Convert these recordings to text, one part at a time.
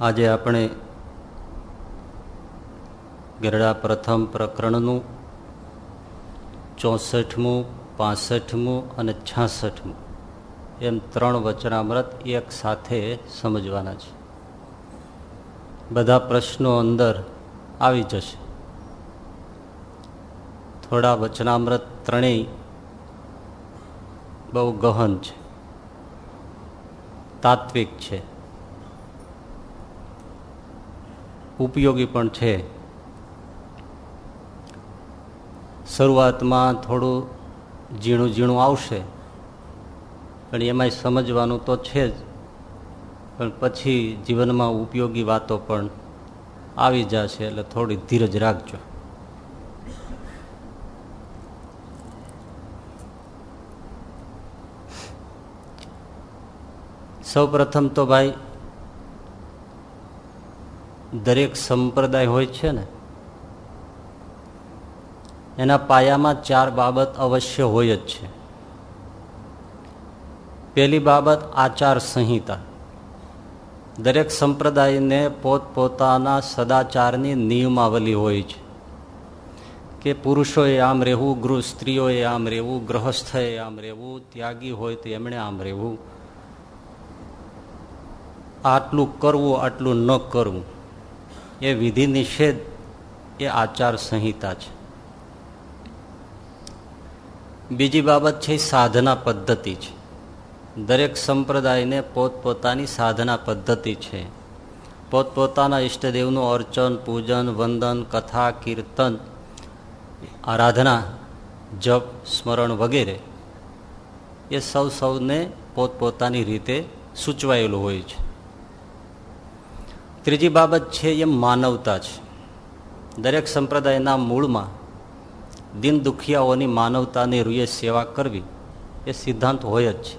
આજે આપણે ગરડા પ્રથમ પ્રકરણનું ચોસઠમું, પાસઠમું અને છાસઠમું. એમ ત્રણ વચનામૃત એક સાથે સમજવાના છે. બધા પ્રશ્નો અંદર આવી જશે. થોડા વચનામૃત ત્રણેય બહુ ગહન છે. તાત્વિક છે. ઉપયોગી પણ છે. શરૂઆતમાં થોડું ઝીણું ઝીણું આવશે, પણ એમાંય સમજવાનું તો છે જ. પણ પછી જીવનમાં ઉપયોગી વાતો પણ આવી જશે, એટલે થોડી ધીરજ રાખજો. સૌ પ્રથમ તો ભાઈ દરેક સંપ્રદાય હોય છે ને, એના પાયામાં ચાર બાબત અવશ્ય હોય જ છે. પહેલી બાબત આચાર સંહિતા. દરેક સંપ્રદાયને પોતપોતાના સદાચારની નિયમાવલી હોય છે. કે પુરુષોએ આમ રહેવું, ગૃહ સ્ત્રીઓએ આમ રહેવું, ગ્રહસ્થએ આમ રહેવું, ત્યાગી હોય તો એમણે આમ રહેવું. આટલું કરવું, આટલું ન કરવું. એ વિધિ નિષેધ એ આચાર સંહિતા છે. બીજી બાબત છે, સાધના પદ્ધતિ છે. દરેક સંપ્રદાયને પોતપોતાની સાધના પદ્ધતિ છે. પોતપોતાના ઈષ્ટદેવનું અર્ચન, પૂજન, વંદન, કથા, કીર્તન, આરાધના, જપ, સ્મરણ વગેરે એ સૌ સૌને પોતપોતાની રીતે સૂચવાયેલું હોય છે. ત્રીજી બાબત છે એ માનવતા છે. દરેક સંપ્રદાયના મૂળમાં દિન દુખિયાઓની માનવતાની રૂએ સેવા કરવી એ સિદ્ધાંત હોય જ છે.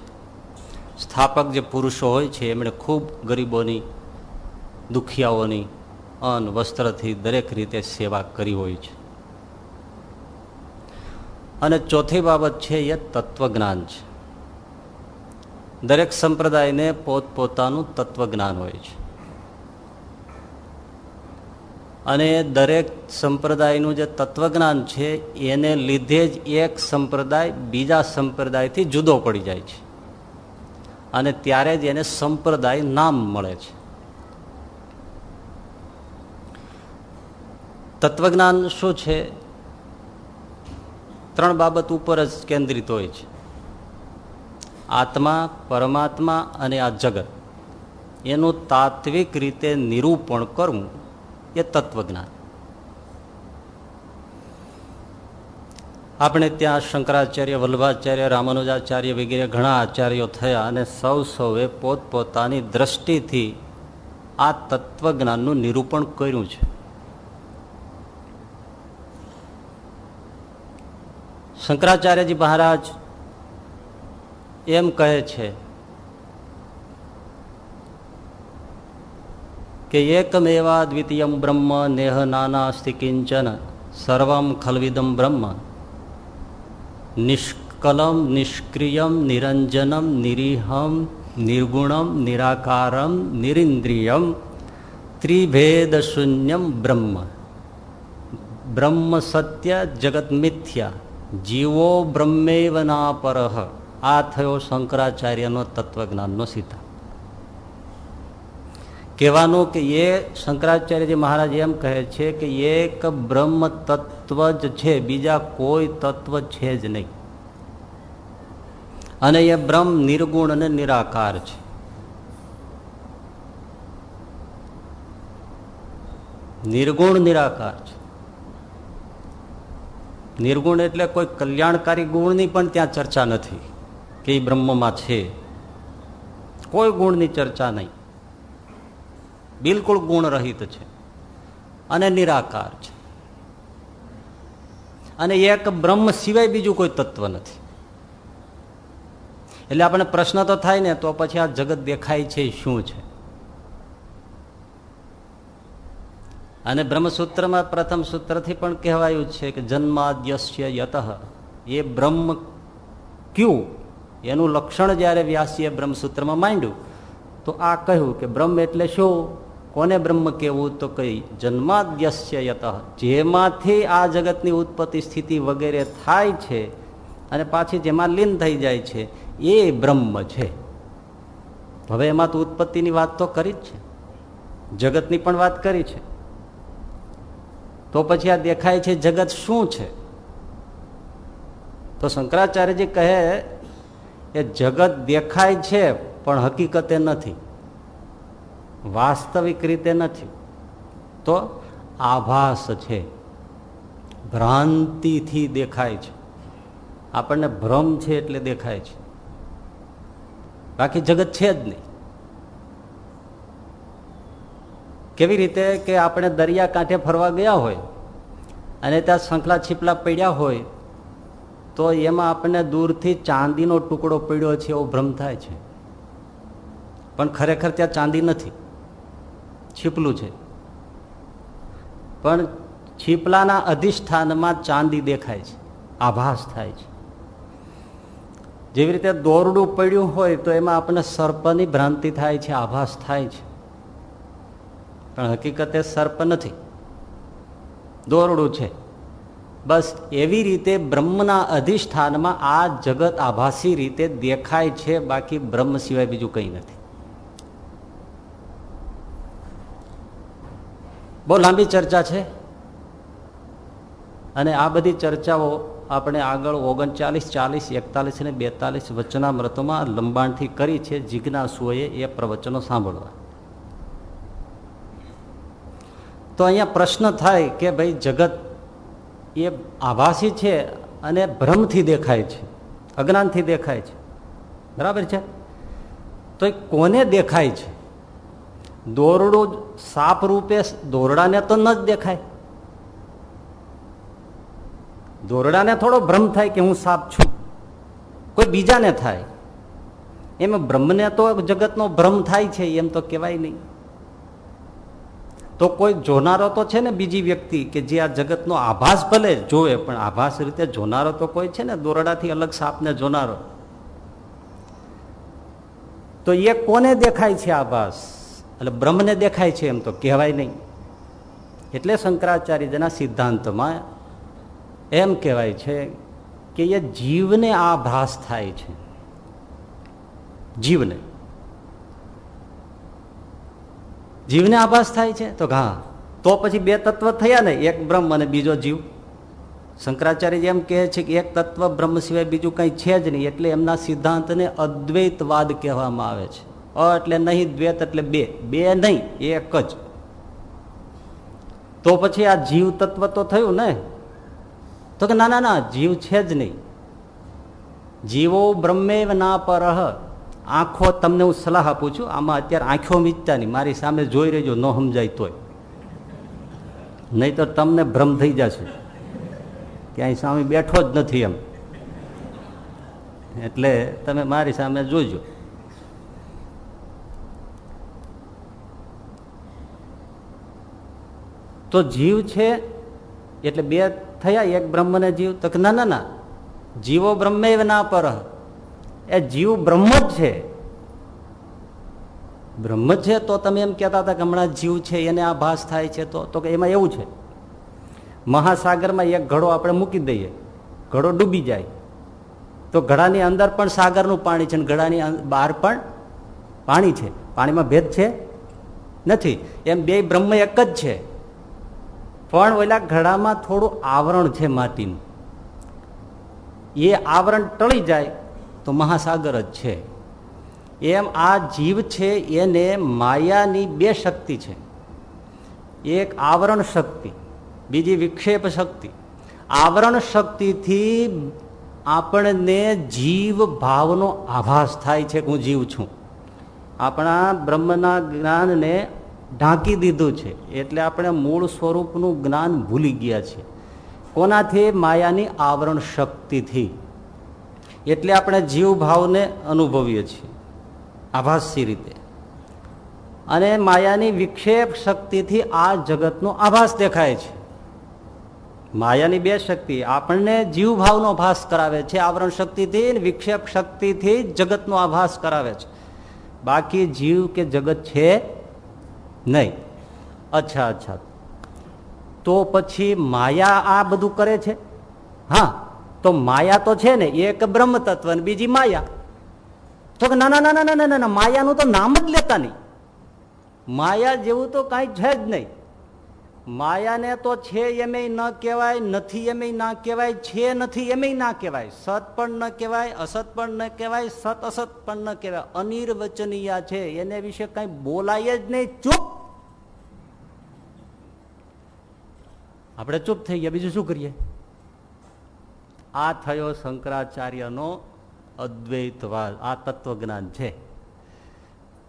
સ્થાપક જે પુરુષો હોય છે, એમણે ખૂબ ગરીબોની, દુખિયાઓની, અન્ન, વસ્ત્રથી દરેક રીતે સેવા કરી હોય છે. અને ચોથી બાબત છે એ તત્વજ્ઞાન છે. દરેક સંપ્રદાયને પોતપોતાનું તત્વજ્ઞાન હોય છે. અને દરેક સંપ્રદાયનું જે તત્વજ્ઞાન છે, એને લીધે જ એક સંપ્રદાય બીજા સંપ્રદાયથી જુદો પડી જાય છે. અને ત્યારે જ એને સંપ્રદાય નામ મળે છે. તત્વજ્ઞાન શું છે? ત્રણ બાબત ઉપર જ કેન્દ્રિત હોય છે. આત્મા, પરમાત્મા અને આ જગત. એનું તાત્વિક રીતે નિરૂપણ કરવું એ તત્વજ્ઞાન. આપણે ત્યાં શંકરાચાર્ય, વલ્લભાચાર્ય, રામાનુજાચાર્ય વગેરે ઘણા આચાર્યો થયા અને સૌ સૌએ પોતપોતાની દ્રષ્ટિથી આ તત્વજ્ઞાનનું નિરૂપણ કર્યું છે. શંકરાચાર્યજી મહારાજ એમ કહે છે કે એકમેવા દ્વિતીયમ બ્રહ્મ નેહ નાનાસ્તિ કિંચન, સર્વમ ખલવિદમ બ્રહ્મ. નિષ્કલમ, નિષ્ક્રિયમ, નિરંજનમ, નિરીહમ, નિર્ગુણમ, નિરાકારમ, નિરિન્દ્રિયમ. ત્રિભેદ શૂન્યમ બ્રહ્મ. બ્રહ્મ સત્ય, જગત મિથ્યા. જીવો બ્રહ્મેવના પર આ થયો શંકરાચાર્યનો તત્વજ્ઞાનનો સિદ્ધાંત. કહેવાનું કે એ શંકરાચાર્યજી મહારાજ એમ કહે છે કે એક બ્રહ્મ તત્વ જ છે, બીજા કોઈ તત્વ છે જ નહીં. અને એ બ્રહ્મ નિર્ગુણ અને નિરાકાર છે. નિર્ગુણ નિરાકાર છે. નિર્ગુણ એટલે કોઈ કલ્યાણકારી ગુણની પણ ત્યાં ચર્ચા નથી કે એ બ્રહ્મમાં છે. કોઈ ગુણની ચર્ચા નહીં. બિલકુલ ગુણ રહિત છે અને નિરાકાર છે. અને એક બ્રહ્મ સિવાય બીજું કોઈ તત્વ નથી. એટલે આપણે પ્રશ્ન તો થાય ને, તો પછી આ જગત દેખાય છે શું છે? અને બ્રહ્મસૂત્રમાં પ્રથમ સૂત્રથી પણ કહેવાયું છે કે જન્માદ્યસ્ય યત. એ બ્રહ્મ ક્યું? એનું લક્ષણ જ્યારે વ્યાસીએ બ્રહ્મસૂત્રમાં માંડ્યું, તો આ કહ્યું કે બ્રહ્મ એટલે શું? કોને બ્રહ્મ કેવું તો કઈ જન્માદ્યસ્ય જેમાંથી આ જગતની ઉત્પત્તિ સ્થિતિ વગેરે થાય છે અને પાછી જેમાં લીન થઈ જાય છે, એ બ્રહ્મ છે. હવે એમાં તો ઉત્પત્તિની વાત તો કરી જ છે. જગતની પણ વાત કરી છે. તો પછી આ દેખાય છે જગત શું છે? તો શંકરાચાર્યજી કહે, એ જગત દેખાય છે, પણ હકીકતે નથી. વાસ્તવિક રીતે નથી. તો આભાસ છે. ભ્રાંતિથી દેખાય છે. આપણને ભ્રમ છે એટલે દેખાય છે. બાકી જગત છે જ નહીં. કેવી રીતે કે આપણે દરિયા કાંઠે ફરવા ગયા હોય અને ત્યાં શંખલા છીપલા પડ્યા હોય, તો એમાં આપણને દૂરથી ચાંદીનો ટુકડો પડ્યો છે એવો ભ્રમ થાય છે. પણ ખરેખર ત્યાં ચાંદી નથી. છીપલું છે. પણ છીપલાના અધિષ્ઠાનમાં ચાંદી દેખાય છે, આભાસ થાય છે. જેવી રીતે દોરડું પડ્યું હોય તો એમાં આપણને સર્પની ભ્રાંતિ થાય છે, આભાસ થાય છે. પણ હકીકતે સર્પ નથી. દોરડું છે. બસ એવી રીતે બ્રહ્મના અધિષ્ઠાનમાં આ જગત આભાસી રીતે દેખાય છે, બાકી બ્રહ્મ સિવાય બીજું કંઈ નથી. બહુ લાંબી ચર્ચા છે. અને આ બધી ચર્ચાઓ આપણે આગળ ઓગણચાલીસ, ચાલીસ, એકતાલીસ અને બેતાલીસ વચનામૃતોમાં લંબાણથી કરી છે. જિજ્ઞાસુઓએ એ પ્રવચનો સાંભળવા. તો અહીંયા પ્રશ્ન થાય કે ભાઈ જગત એ આભાસી છે અને ભ્રમથી દેખાય છે. અજ્ઞાનથી દેખાય છે. બરાબર છે? તો એ કોને દેખાય છે? દોરડું સાપ રૂપે દોરડાને તો ન જ દેખાય. દોરડાને થોડો ભ્રમ થાય કે હું સાપ છું. કોઈ બીજાને થાય. એમાં બ્રહ્મને તો જગતનો ભ્રમ થાય છે, એમ તો કહેવાય નહીં. તો કોઈ જોનારો તો છે ને બીજી વ્યક્તિ કે જે આ જગતનો આભાસ ભલે જોવે, પણ આભાસ રીતે જોનારો તો કોઈ છે ને દોરડાથી અલગ સાપને જોનારો. તો એ કોને દેખાય છે આભાસ? એટલે બ્રહ્મને દેખાય છે એમ તો કહેવાય નહીં. એટલે શંકરાચાર્યના સિદ્ધાંતમાં એમ કહેવાય છે કે એ જીવને આભાસ થાય છે. જીવને. જીવને આભાસ થાય છે? તો હા તો પછી બે તત્વ થયા ને, એક બ્રહ્મ અને બીજો જીવ. શંકરાચાર્ય એમ કહે છે કે એક તત્વ બ્રહ્મ સિવાય બીજું કંઈ છે જ નહીં, એટલે એમના સિદ્ધાંતને અદ્વૈતવાદ કહેવામાં આવે છે. અ એટલે નહીં, દ્વેત એટલે બે. બે નહીં, એક જ. તો પછી આ જીવ તત્વ તો થયું ને? તો કે ના ના ના, જીવ છે જ નહીં. જીવો બ્રહ્મેવ ના પર આંખો તમને હું સલાહ આપું છું. આમાં અત્યારે આંખો મીચતા નહીં. મારી સામે જોઈ રહેજો, ન સમજાય તોય. નહીં તો તમને ભ્રમ થઈ જશે. ક્યાંય સામે બેઠો જ નથી એમ. એટલે તમે મારી સામે જોજો. તો જીવ છે એટલે બે થયા, એક બ્રહ્મ ને જીવ. તો ના ના ના, જીવો બ્રહ્મે ના પર. એ જીવ બ્રહ્મ જ છે. બ્રહ્મ છે તો તમે એમ કહેતા હતા કે હમણાં જીવ છે, એને આ ભાસ થાય છે તો તો કે એમાં એવું છે. મહાસાગરમાં એક ઘડો આપણે મૂકી દઈએ, ઘડો ડૂબી જાય. તો ઘડાની અંદર પણ સાગરનું પાણી છે ઘડાની બહાર પણ પાણી છે. પાણીમાં ભેદ છે? નથી. એમ બે બ્રહ્મ એક જ છે. પણ ઓલા ઘડામાં થોડું આવરણ છે માટીનું. એ આવરણ ટળી જાય તો મહાસાગર જ છે. એમ આ જીવ છે, એને માયાની બે શક્તિ છે. એક આવરણ શક્તિ, બીજી વિક્ષેપ શક્તિ. આવરણ શક્તિથી આપણને જીવ ભાવનો આભાસ થાય છે કે હું જીવ છું. આપણા બ્રહ્મના જ્ઞાનને ઢાંકી દીધું છે. એટલે આપણે મૂળ સ્વરૂપનું જ્ઞાન ભૂલી ગયા છીએ. કોનાથી? માયાની આવરણ શક્તિથી. એટલે આપણે જીવ ભાવને અનુભવીએ છીએ. આભાસી રીતે. અને માયાની વિક્ષેપ શક્તિથી આ જગતનો આભાસ દેખાય છે. માયાની બે શક્તિ આપણને જીવ ભાવનો ભાસ કરાવે છે, આવરણ શક્તિથી વિક્ષેપ શક્તિથી જગતનો આભાસ કરાવે છે. બાકી જીવ કે જગત છે નહીં. અચ્છા અચ્છા. તો પછી માયા આ બધું કરે છે? હા, તો માયા તો છે ને, એક બ્રહ્મ તત્વ ને બીજી માયા. તો ના ના ના ના ના ના, માયાનું તો નામ જ લેતા નહીં. માયા જેવું તો કાંઈ છે જ નહીં. માયાને તો છે એમે ન કહેવાય, નથી એમે ના કહેવાય, છે નથી એમે ના કહેવાય. સત પણ ન કહેવાય, અસત પણ ન કહેવાય, સત અસત પણ ન કહેવાય. અનિર્વચનીય છે, એને વિશે કઈ બોલાય જ નહીં. ચૂપ! આપણે ચૂપ થઈ ગયા. બીજું શું કરીએ? આ થયો શંકરાચાર્યનો અદ્વૈતવાદ. આ તત્વજ્ઞાન છે.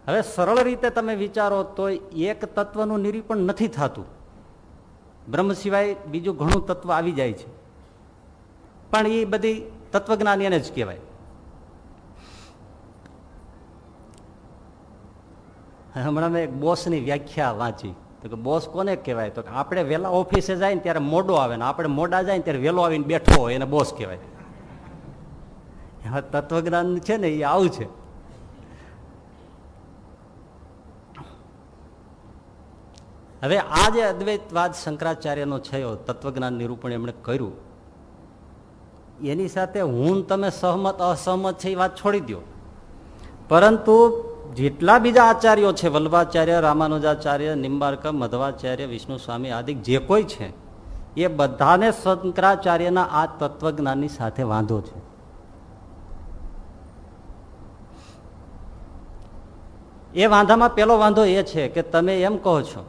હવે સરળ રીતે તમે વિચારો તો એક તત્વનું નિરૂપણ નથી થતું. બ્રહ્મ સિવાય બીજું ઘણું તત્વ આવી જાય છે. પણ એ બધી તત્વજ્ઞાન એને જ કહેવાય. હમણાં મેં એક બોસની વ્યાખ્યા વાંચી. તો કે બોસ કોને કહેવાય? તો આપણે વહેલા ઓફિસે જાય ને ત્યારે મોડો આવે ને આપણે મોડા જાય ને ત્યારે વહેલો આવીને બેઠો હોય એને બોસ કહેવાય. તત્વજ્ઞાન છે ને એ આવું છે. હવે આ જે અદ્વૈતવાદ શંકરાચાર્યનો છયો તત્વજ્ઞાન નિરૂપણ એમણે કર્યું, એની સાથે હું તમે સહમત, અસહમત છે એ વાત છોડી દો પરંતુ જેટલા બીજા આચાર્યો છે વલ્ભાચાર્ય રામાનુજાચાર્ય, નિંબાર્ક, મધવાચાર્ય વિષ્ણુ સ્વામી આદિ, જે કોઈ છે, એ બધાને શંકરાચાર્યના આ તત્વજ્ઞાનની સાથે વાંધો છે. એ વાંધામાં પેલો વાંધો એ છે કે તમે એમ કહો છો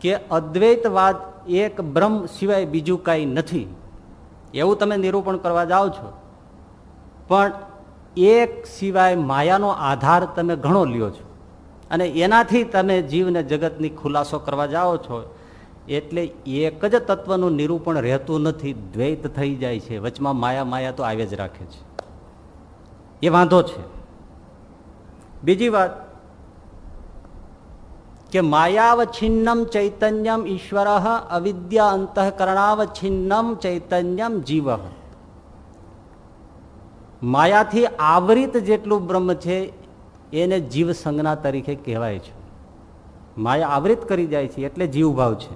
કે અદ્વૈતવાદ એક બ્રહ્મ સિવાય બીજું કાંઈ નથી. એવું તમે નિરૂપણ કરવા જાઓ છો. પણ એક સિવાય માયાનો આધાર તમે ઘણો લ્યો છો. અને એનાથી તમે જીવને જગતની ખુલાસો કરવા જાઓ છો. એટલે એક જ તત્વનું નિરૂપણ રહેતું નથી. દ્વૈત થઈ જાય છે. વચમાં માયા માયા તો આવે જ રાખે છે. એ વાંધો છે. બીજી વાત કે માયાવછિન્નમ ચૈતન્યમ ઈશ્વર, અવિદ્યા અંતઃકરણાવછિન્નમ ચૈતન્યમ જીવ. માયાથી આવરિત જેટલું બ્રહ્મ છે, એને જીવ સંજ્ઞા તરીકે કહેવાય છે. માયા આવૃત કરી જાય છે, એટલે જીવભાવ છે.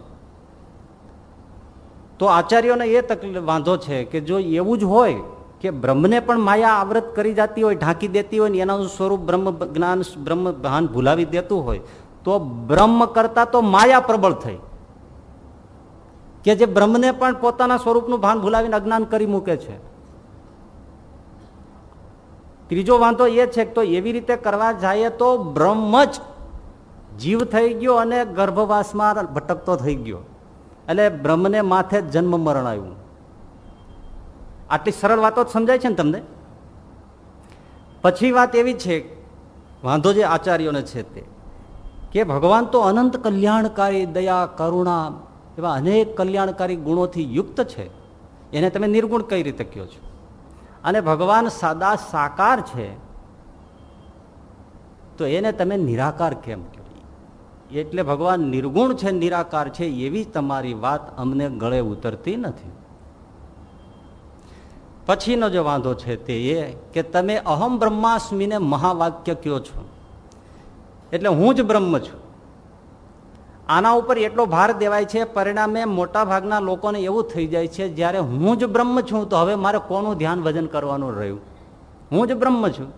તો આચાર્યોને એ તકલીફ, વાંધો છે કે જો એવું જ હોય કે બ્રહ્મને પણ માયા આવૃત કરી જતી હોય, ઢાંકી દેતી હોય ને એના સ્વરૂપ બ્રહ્મ જ્ઞાન, બ્રહ્મ ભાન ભૂલાવી દેતું હોય તો બ્રહ્મ કરતા તો માયા પ્રબળ થઈ. કે જે બ્રહ્મને પણ પોતાના સ્વરૂપનું ભાન ભૂલાવીને અજ્ઞાન કરી મૂકે છે. ત્રીજો વાંધો એ છે તો એવી રીતે કરવા જાય તો બ્રહ્મ જ જીવ થઈ ગયો અને ગર્ભવાસમાં ભટકતો થઈ ગયો. એટલે બ્રહ્મને માથે જન્મ મરણ આવ્યું. આટલી સરળ વાતો સમજાય છે ને તમને? પછી વાત એવી છે, વાંધો જે આચાર્યોને છે તે. કે ભગવાન તો અનંત કલ્યાણકારી, દયા, કરુણા એવા અનેક કલ્યાણકારી ગુણોથી યુક્ત છે. એને તમે નિર્ગુણ કઈ રીતે કહો છો? અને ભગવાન સાદા સાકાર છે, તો એને તમે નિરાકાર કેમ કહો? એટલે ભગવાન નિર્ગુણ છે, નિરાકાર છે એવી તમારી વાત અમને ગળે ઉતરતી નથી. પછીનો જે વાંધો છે તે એ કે તમે અહમ બ્રહ્માસ્મીને મહાવાક્ય કયો છો. એટલે હું જ બ્રહ્મ છું. આના ઉપર એટલો ભાર દેવાય છે, પરિણામે મોટા ભાગના લોકોને એવું થઈ જાય છે, જ્યારે હું જ બ્રહ્મ છું, તો હવે મારે કોનું ધ્યાન ભજન કરવાનું રહ્યું? હું જ બ્રહ્મ છું.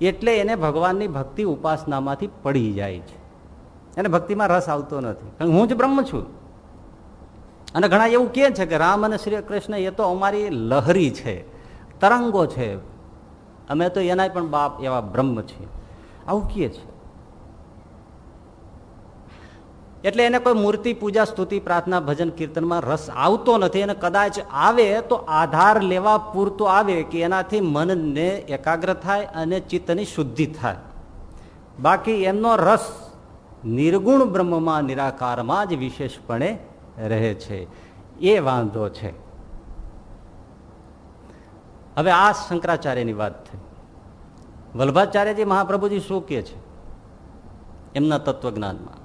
એટલે એને ભગવાનની ભક્તિ ઉપાસનામાંથી પડી જાય છે. એને ભક્તિમાં રસ આવતો નથી. હું જ બ્રહ્મ છું. અને ઘણા એવું કે છે કે રામ અને શ્રી કૃષ્ણ એ તો અમારી લહરી છે, તરંગો છે. અમે તો એના પણ બાપ એવા બ્રહ્મ છીએ. આવું કહે છે. એટલે એને કોઈ મૂર્તિ, પૂજા, સ્તુતિ, પ્રાર્થના, ભજન, કીર્તનમાં રસ આવતો નથી અને કદાચ આવે તો આધાર લેવા પૂરતો આવે કે એનાથી મનને એકાગ્ર થાય અને ચિત્તની શુદ્ધિ થાય. બાકી એમનો રસ નિર્ગુણ બ્રહ્મમાં, નિરાકારમાં જ વિશેષપણે રહે છે. એ વાંધો છે. હવે આ શંકરાચાર્યની વાત થઈ. વલ્ભાચાર્યજી મહાપ્રભુજી શું કે છે? એમના તત્વજ્ઞાનમાં.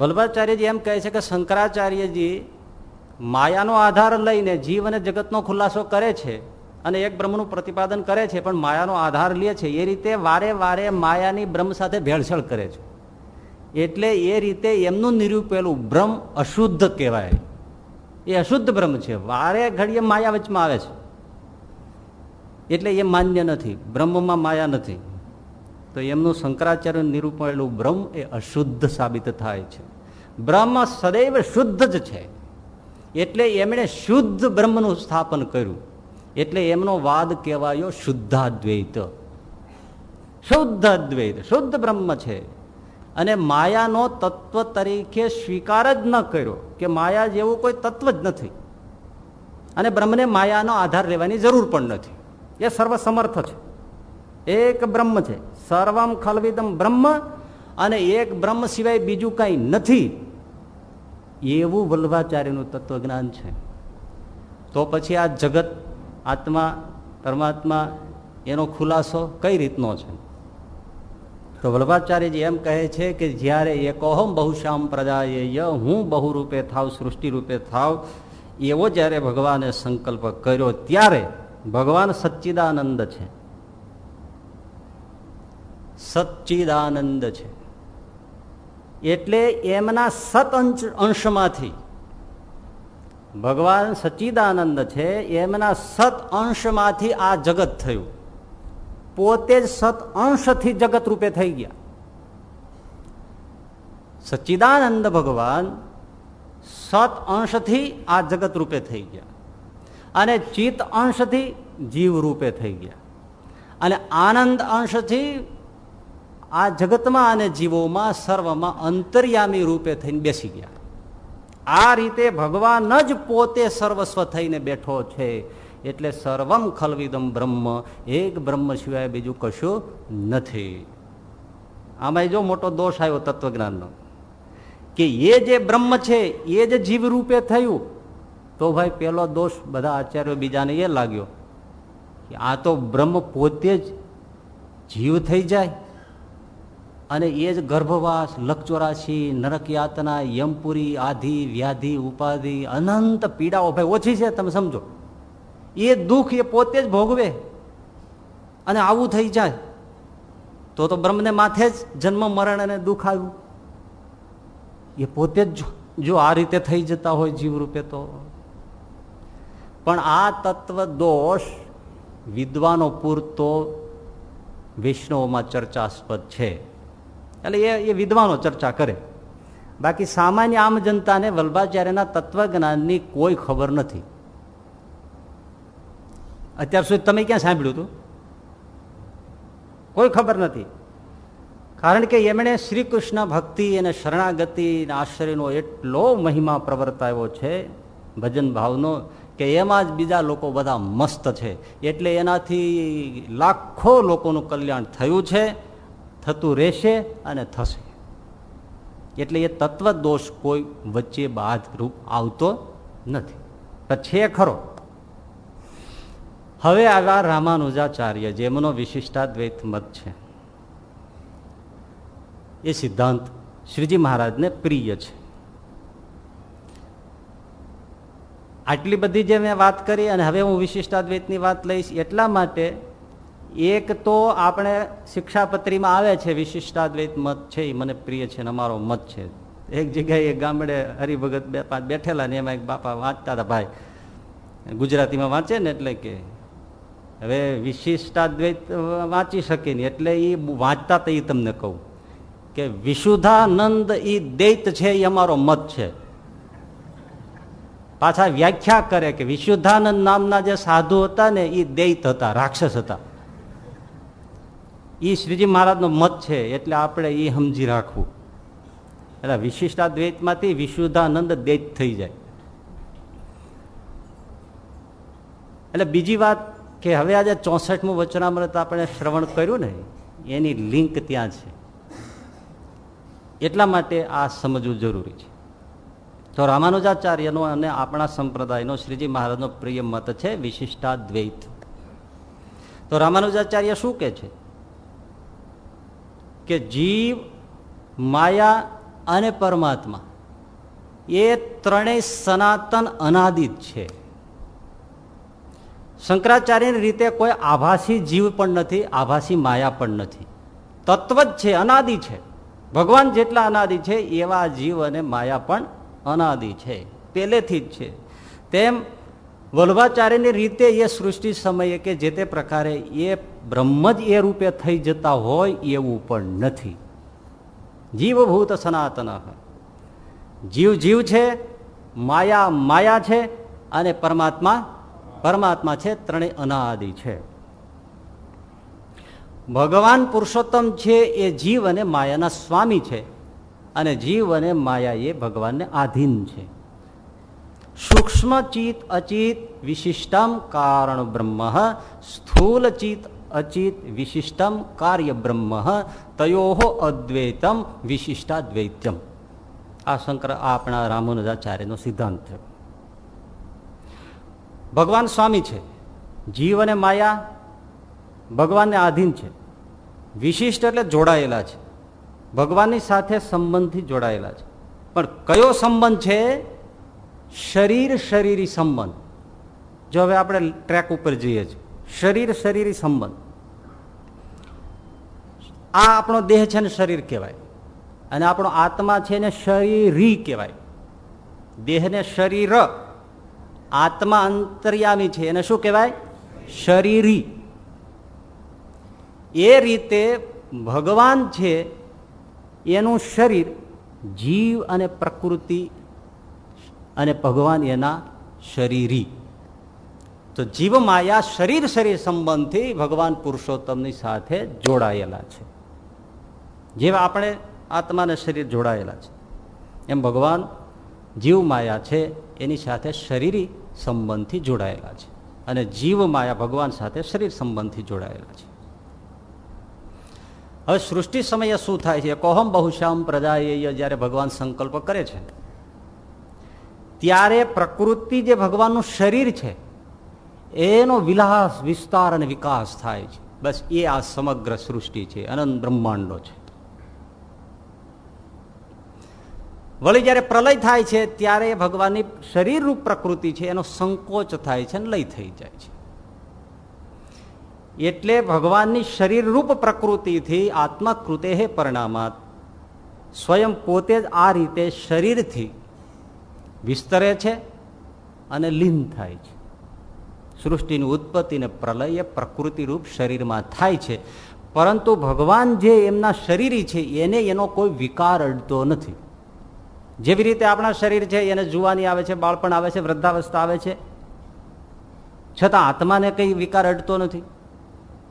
વલ્ભાચાર્યજી એમ કહે છે કે શંકરાચાર્યજી માયાનો આધાર લઈને જીવ અને જગતનો ખુલાસો કરે છે અને એક બ્રહ્મનું પ્રતિપાદન કરે છે, પણ માયાનો આધાર લે છે. એ રીતે વારે વારે માયાની બ્રહ્મ સાથે ભેળસેળ કરે છે. એટલે એ રીતે એમનું નિરૂપેલું બ્રહ્મ અશુદ્ધ કહેવાય. એ અશુદ્ધ બ્રહ્મ છે. વારે ઘડીએ માયા વચમાં આવે છે. એટલે એ માન્ય નથી, બ્રહ્મમાં માયા નથી. તો એમનું શંકરાચાર્ય નિરૂપણેલું બ્રહ્મ એ અશુદ્ધ સાબિત થાય છે. બ્રહ્મ સદૈવ શુદ્ધ જ છે. એટલે એમણે શુદ્ધ બ્રહ્મનું સ્થાપન કર્યું. એટલે એમનો વાદ કહેવાયો શુદ્ધાદ્વૈત. શુદ્ધ અદ્વૈત શુદ્ધ બ્રહ્મ છે. અને માયાનો તત્વ તરીકે સ્વીકાર જ ન કર્યો, કે માયા જેવું કોઈ તત્વ જ નથી. અને બ્રહ્મને માયાનો આધાર લેવાની જરૂર પણ નથી. એ સર્વસમર્થ છે. એક બ્રહ્મ છે. સર્વમ ખલવિદમ બ્રહ્મ અને એક બ્રહ્મ સિવાય બીજું કંઈ નથી. એવું વલ્ભાચાર્યનું તત્વજ્ઞાન છે. તો પછી આ જગત, આત્મા, પરમાત્મા, એનો ખુલાસો કઈ રીતનો છે? તો વલ્ભાચાર્યજી એમ કહે છે કે જ્યારે એકોહમ બહુશ્યામ પ્રજાએ હું બહુરૂપે થાવ સૃષ્ટિ રૂપે થાવ એવો જ્યારે ભગવાને સંકલ્પ કર્યો ત્યારે ભગવાન સચ્ચિદાનંદ છે. સચ્ચિદાનંદ છે. એટલે એમના સત અંશમાંથી ભગવાન સચ્ચિદાનંદ છે, એમના સત અંશમાંથી આ જગત થયું. પોતે જ સત અંશથી જગત રૂપે થઈ ગયા. સચ્ચિદાનંદ ભગવાન સત અંશથી આ જગત રૂપે થઈ ગયા. અને ચિત્ત અંશથી જીવ રૂપે થઈ ગયા. અને આનંદ અંશથી આ જગતમાં અને જીવોમાં સર્વમાં અંતર્યામી રૂપે થઈને બેસી ગયા. આ રીતે ભગવાન જ પોતે સર્વસ્વ થઈને બેઠો છે. એટલે સર્વમ ખલવિદમ બ્રહ્મ. એક બ્રહ્મ સિવાય બીજું કશું નથી. આમાં જો મોટો દોષ આવ્યો તત્વજ્ઞાનનો, કે એ જે બ્રહ્મ છે, એ જ જીવ રૂપે થયું તો ભાઈ પેલો દોષ બધા આચાર્યો બીજાને એ લાગ્યો કે આ તો બ્રહ્મ પોતે જ જીવ થઈ જાય અને એ જ ગર્ભવાસ લકચોરાશી નરક યાતના યમપુરી, આધિ, વ્યાધિ, ઉપાધિ, અનંત પીડાઓ ભાઈ ઓછી છે, તમે સમજો. એ દુઃખ એ પોતે જ ભોગવે અને આવું થઈ જાય. તો તો બ્રહ્મને માથે જ જન્મ, મરણ અને દુઃખ આવ્યું. એ પોતે જ જો આ રીતે થઈ જતા હોય જીવરૂપે તો પણ આ તત્વ દોષ વિદ્વાનો પૂરતો વૈષ્ણવમાં ચર્ચાસ્પદ છે. એટલે એ એ વિદ્વાનો ચર્ચા કરે. બાકી સામાન્ય આમ જનતાને વલ્ભાચાર્યના તત્વજ્ઞાનની કોઈ ખબર નથી. અત્યાર સુધી તમે ક્યાં સાંભળ્યું હતું? કોઈ ખબર નથી. કારણ કે એમણે શ્રી કૃષ્ણ ભક્તિ અને શરણાગતિ આશ્રયનો એટલો મહિમા પ્રવર્તાયો છે, ભજન ભાવનો કે એમાં જ બીજા લોકો બધા મસ્ત છે. એટલે એનાથી લાખો લોકોનું કલ્યાણ થયું છે, થતું રહેશે અને થશે. એટલે એ તત્વ દોષ કોઈ વચ્ચે બાદ રૂપ આવતો નથી. છે ખરો. હવે આવ્યા રામાનુજાચાર્ય, જેમનો વિશિષ્ટાદ્વૈત મત છે, એ સિદ્ધાંત શ્રીજી મહારાજને પ્રિય છે. આટલી બધી જે મેં વાત કરી અને હવે હું વિશિષ્ટાદ્વૈતની વાત લઈશ, એટલા માટે એક તો આપણે શિક્ષાપત્રીમાં આવે છે વિશિષ્ટાદ્વૈત મત છે એ મને પ્રિય છે અને અમારો મત છે. એક જગ્યાએ ગામડે હરિભગત બે પાંચ બેઠેલા ને એમાં એક બાપા વાંચતા હતા ભાઈ. ગુજરાતીમાં વાંચે ને એટલે કે. હવે વિશિષ્ટાદ્વૈત વાંચી શકે નહીં એટલે એ વાંચતા તો એ તમને કહું કે વિશુદ્ધાનંદ એ દૈત છે એ અમારો મત છે. પાછા વ્યાખ્યા કરે કે વિશુદ્ધાનંદ નામના જે સાધુ હતા ને એ દૈત હતા, રાક્ષસ હતા. એ શ્રીજી મહારાજનો મત છે, એટલે આપણે એ સમજી રાખવું. એટલે વિશિષ્ટાદ્વૈતમાંથી વિશુદ્ધાનંદ દૈત થઈ જાય. એટલે બીજી વાત કે હવે આજે ચોસઠમું વચનામૃત આપણે શ્રવણ કર્યું ને, એની લિંક ત્યાં છે. એટલા માટે આ સમજવું જરૂરી છે. તો રામાનુજાચાર્યનો અને આપણા સંપ્રદાયનો શ્રીજી મહારાજનો પ્રિય મત છે વિશિષ્ટાદ્વૈત. તો રામાનુજાચાર્ય શું કે છે? કે જીવ, માયા અને પરમાત્મા એ ત્રણેય સનાતન અનાદિત છે. શંકરાચાર્યની રીતે કોઈ આભાસી જીવ પણ નથી, આભાસી માયા પણ નથી. તત્વ જ છે, અનાદિ છે. ભગવાન જેટલા અનાદિ છે, એવા જીવ અને માયા પણ અનાદિ છે પહેલેથી જ છે. તેમ વલ્ભાચાર્યની રીતે એ સૃષ્ટિ સમયે કે જે તે પ્રકારે એ બ્રહ્મ જ એ રૂપે થઈ જતા હોય એવું પણ નથી. જીવભૂત સનાતન. જીવ જીવ છે, માયા માયા છે અને પરમાત્મા પરમાત્મા છે, ત્રણેય અનાદિ છે. ભગવાન પુરુષોત્તમ છે એ જીવ અને માયાના સ્વામી છે. અને જીવ અને માયા એ ભગવાનને આધીન છે. સૂક્ષ્મ ચિત અચિત વિશિષ્ટમ કારણ બ્રહ્મ સ્થૂલ ચિત અચિત વિશિષ્ટમ કાર્ય બ્રહ્મ, તયો અદ્વૈતમ વિશિષ્ટાદ્વૈત્યમ. આ શંકર આપણા રામાનુજાચાર્યનો સિદ્ધાંત છે. ભગવાન સ્વામી છે, જીવ અને માયા ભગવાનને આધીન છે. વિશિષ્ટ એટલે જોડાયેલા છે. ભગવાનની સાથે સંબંધથી જોડાયેલા છે. પણ કયો સંબંધ છે? શરીર શરીરી સંબંધ. જો હવે આપણે ટ્રેક ઉપર જઈએ છીએ. શરીર શરીરી સંબંધ. આ આપણો દેહ છે ને શરીર કહેવાય. અને આપણો આત્મા છે ને શરીરી કહેવાય. દેહને શરીર, આત્મા અંતર્યામી છે. એને શું કહેવાય? શરીરી. એ રીતે ભગવાન છે એનું શરીર જીવ અને પ્રકૃતિ અને ભગવાન એના શરીરી. તો જીવ માયા શરીર શરીર સંબંધથી ભગવાન પુરુષોત્તમની સાથે જોડાયેલા છે. જેવા આપણે આત્માને શરીર જોડાયેલા છે. એમ ભગવાન જીવ માયા છે, એની સાથે શરીરી સંબંધથી જોડાયેલા છે. અને જીવ માયા ભગવાન સાથે શરીર સંબંધથી જોડાયેલા છે. હવે સૃષ્ટિ સમયે શું થાય છે? કોહમ બહુશ્યામ પ્રજા જ્યારે ભગવાન સંકલ્પ કરે છે, ત્યારે પ્રકૃતિ જે ભગવાનનું શરીર છે, એનો વિલાસ, વિસ્તાર અને વિકાસ થાય છે. બસ એ આ સમગ્ર સૃષ્ટિ છે, અનંત બ્રહ્માંડો છે. વળી જ્યારે પ્રલય થાય છે, ત્યારે ભગવાનની શરીરરૂપ પ્રકૃતિ છે, એનો સંકોચ થાય છે અને લય થઈ જાય છે. એટલે ભગવાનની શરીરરૂપ પ્રકૃતિથી આત્મકૃતે હે પરિણામાત. સ્વયં પોતે જ આ રીતે શરીરથી વિસ્તરે છે અને લીન થાય છે. સૃષ્ટિની ઉત્પત્તિ ને પ્રલય પ્રકૃતિરૂપ શરીરમાં થાય છે. પરંતુ ભગવાન જે એમના શરીરી છે, એને એનો કોઈ વિકાર અડતો નથી. જેવી રીતે આપણા શરીર છે, એને જુવાની આવે છે, બાળપણ આવે છે, વૃદ્ધાવસ્થા આવે છે. છતાં આત્માને કંઈ વિકાર અડતો નથી.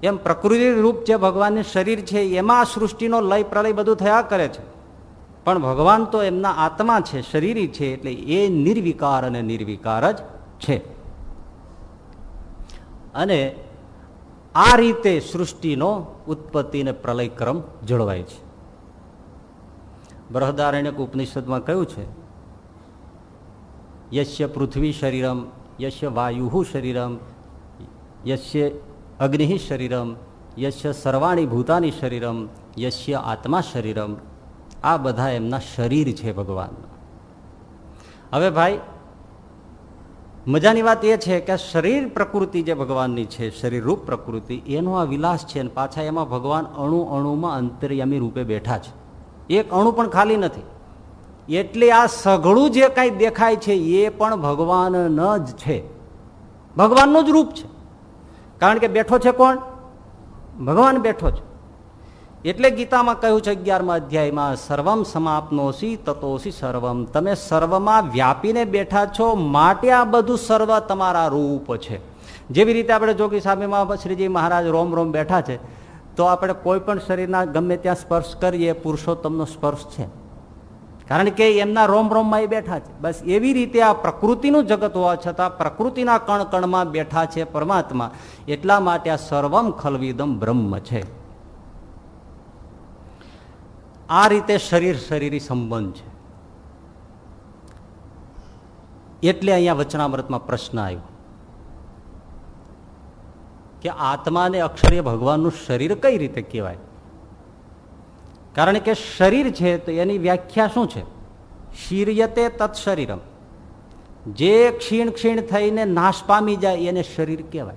એમ પ્રકૃતિ રૂપ જે ભગવાનનું શરીર છે, એમાં સૃષ્ટિનો લય પ્રલય બધું થયા કરે છે. પણ ભગવાન તો એમના આત્મા છે, શરીરી છે, એટલે એ નિર્વિકાર અને નિર્વિકાર જ છે. અને આ રીતે સૃષ્ટિનો ઉત્પત્તિ અને પ્રલયક્રમ જળવાય છે. બૃહદારણ્યક ઉપનિષદમાં કયું છે, યશ્ય પૃથ્વી શરીરમ, યશ્ય વાયુ શરીરમ, યશ્ય અગ્નિ શરીરમ યશ્ય સર્વાણી ભૂતાની શરીરમ યશ્ય આત્મા શરીરમ આ બધા એમના શરીર છે ભગવાન હવે ભાઈ મજાની વાત એ છે કે શરીર પ્રકૃતિ જે ભગવાનની છે શરીરરૂપ પ્રકૃતિ એનો આ વિલાસ છે અને પાછા એમાં ભગવાન અણુ અણુમાં અંતર્યામી રૂપે બેઠા છે એક અણુ પણ ખાલી નથી એટલે આ સઘળું જે કાંઈ દેખાય છે એ પણ ભગવાન જ છે ભગવાનનું જ રૂપ છે કારણ કે બેઠો છે કોણ? ભગવાન બેઠો છે. એટલે ગીતામાં કહ્યું છે અગિયારમા અધ્યાયમાં, સર્વમ સમાપનોસી તતોસી સર્વમ. તમે સર્વમાં વ્યાપીને બેઠા છો, માટે આ બધું સર્વ તમારા રૂપ છે. જેવી રીતે આપણે જોગી સામેમાં શ્રીજી મહારાજ રોમ રોમ બેઠા છે, તો આપણે કોઈ પણ શરીરના ગમે ત્યાં સ્પર્શ કરીએ, પુરુષોત્તમનો સ્પર્શ છે. કારણ કે એમના રોમ રોમમાં એ બેઠા છે. બસ એવી રીતે આ પ્રકૃતિનું જગત હોવા છતાં પ્રકૃતિના કણ કણમાં બેઠા છે પરમાત્મા. એટલા માટે આ સર્વમ ખલવિદમ બ્રહ્મ છે. આ રીતે શરીર શરીરી સંબંધ છે. એટલે અહીંયા વચનામૃતમાં પ્રશ્ન આવ્યો. કે આત્માને અક્ષરે ભગવાનનું શરીર કઈ રીતે કહેવાય? કારણ કે શરીર છે તો એની વ્યાખ્યા શું છે? શીર્યતે તત્શરીરમ. જે ક્ષીણ ક્ષીણ થઈને નાશ પામી જાય એને શરીર કહેવાય.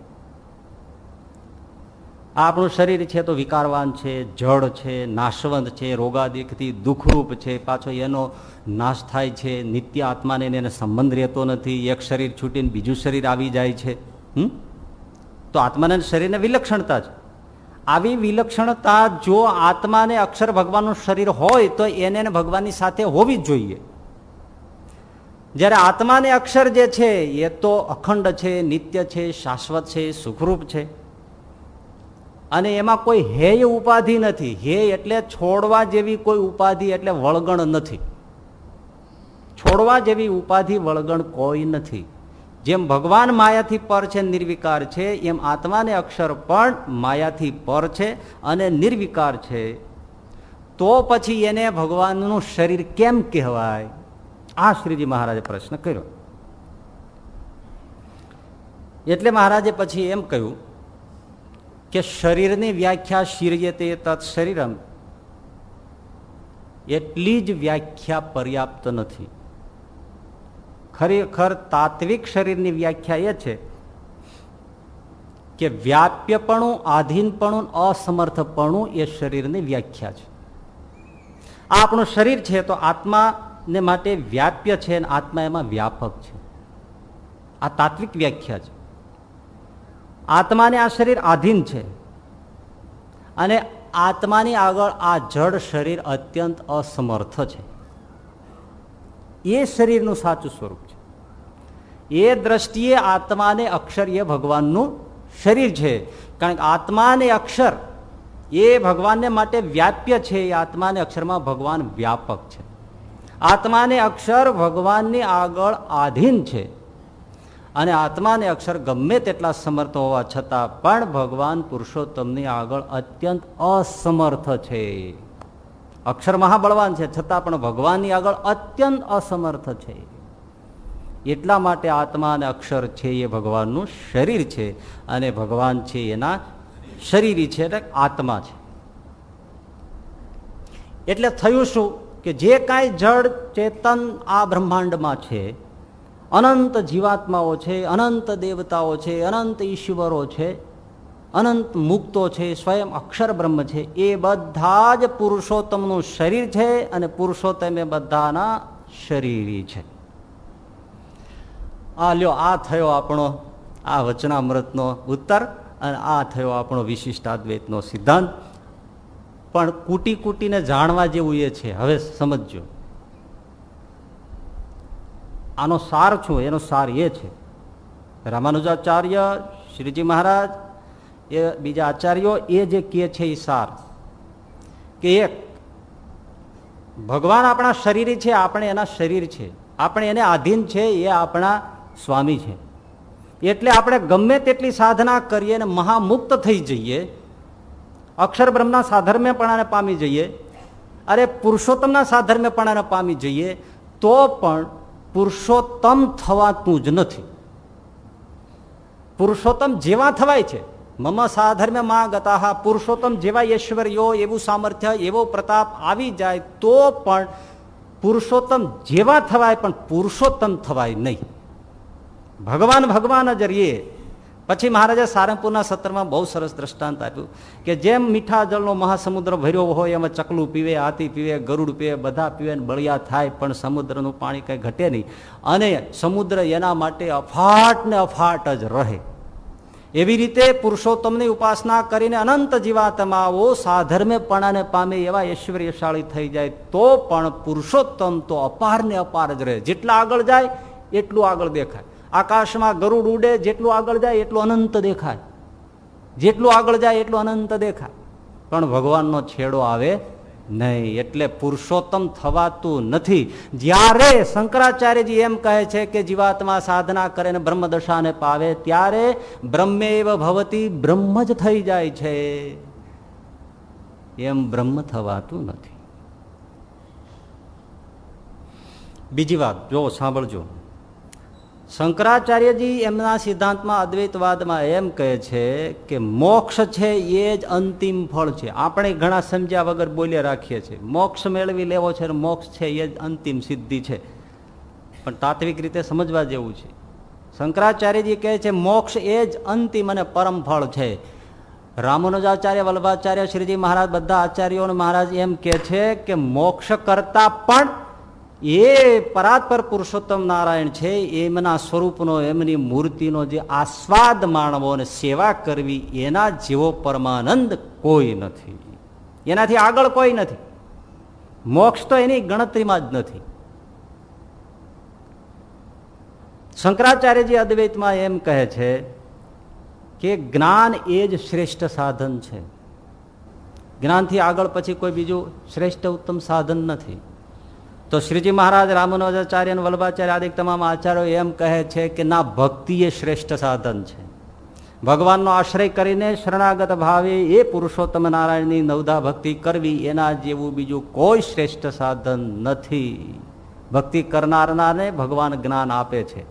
આપણું શરીર છે તો વિકારવાન છે જળ છે, નાશવંત છે, રોગાદિકથી દુઃખરૂપ છે. પાછો એનો નાશ થાય છે, નિત્ય આત્માને એને સંબંધ રહેતો નથી. એક શરીર છૂટીને બીજું શરીર આવી જાય છે. હમ? તો આત્માને શરીરને વિલક્ષણતા છે. આવી વિલક્ષણતા જો આત્માને અક્ષર ભગવાનનું શરીર હોય, તો એને ભગવાનની સાથે હોવી જ જોઈએ. જ્યારે આત્માને અક્ષર જે છે, એ તો અખંડ છે, નિત્ય છે, શાશ્વત છે, સુખરૂપ છે. અને એમાં કોઈ હેય ઉપાધિ નથી. હે એટલે છોડવા જેવી કોઈ ઉપાધિ એટલે વળગણ નથી. છોડવા જેવી ઉપાધિ વળગણ કોઈ નથી. જેમ ભગવાન માયાથી પર છે, નિર્વિકાર છે, એમ આત્માને અક્ષર પણ માયાથી પર છે અને નિર્વિકાર છે. તો પછી એને ભગવાનનું શરીર કેમ કહેવાય? આ શ્રીજી મહારાજે પ્રશ્ન કર્યો. એટલે મહારાજે પછી એમ કહ્યું કે શરીરની વ્યાખ્યા શિર્ય તે તત્ શરીરમ. એટલી જ વ્યાખ્યા પર્યાપ્ત નથી. ખરેખર તાત્વિક શરીરની વ્યાખ્યા એ છે કે વ્યાપ્યપણું, આધીનપણું, અસમર્થપણું એ શરીરની વ્યાખ્યા છે. આ આપણું શરીર છે તો આત્માને માટે વ્યાપ્ય છે અને આત્મા એમાં વ્યાપક છે. આ તાત્વિક વ્યાખ્યા છે. આત્માને આ શરીર આધીન છે અને આત્માની આગળ આ જડ શરીર અત્યંત અસમર્થ છે. એ શરીરનું સાચું સ્વરૂપ. એ દ્રષ્ટિએ આત્માને અક્ષર એ ભગવાનનું શરીર છે. કારણ કે આત્માને અક્ષર એ ભગવાનને માટે વ્યાપ્ય છે. એ આત્માને અક્ષરમાં ભગવાન વ્યાપક છે. આત્માને અક્ષર ભગવાનની આગળ આધીન છે. અને આત્માને અક્ષર ગમે તેટલા સમર્થ હોવા છતાં પણ ભગવાન પુરુષોત્તમની આગળ અત્યંત અસમર્થ છે. અક્ષર મહાબળવાન છે. છતાં પણ ભગવાનની આગળ અત્યંત અસમર્થ છે. એટલા માટે આત્મા અને અક્ષર છે એ ભગવાનનું શરીર છે અને ભગવાન છે એના શરીરી છે એટલે આત્મા છે. એટલે થયું શું કે જે કાંઈ જળ ચેતન આ બ્રહ્માંડમાં છે, અનંત જીવાત્માઓ છે, અનંત દેવતાઓ છે, અનંત ઈશ્વરો છે, અનંત મુક્તો છે, સ્વયં અક્ષર બ્રહ્મ છે, એ બધા જ પુરુષોત્તમનું શરીર છે અને પુરુષોત્તમ એ બધાના શરીરી છે. આ લ્યો, આ થયો આપણો આ વચનામૃતનો ઉત્તર અને આ થયો આપણો વિશિષ્ટાદ્વૈતનો સિદ્ધાંત. પણ કૂટી કૂટીને જાણવા જેવું એ છે. હવે સમજજો. આનો સાર છું, એનો સાર એ છે. રામાનુજાચાર્ય, શ્રીજી મહારાજ, એ બીજા આચાર્યો, એ જે કહે છે એ સાર. કે એક, ભગવાન આપણા શરીર છે, આપણે એના શરીર છે. આપણે એને આધીન છે, એ આપણા સ્વામી છે. એટલે આપણે ગમે તેટલી સાધના કરીએ અને મહામુક્ત થઈ જઈએ અક્ષર બ્રહ્મના સાધર્મ્યપણાને પામી જઈએ, અરે પુરુષોત્તમના સાધર્મ્યપણાને પામી જઈએ, તો પણ પુરુષોત્તમ થવાતું જ નથી. પુરુષોત્તમ જેવા થવાય છે. મમ સાધર્મ્યમાં ગતા પુરુષોત્તમ જેવા ઐશ્વર્યો, એવું સામર્થ્ય, એવો પ્રતાપ આવી જાય તો પણ પુરુષોત્તમ જેવા થવાય, પણ પુરુષોત્તમ થવાય નહીં. ભગવાન ભગવાન જ રહીએ. પછી મહારાજે સારંગપુરના સત્રમાં બહુ સરસ દ્રષ્ટાંત આપ્યું કે જેમ મીઠા જળનો મહાસમુદ્ર ભર્યો હોય એમાં ચકલું પીવે હાથી પીવે, ગરુડ પીવે, બધા પીવે ને બળિયા થાય, પણ સમુદ્રનું પાણી કંઈ ઘટે નહીં. અને સમુદ્ર એના માટે અફાટ ને અફાટ જ રહે. એવી રીતે પુરુષોત્તમની ઉપાસના કરીને અનંત જીવાતમાઓ સાધર્મ્યપણાને પામે એવા ઐશ્વર્યશાળી થઈ જાય, તો પણ પુરુષોત્તમ તો અપાર ને અપાર જ રહે. જેટલા આગળ જાય, એટલું આગળ દેખાય. આકાશમાં ગરુડ ઉડે, જેટલું આગળ જાય એટલું અનંત દેખાય. જેટલું આગળ જાય એટલું અનંત દેખાય. પણ ભગવાનનો છેડો આવે નહીં, એટલે પુરુષોત્તમ થવાતું નથી. જ્યારે શંકરાચાર્યજી એમ કહે છે કે જીવાત્મા સાધના કરે ને બ્રહ્મદશાને પાવે, ત્યારે બ્રહ્મેવ ભવતી બ્રહ્મ જ થઈ જાય છે. એમ બ્રહ્મ થવાતું નથી. બીજી વાત, જો સાંભળજો. શંકરાચાર્યજી એમના સિદ્ધાંતમાં અદ્વૈતવાદમાં એમ કહે છે કે મોક્ષ છે એ જ અંતિમ ફળ છે. આપણે ઘણા સમજ્યા વગર બોલ્યા રાખીએ છીએ. મોક્ષ મેળવી લેવો છે મોક્ષ છે એ જ અંતિમ સિદ્ધિ છે. પણ તાત્વિક રીતે સમજવા જેવું છે. શંકરાચાર્યજી કહે છે મોક્ષ એ જ અંતિમ અને પરમ ફળ છે. રામાનુજાચાર્ય વલ્ભાચાર્ય શ્રીજી મહારાજ બધા આચાર્યો મહારાજ એમ કે છે કે મોક્ષ કરતા પણ એ પરાત્પર પુરુષોત્તમ નારાયણ છે, એમના સ્વરૂપનો, એમની મૂર્તિનો જે આસ્વાદ માણવો અને સેવા કરવી, એના જેવો પરમાનંદ કોઈ નથી. એનાથી આગળ કોઈ નથી. મોક્ષ તો એની ગણતરીમાં જ નથી. શંકરાચાર્યજી અદ્વૈતમાં એમ કહે છે કે જ્ઞાન એ જ શ્રેષ્ઠ સાધન છે. જ્ઞાનથી આગળ પછી કોઈ બીજું શ્રેષ્ઠ ઉત્તમ સાધન નથી. તો શ્રીજી મહારાજ રામનોજાચાર્ય અને વલ્ભાચાર્ય આદિ તમામ આચાર્યો એમ કહે છે કે ના ભક્તિ એ શ્રેષ્ઠ સાધન છે. ભગવાનનો આશ્રય કરીને શરણાગત ભાવે એ પુરુષોત્તમ નારાયણની નવધા ભક્તિ કરવી એના જેવું બીજું કોઈ શ્રેષ્ઠ સાધન નથી. ભક્તિ કરનારનાને ભગવાન જ્ઞાન આપે છે,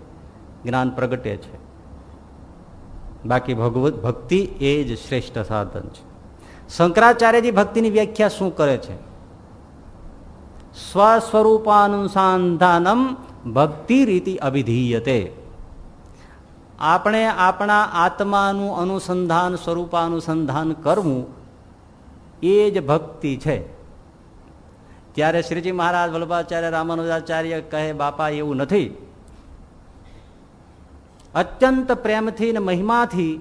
જ્ઞાન પ્રગટે છે. બાકી ભગવત ભક્તિ એ જ શ્રેષ્ઠ સાધન છે. શંકરાચાર્યજી ભક્તિની વ્યાખ્યા શું કરે છે? સ્વસ્વરૂપાનુસંધાનમ ભક્તિ રીતિ અભિધીયતે. આપણે આપણા આત્માનું અનુસંધાન, સ્વરૂપાનુસંધાન કરવું એ જ ભક્તિ છે. ત્યારે શ્રીજી મહારાજ વલ્લભાચાર્ય રામાનુજાચાર્ય કહે, બાપા, એવું નથી. અત્યંત પ્રેમથી ને મહિમાથી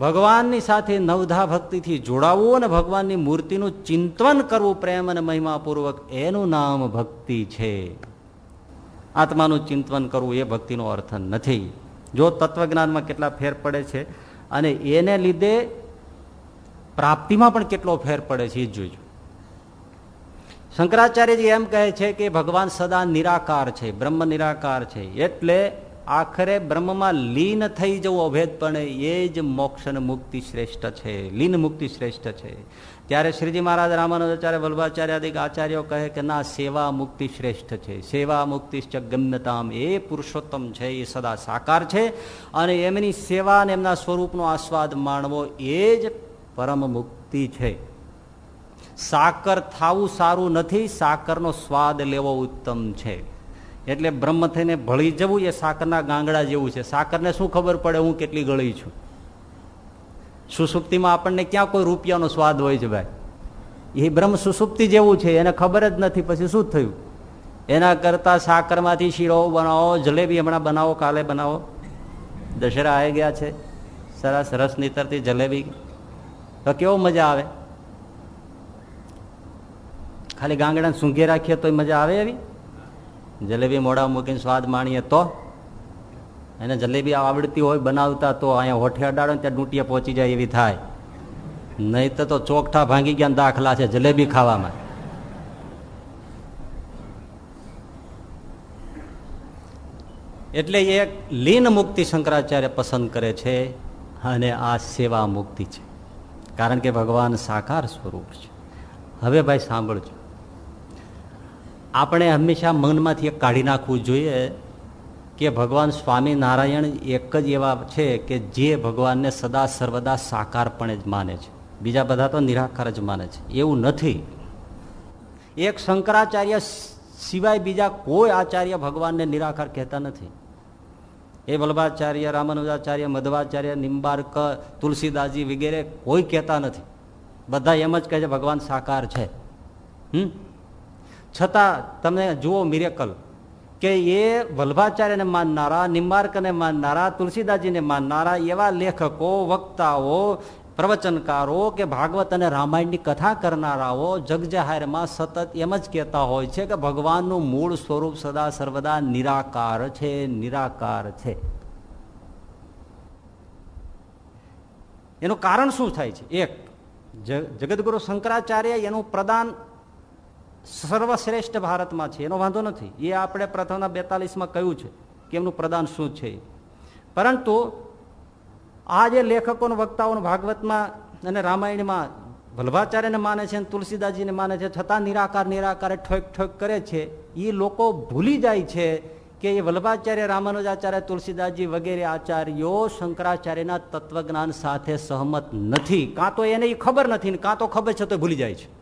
ભગવાનની સાથે નવધા ભક્તિથી જોડાવવું અને ભગવાનની મૂર્તિનું ચિંતન કરવું પ્રેમ અને મહિમાપૂર્વક, એનું નામ ભક્તિ છે. આત્માનું ચિંતન કરવું એ ભક્તિનો અર્થ નથી. જો તત્વજ્ઞાનમાં કેટલા ફેર પડે છે અને એને લીધે પ્રાપ્તિમાં પણ કેટલો ફેર પડે છે, એ જોઈજો શંકરાચાર્યજી એમ કહે છે કે ભગવાન સદા નિરાકાર છે બ્રહ્મ નિરાકાર છે. એટલે આખરે બ્રહ્મમાં લીન થઈ જવું અભેદપણે એ જ મોક્ષ મુક્તિ શ્રેષ્ઠ છે, લીન મુક્તિ શ્રેષ્ઠ છે. ત્યારે શ્રીજી મહારાજ રામાનુજાચાર્ય વલ્ભાચાર્ય આદિક આચાર્યો કહે કે ના, સેવા મુક્તિ શ્રેષ્ઠ છે. સેવા મુક્તિ ગમ્યતામ, એ પુરુષોત્તમ છે, એ સદા સાકાર છે. અને એમની સેવા અને એમના સ્વરૂપનો આસ્વાદ માણવો એ જ પરમ મુક્તિ છે. સાકર થાવું સારું નથી, સાકરનો સ્વાદ લેવો ઉત્તમ છે. એટલે બ્રહ્મ થઈને ભળી જવું એ સાકરના ગાંગડા જેવું છે. સાકરને શું ખબર પડે? હું કેટલી ગળી છું. સુસુપ્તિમાં આપણને ક્યાં કોઈ રૂપિયાનો સ્વાદ હોય છે ભાઈ? એ બ્રહ્મ સુસુપ્તિ જેવું છે, એને ખબર જ નથી. પછી શું થયું? એના કરતા સાકરમાંથી શીરો બનાવો, જલેબી હમણાં બનાવો, કાલે બનાવો. દશેરા આવી ગયા છે. સરસ રસ નીતરતી જલેબી. તો કેવો મજા આવે? ખાલી ગાંગડા સૂંઘી રાખીએ તો મજા આવે એવી? જલેબી મોડા મૂકીને સ્વાદ માણીએ તો? એને જલેબી આવડતી હોય બનાવતા તો અહીંયા હોઠે અડાડો ત્યાં ડૂંટીએ પહોંચી જાય એવી થાય. નહીં તો ચોકઠા ભાંગી ગયા દાખલા છે જલેબી ખાવામાં. એટલે એક લીન મુક્તિ શંકરાચાર્ય પસંદ કરે છે અને આ સેવા મુક્તિ છે. કારણ કે ભગવાન સાકાર સ્વરૂપ છે. હવે ભાઈ સાંભળજો. આપણે હંમેશા મનમાંથી એક કાઢી નાખવું જોઈએ કે ભગવાન સ્વામિનારાયણ એક જ એવા છે કે જે ભગવાનને સદા સર્વદા સાકારપણે જ માને છે. બીજા બધા તો નિરાકાર જ માને છે. એવું નથી. એક શંકરાચાર્ય સિવાય બીજા કોઈ આચાર્ય ભગવાનને નિરાકાર કહેતા નથી. એ વલ્ભાચાર્ય, રામાનુજાચાર્ય, મધવાચાર્ય, નિંબાર્ક, તુલસીદાસજી વગેરે કોઈ કહેતા નથી. બધા એમ જ કહે છે ભગવાન સાકાર છે. હમ? છતાં તમે જુઓ મિરેકલ કે એ વલ્ભાચાર્યને માનનારા નિમ્બાર્કને માનનારા, તુલસીદાસજીને માનનારા એવા લેખકો, વક્તાઓ, પ્રવચનકારો કે ભાગવત અને રામાયણની કથા કરનારાઓ જગજાહેરમાં સતત એમ જ કહેતા હોય છે કે ભગવાનનું મૂળ સ્વરૂપ સદા સર્વદા નિરાકાર છે નિરાકાર છે. એનું કારણ શું થાય છે? એક જગદગુરુ શંકરાચાર્ય એનું પ્રદાન સર્વશ્રેષ્ઠ ભારતમાં છે. એનો વાંધો નથી. એ આપણે પ્રથમના બેતાલીસમાં કહ્યું છે કે એમનું પ્રદાન શું છે. પરંતુ આ જે લેખકોને વક્તાઓને ભાગવતમાં અને રામાયણમાં વલ્ભાચાર્યને માને છે અને તુલસીદાસજીને માને છે, છતાં નિરાકાર, નિરાકારે ઠોક ઠોક કરે છે એ લોકો ભૂલી જાય છે કે એ વલ્ભાચાર્ય રામાનુજાચાર્ય, તુલસીદાસજી વગેરે આચાર્યો શંકરાચાર્યના તત્વજ્ઞાન સાથે સહમત નથી. કાં તો એને ખબર નથી કાં તો ખબર છે તો ભૂલી જાય છે.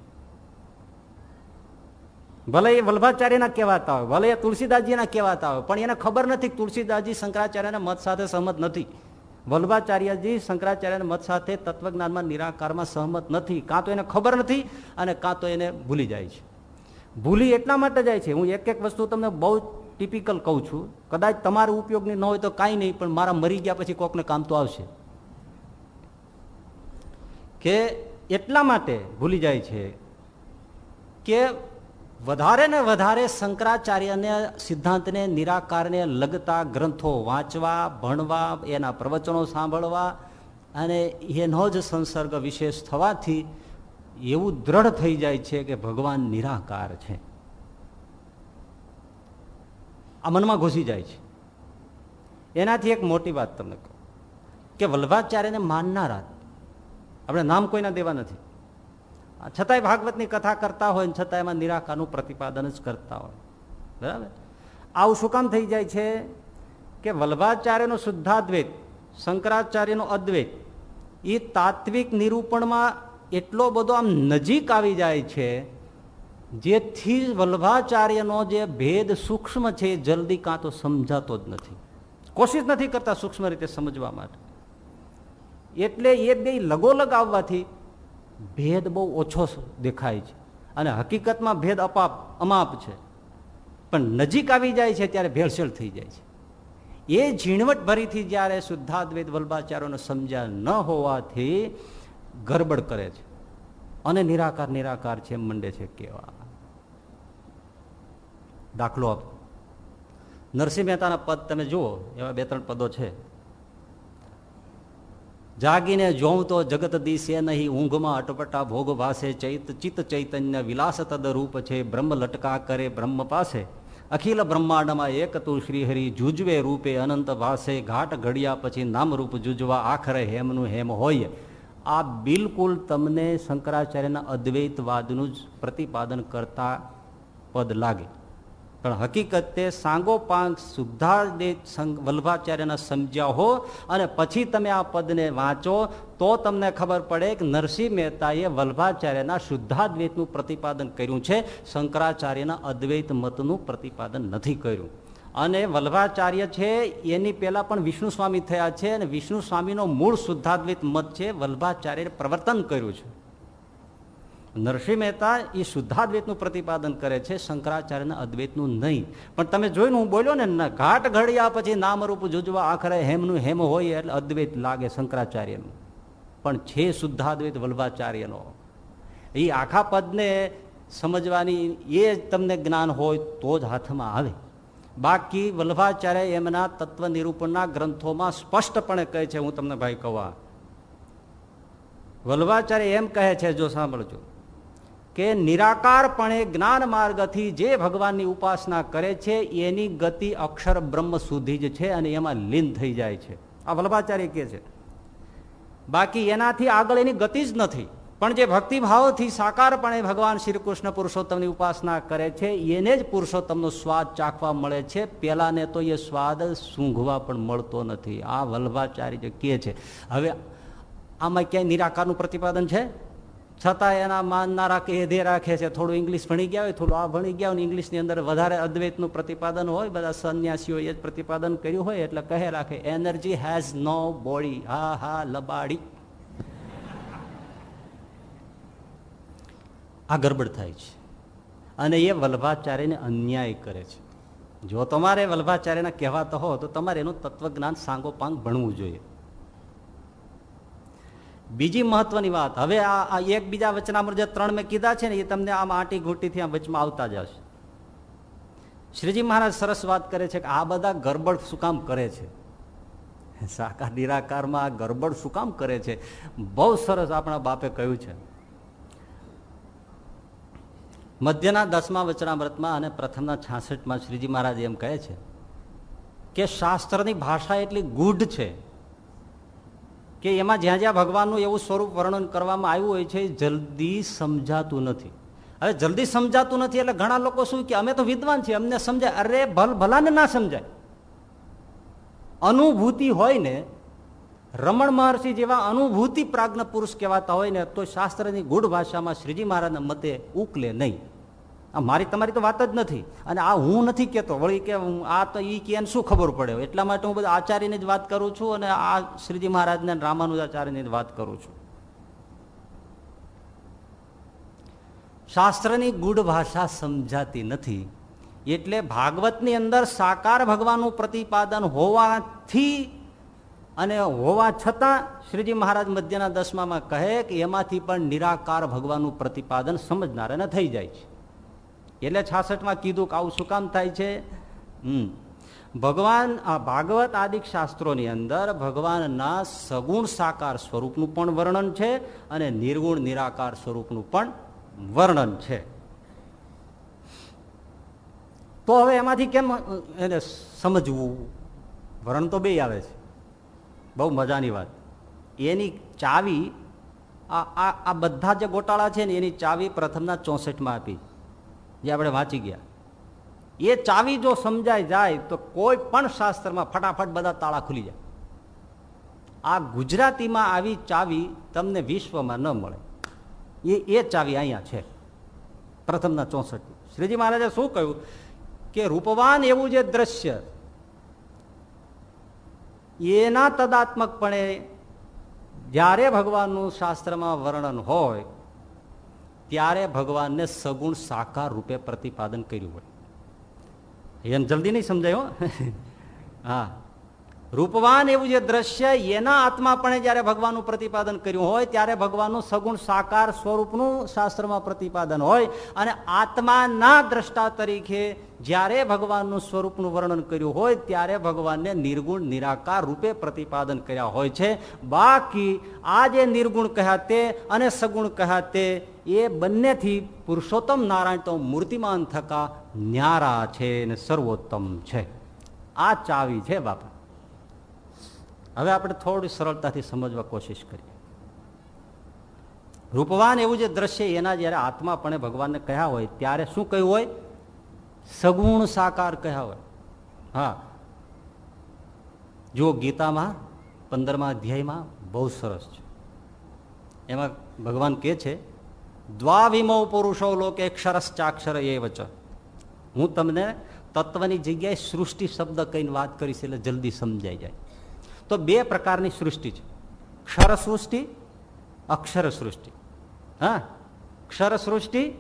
ભલે એ વલ્ભાચાર્યના કહેવાતા હોય, ભલે એ તુલસીદાસજીના કહેવાતા હોય, પણ એને ખબર નથી તુલસીદાસજી શંકરાચાર્યના મત સાથે સહમત નથી. વલ્ભાચાર્યજી શંકરાચાર્યના મત સાથે તત્વજ્ઞાનમાં નિરાકારમાં સહમત નથી. કાં તો એને ખબર નથી અને કાં તો એને ભૂલી જાય છે. ભૂલી એટલા માટે જાય છે. હું એક એક વસ્તુ તમને બહુ ટિપિકલ કહું છું. કદાચ તમારે ઉપયોગની ન હોય તો કાંઈ નહીં, પણ મારા મરી ગયા પછી કોકને કામ તો આવશે. કે એટલા માટે ભૂલી જાય છે કે વધારે ને વધારે શંકરાચાર્યને સિદ્ધાંતને, નિરાકારને લગતા ગ્રંથો વાંચવા, ભણવા, એના પ્રવચનો સાંભળવા અને એનો જ સંસર્ગ વિશેષ થવાથી એવું દ્રઢ થઈ જાય છે કે ભગવાન નિરાકાર છે. આ મનમાં ઘૂસી જાય છે. એનાથી એક મોટી વાત તમને કહું કે વલ્ભાચાર્યને માનનારા આપણે નામ કોઈના દેવા નથી. છતાંય ભાગવતની કથા કરતા હોય છતાં એમાં નિરાકારનું પ્રતિપાદન જ કરતા હોય. બરાબર? આવું શું કામ થઈ જાય છે કે વલ્ભાચાર્યનો શુદ્ધાદ્વૈત, શંકરાચાર્યનો અદ્વૈત એ તાત્વિક નિરૂપણમાં એટલો બધો આમ નજીક આવી જાય છે, જેથી વલ્ભાચાર્યનો જે ભેદ સૂક્ષ્મ છે એ જલ્દી કાં તો સમજાતો જ નથી. કોશિશ નથી કરતા સૂક્ષ્મ રીતે સમજવા માટે. એટલે એ બે લગોલગ આવવાથી ભેદ બહુ ઓછો દેખાય છે. અને હકીકતમાં ભેદ અપાપ અમાપ છે. પણ નજીક આવી જાય છે ત્યારે ભેળસેળ થઈ જાય છે. એ ઝીણવટ ભરીથી જ્યારે શુદ્ધાદ્વૈત વલ્ભાચારોને સમજ્યા ન હોવાથી ગરબડ કરે છે. અને નિરાકાર નિરાકાર છે, મંડે છે કેવા. દાખલો આપો. નરસિંહ મહેતાના પદ તમે જુઓ, એવા બે, ત્રણ પદો છે. જાગીને જોઉં તો જગત દિશે નહીં, ઊંઘમાં અટપટા ભોગ ભાસે, ચૈત ચિત્ત ચૈતન્ય વિલાસ તદ રૂપ છે, બ્રહ્મ લટકા કરે બ્રહ્મ પાસે. અખિલ બ્રહ્માંડમાં એક તું શ્રીહરિ જુજવે રૂપે અનંત ભાસે, ઘાટ ઘડિયા પછી નામરૂપ જુજવા આખરે હેમનું હેમ હોય. આ બિલકુલ તમને શંકરાચાર્યના અદ્વૈતવાદનું જ પ્રતિપાદન કરતા પદ લાગે. પણ હકીકતે સાંગોપાંગ શુદ્ધાદે વલ્ભાચાર્યને સમજ્યા હો અને પછી તમે આ પદને વાંચો તો તમને ખબર પડે કે નરસિંહ મહેતાએ વલ્ભાચાર્યના શુદ્ધાદ્વૈતનું પ્રતિપાદન કર્યું છે. શંકરાચાર્યના અદ્વૈત મતનું પ્રતિપાદન નથી કર્યું. અને વલ્ભાચાર્ય છે એની પહેલાં પણ વિષ્ણુ સ્વામી થયા છે અને વિષ્ણુ સ્વામીનો મૂળ શુદ્ધાદ્વૈત મત છે વલ્ભાચાર્ય પ્રવર્તન કર્યું છે. નરસિંહ મહેતા એ શુદ્ધાદ્વૈતનું પ્રતિપાદન કરે છે, શંકરાચાર્યના અદ્વૈતનું નહીં. પણ તમે જોઈને હું બોલ્યો ને ઘાટ ઘડિયા પછી નામરૂપ જુજવા આખરે હેમનું હેમ હોય એટલે અદ્વૈત લાગે શંકરાચાર્યનું. પણ છે શુદ્ધાદ્વૈત વલ્ભાચાર્યનો. એ આખા પદને સમજવાની એ તમને જ્ઞાન હોય તો જ હાથમાં આવે. બાકી વલ્ભાચાર્ય એમના તત્વ નિરૂપણના ગ્રંથોમાં સ્પષ્ટપણે કહે છે, હું તમને ભાઈ કહવા વલ્ભાચાર્ય એમ કહે છે, જો સાંભળજો. કે નિરાકારપણે જ્ઞાન માર્ગથી જે ભગવાનની ઉપાસના કરે છે, એની ગતિ અક્ષર બ્રહ્મ સુધી જ છે અને એમાં લીન થઈ જાય છે. આ વલ્ભાચાર્ય કે છે. બાકી એનાથી આગળ એની ગતિ જ નથી. પણ જે ભક્તિભાવથી સાકારપણે ભગવાન શ્રી કૃષ્ણ પુરુષોત્તમની ઉપાસના કરે છે, એને જ પુરુષોત્તમનો સ્વાદ ચાખવા મળે છે. પેલાને તો એ સ્વાદ સૂંઘવા પણ મળતો નથી. આ વલ્ભાચાર્ય જે કે છે. હવે આમાં ક્યાંય નિરાકારનું પ્રતિપાદન છે? છતાં એના માનનારા કે એધે રાખે છે. થોડું ઇંગ્લિશ ભણી ગયા હોય, થોડું આ ભણી ગયા હોય ઇંગ્લિશની અંદર વધારે અદ્વૈતનું પ્રતિપાદન હોય, બધા સંન્યાસીઓ એ જ પ્રતિપાદન કર્યું હોય, એટલે કહે, રાખે એનર્જી હેઝ નો બોડી હા હા, લબાડી. આ ગરબડ થાય છે. અને એ વલ્ભાચાર્યને અન્યાય કરે છે. જો તમારે વલ્ભાચાર્યના કહેવાતા હો, તો તમારે એનું તત્વજ્ઞાન સાંગોપાંગ ભણવું જોઈએ. બીજી મહત્વની વાત. હવે આ એક બીજા વચનામૃત જે ત્રણ મેં કીધા છે ને, એ તમને આમ આંટી ઘૂંટીથી આ વચમાં આવતા જશે શ્રીજી મહારાજ સરસ વાત કરે છે કે આ બધા ગરબડ શું કરે છે? સાકાર નિરાકારમાં આ ગરબડ શું કરે છે? બહુ સરસ આપણા બાપે કહ્યું છે. મધ્યના દસમા વચનામૃતમાં અને પ્રથમના છાસઠમાં શ્રીજી મહારાજ એમ કહે છે કે શાસ્ત્રની ભાષા એટલી ગૂઢ છે કે એમાં જ્યાં જ્યાં ભગવાનનું એવું સ્વરૂપ વર્ણન કરવામાં આવ્યું હોય છે જલ્દી સમજાતું નથી. હવે જલ્દી સમજાતું નથી એટલે ઘણા લોકો શું કે, અમે તો વિદ્વાન છીએ, અમને સમજાય. અરે, ભલ, ભલાને ના સમજાય. અનુભૂતિ હોય ને, રમણ મહર્ષિ જેવા અનુભૂતિ પ્રાજ્ઞ પુરુષ કહેવાતા હોય ને, તો શાસ્ત્રની ગૂઢ ભાષામાં શ્રીજી મહારાજના મતે ઉકલે નહીં. મારી તમારી તો વાત જ નથી. અને આ હું નથી કહેતો. વળી કે આ તો એ કે શું ખબર પડે? એટલા માટે હું બધા આચાર્યની જ વાત કરું છું અને આ શ્રીજી મહારાજને રામાનુજાચાર્યની જ વાત કરું છું. શાસ્ત્રની ગુઢ ભાષા સમજાતી નથી. એટલે ભાગવતની અંદર સાકાર ભગવાનનું પ્રતિપાદન હોવાથી અને હોવા છતાં શ્રીજી મહારાજ મધ્યના દસમામાં કહે કે એમાંથી પણ નિરાકાર ભગવાનનું પ્રતિપાદન સમજનારાને થઈ જાય છે. એટલે છાસઠમાં કીધું કે આવું શું કામ થાય છે? હમ. ભગવાન આ ભાગવત આદિક શાસ્ત્રોની અંદર ભગવાનના સગુણ સાકાર સ્વરૂપનું પણ વર્ણન છે અને નિર્ગુણ નિરાકાર સ્વરૂપનું પણ વર્ણન છે. તો હવે એમાંથી કેમ, એને સમજવું? વર્ણ તો બે આવે છે. બહુ મજાની વાત. એની ચાવી આ આ બધા જે ગોટાળા છે ને એની ચાવી પ્રથમના ચોસઠમાં આપી. જે આપણે વાંચી ગયા. એ ચાવી જો સમજાય જાય તો કોઈ પણ શાસ્ત્રમાં ફટાફટ બધા તાળા ખુલી જાય. આ ગુજરાતીમાં આવી ચાવી તમને વિશ્વમાં ન મળે. એ એ ચાવી અહીંયા છે. પ્રથમના ચોસઠ શ્રીજી મહારાજે શું કહ્યું? કે રૂપવાન એવું જે દ્રશ્ય, એના તદાત્મકપણે જ્યારે ભગવાનનું શાસ્ત્રમાં વર્ણન હોય ત્યારે ભગવાનને સગુણ સાકાર રૂપે પ્રતિપાદન કર્યું હોય. એમ જલ્દી નહીં સમજાયો હા. રૂપવાન એવું જે દ્રશ્ય એના આત્માપણે જયારે ભગવાનનું પ્રતિપાદન કર્યું હોય, ત્યારે ભગવાનનું સગુણ સાકાર સ્વરૂપનું શાસ્ત્રમાં પ્રતિપાદન હોય અને આત્માના દ્રષ્ટા તરીકે જ્યારે ભગવાનનું સ્વરૂપનું વર્ણન કર્યું હોય, ત્યારે ભગવાનને નિર્ગુણ, નિરાકાર રૂપે પ્રતિપાદન કર્યા હોય છે. બાકી આ જે નિર્ગુણ કહ્યા તે અને સગુણ કહ્યા તે એ બંનેથી પુરુષોત્તમ નારાયણ તો મૂર્તિમાન થકા ન્યારા છે ને સર્વોત્તમ છે. આ ચાવી છે બાપા. હવે આપણે થોડી સરળતાથી સમજવા કોશિશ કરીએ. રૂપવાન એવું જે દ્રશ્ય એના જયારે આત્માપણે ભગવાનને કહ્યા હોય, ત્યારે શું કહ્યું હોય? સગુણ સાકાર કહ્યા હોય. હા. જુઓ ગીતામાં પંદરમા અધ્યાયમાં બહુ સરસ છે. એમાં ભગવાન કે છે દ્વાવિમો પુરુષો લોકે ક્ષરસ ચાક્ષર એ વચ હું તમને તત્વની જગ્યાએ સૃષ્ટિ શબ્દ કહીને વાત કરીશ એટલે જલ્દી સમજાઈ જાય. તો બે પ્રકારની સૃષ્ટિ છે. ક્ષર સૃષ્ટિ અક્ષર સૃષ્ટિ હા? ક્ષર સૃષ્ટિ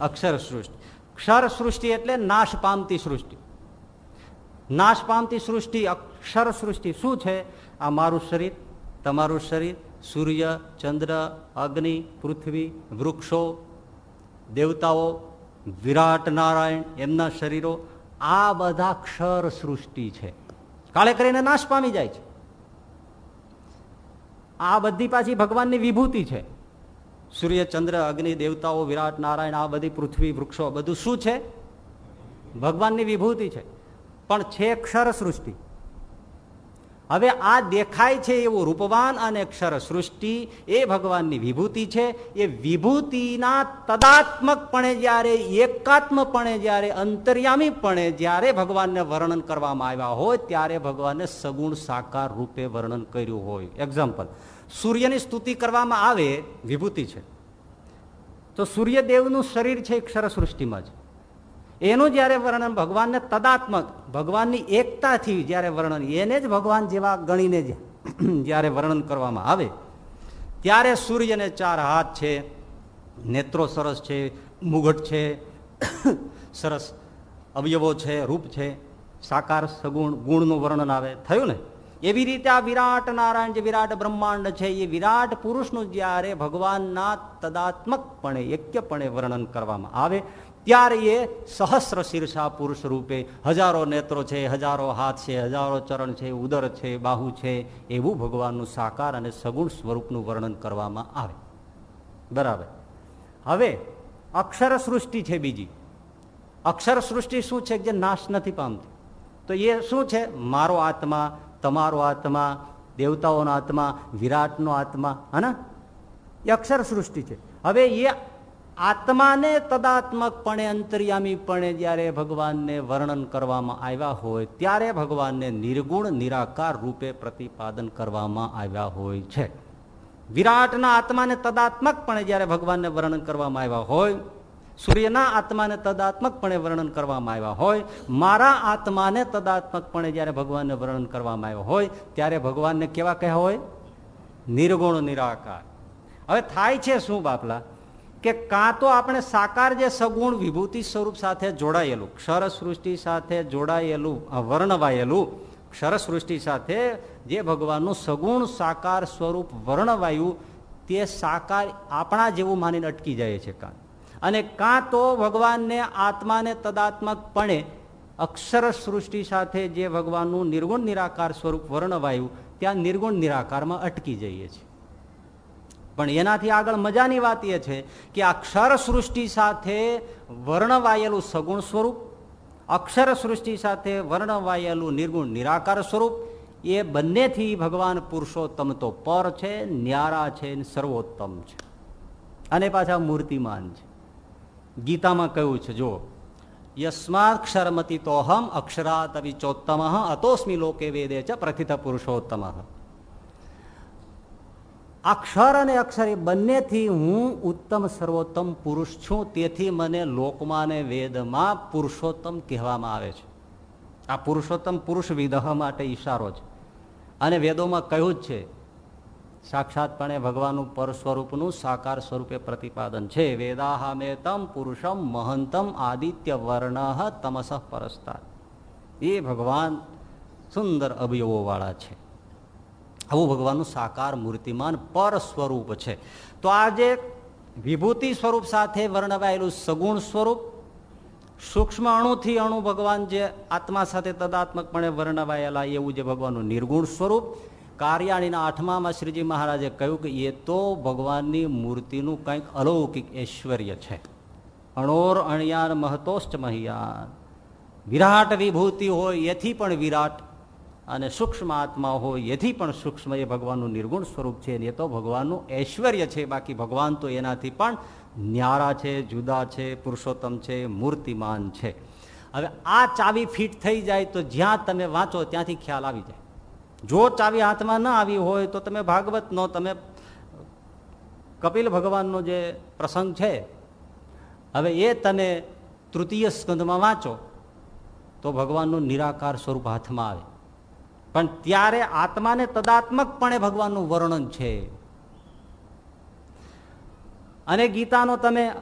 અક્ષર સૃષ્ટિ ક્ષર સૃષ્ટિ એટલે નાશ પામતી સૃષ્ટિ. નાશ પામતી સૃષ્ટિ અક્ષર સૃષ્ટિ શું છે? આ મારું શરીર, તમારું શરીર સૂર્ય, ચંદ્ર, અગ્નિ, પૃથ્વી, વૃક્ષો, દેવતાઓ, વિરાટ નારાયણ, એમના શરીરો, આ બધા ક્ષર સૃષ્ટિ છે. કાળે કરીને નાશ પામી જાય છે. આ બધી પાછી ભગવાનની વિભૂતિ છે. સૂર્ય, ચંદ્ર, અગ્નિ, દેવતાઓ, વિરાટ નારાયણ, આ બધી પૃથ્વી, વૃક્ષો, બધું શું છે? ભગવાનની વિભૂતિ છે. પણ છે ક્ષર સૃષ્ટિ. હવે આ દેખાય છે એવું રૂપવાન અને અક્ષર સૃષ્ટિ એ ભગવાનની વિભૂતિ છે. એ વિભૂતિના તદાત્મકપણે જ્યારે, એકાત્મપણે જ્યારે, અંતર્યામીપણે જ્યારે ભગવાનને વર્ણન કરવામાં આવ્યા હોય, ત્યારે ભગવાનને સગુણ સાકાર રૂપે વર્ણન કર્યું હોય. એક્ઝામ્પલ સૂર્યની સ્તુતિ કરવામાં આવે, વિભૂતિ છે. તો સૂર્યદેવનું શરીર છે અક્ષર સૃષ્ટિમાં જ. એનું જયારે વર્ણન ભગવાનને તદાત્મક, ભગવાનની એકતાથી જયારે વર્ણન, એને જ ભગવાન જેવા ગણીને જયારે વર્ણન કરવામાં આવે, ત્યારે સૂર્યને ચાર હાથ છે, નેત્રો સરસ છે, મુગટ છે, સરસ અવયવો છે, રૂપ છે, સાકાર, સગુણ, ગુણનું વર્ણન આવે. થયું ને? એવી રીતે આ વિરાટ નારાયણ જે વિરાટ બ્રહ્માંડ છે, એ વિરાટ પુરુષનું જ્યારે ભગવાનના તદાત્મકપણે, એક્યપણે વર્ણન કરવામાં આવે ત્યારે એ સહસ્ર શીર્ષા પુરુષ રૂપે હજારો નેત્રો છે, હજારો હાથ છે, હજારો ચરણ છે, ઉદર છે, બાહુ છે, એવું ભગવાનનું સાકાર અને સગુણ સ્વરૂપનું વર્ણન કરવામાં આવે. બરાબર. હવે અક્ષર સૃષ્ટિ છે બીજી. અક્ષર સૃષ્ટિ શું છે જે નાશ નથી પામતી? તો એ શું છે? મારો આત્મા, તમારો આત્મા, દેવતાઓનો આત્મા, વિરાટનો આત્મા, હે એ અક્ષર સૃષ્ટિ છે. હવે એ આત્માને તદાત્મકપણે, અંતર્યામીપણે જ્યારે ભગવાનને વર્ણન કરવામાં આવ્યા હોય, ત્યારે ભગવાનને નિર્ગુણ, નિરાકાર રૂપે પ્રતિપાદન કરવામાં આવ્યા હોય છે. વિરાટના આત્માને તદાત્મકપણે જ્યારે ભગવાનને વર્ણન કરવામાં આવ્યા હોય, સૂર્યના આત્માને તદાત્મકપણે વર્ણન કરવામાં આવ્યા હોય, મારા આત્માને તદાત્મકપણે જ્યારે ભગવાનને વર્ણન કરવામાં આવ્યો હોય, ત્યારે ભગવાનને કેવા કહ્યા હોય? નિર્ગુણ, નિરાકાર. હવે થાય છે શું બાપલા? કે કાં તો આપણે સાકાર જે સગુણ વિભૂતિ સ્વરૂપ સાથે જોડાયેલું ક્ષર સૃષ્ટિ સાથે જોડાયેલું વર્ણવાયેલું ક્ષર સૃષ્ટિ સાથે જે ભગવાનનું સગુણ સાકાર સ્વરૂપ વર્ણવાયું, તે સાકાર આપણા જેવું માનીને અટકી જાય છે કાં. અને કાં તો ભગવાનને આત્માને તદાત્મકપણે અક્ષર સૃષ્ટિ સાથે જે ભગવાનનું નિર્ગુણ નિરાકાર સ્વરૂપ વર્ણવાયું, ત્યાં નિર્ગુણ નિરાકારમાં અટકી જઈએ છીએ. પણ એનાથી આગળ મજાની વાત એ છે કે અક્ષર સૃષ્ટિ સાથે વર્ણવાયેલું સગુણ સ્વરૂપ અક્ષર સૃષ્ટિ સાથે વર્ણવાયેલું નિર્ગુણ નિરાકાર સ્વરૂપ, એ બંનેથી ભગવાન પુરુષોત્તમ તો પર છે, ન્યારા છે સર્વોત્તમ છે. અને પાછા મૂર્તિમાન છે. ગીતામાં કહ્યું છે જો યસ્માક્ષરમતી તોહમ અક્ષરાત અવિચોત્તમ, અતોસ્મી લોકે વેદે છે પ્રથિત પુરુષોત્તમ. અક્ષર અને અક્ષર એ બંનેથી હું ઉત્તમ સર્વોત્તમ પુરુષ છું. તેથી મને લોકમાં અને વેદમાં પુરુષોત્તમ કહેવામાં આવે છે. આ પુરુષોત્તમ પુરુષ વિદહ માટે ઈશારો છે. અને વેદોમાં કહ્યું જ છે, સાક્ષાતપણે ભગવાનનું પર સ્વરૂપનું સાકાર સ્વરૂપે પ્રતિપાદન છે. વેદાહમેતમ પુરુષમ મહંતમ આદિત્ય વર્ણ તમસ પરસ્તા. એ ભગવાન સુંદર અવયવો વાળા છે. આવું ભગવાનનું સાકાર મૂર્તિમાન પર સ્વરૂપ છે. તો આ જે વિભૂતિ સ્વરૂપ સાથે વર્ણવાયેલું સગુણ સ્વરૂપ, સૂક્ષ્મ અણુથી અણુ ભગવાન જે આત્મા સાથે તદાત્મકપણે વર્ણવાયેલા એવું જે ભગવાનનું નિર્ગુણ સ્વરૂપ, કાર્યાણીના આઠમામાં શ્રીજી મહારાજે કહ્યું કે એ તો ભગવાનની મૂર્તિનું કંઈક અલૌકિક ઐશ્વર્ય છે. અણોર અણિયાન મહતોષ્ટ મહિયાન. વિરાટ વિભૂતિ હોય એથી પણ વિરાટ અને સૂક્ષ્મ આત્મા હોય એથી પણ સૂક્ષ્મ એ ભગવાનનું નિર્ગુણ સ્વરૂપ છે એ તો ભગવાનનું ઐશ્વર્ય છે. બાકી ભગવાન તો એનાથી પણ ન્યારા છે, જુદા છે, પુરુષોત્તમ છે, મૂર્તિમાન છે. હવે આ ચાવી ફિટ થઈ જાય તો જ્યાં તમે વાંચો ત્યાંથી ખ્યાલ આવી જાય. જો ચાવી હાથમાં ન આવી હોય તો તમે ભાગવતનો, તમે કપિલ ભગવાનનો જે પ્રસંગ છે, હવે એ તમે તૃતીય સ્કંદમાં વાંચો તો ભગવાનનું નિરાકાર સ્વરૂપ હાથમાં આવે. પણ ત્યારે આત્માને તદાત્મકપણે ભગવાનનું વર્ણન છે. અને ગીતાનો તમે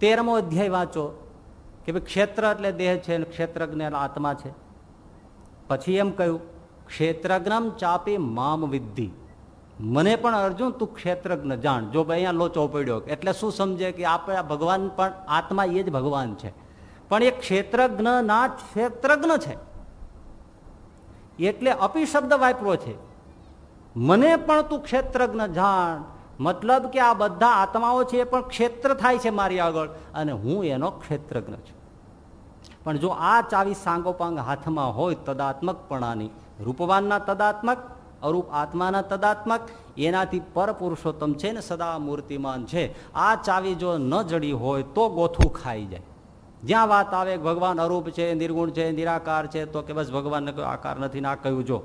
તેરમો અધ્યાય વાંચો કે ભાઈ ક્ષેત્ર એટલે દેહ છે ક્ષેત્રજ્ઞ આત્મા છે. પછી એમ કહ્યું, ક્ષેત્રજ્ઞમ ચાપી મામ વિદ્ધિ. મને પણ અર્જુન, તું ક્ષેત્રજ્ઞ જાણ. જો ભાઈ અહીંયા લોચો પડ્યો એટલે શું સમજે કે આપણે ભગવાન પણ આત્મા એ જ ભગવાન છે. પણ એ ક્ષેત્રજ્ઞ ના ક્ષેત્રજ્ઞ છે. એટલે અપિશબ્દ વાપરો છે. મને પણ તું ક્ષેત્રજ્ઞ જાણ. મતલબ કે આ બધા આત્માઓ છે એ પણ ક્ષેત્ર થાય છે મારી આગળ. અને હું એનો ક્ષેત્રજ્ઞ છું. પણ જો આ ચાવી સાંગોપાંગ હાથમાં હોય તદાત્મકપણાની, રૂપવાનના તદાત્મક, અરૂપ આત્માના તદાત્મક, એનાથી પર પુરુષોત્તમ છે ને સદા મૂર્તિમાન છે. આ ચાવી જો ન જડી હોય તો ગોથું ખાઈ જાય. જ્યાં વાત આવે, ભગવાન અરૂપ છે, નિર્ગુણ છે, નિરાકાર છે, તો કે બસ ભગવાનને કોઈ આકાર નથી, ના કહ્યું, જો.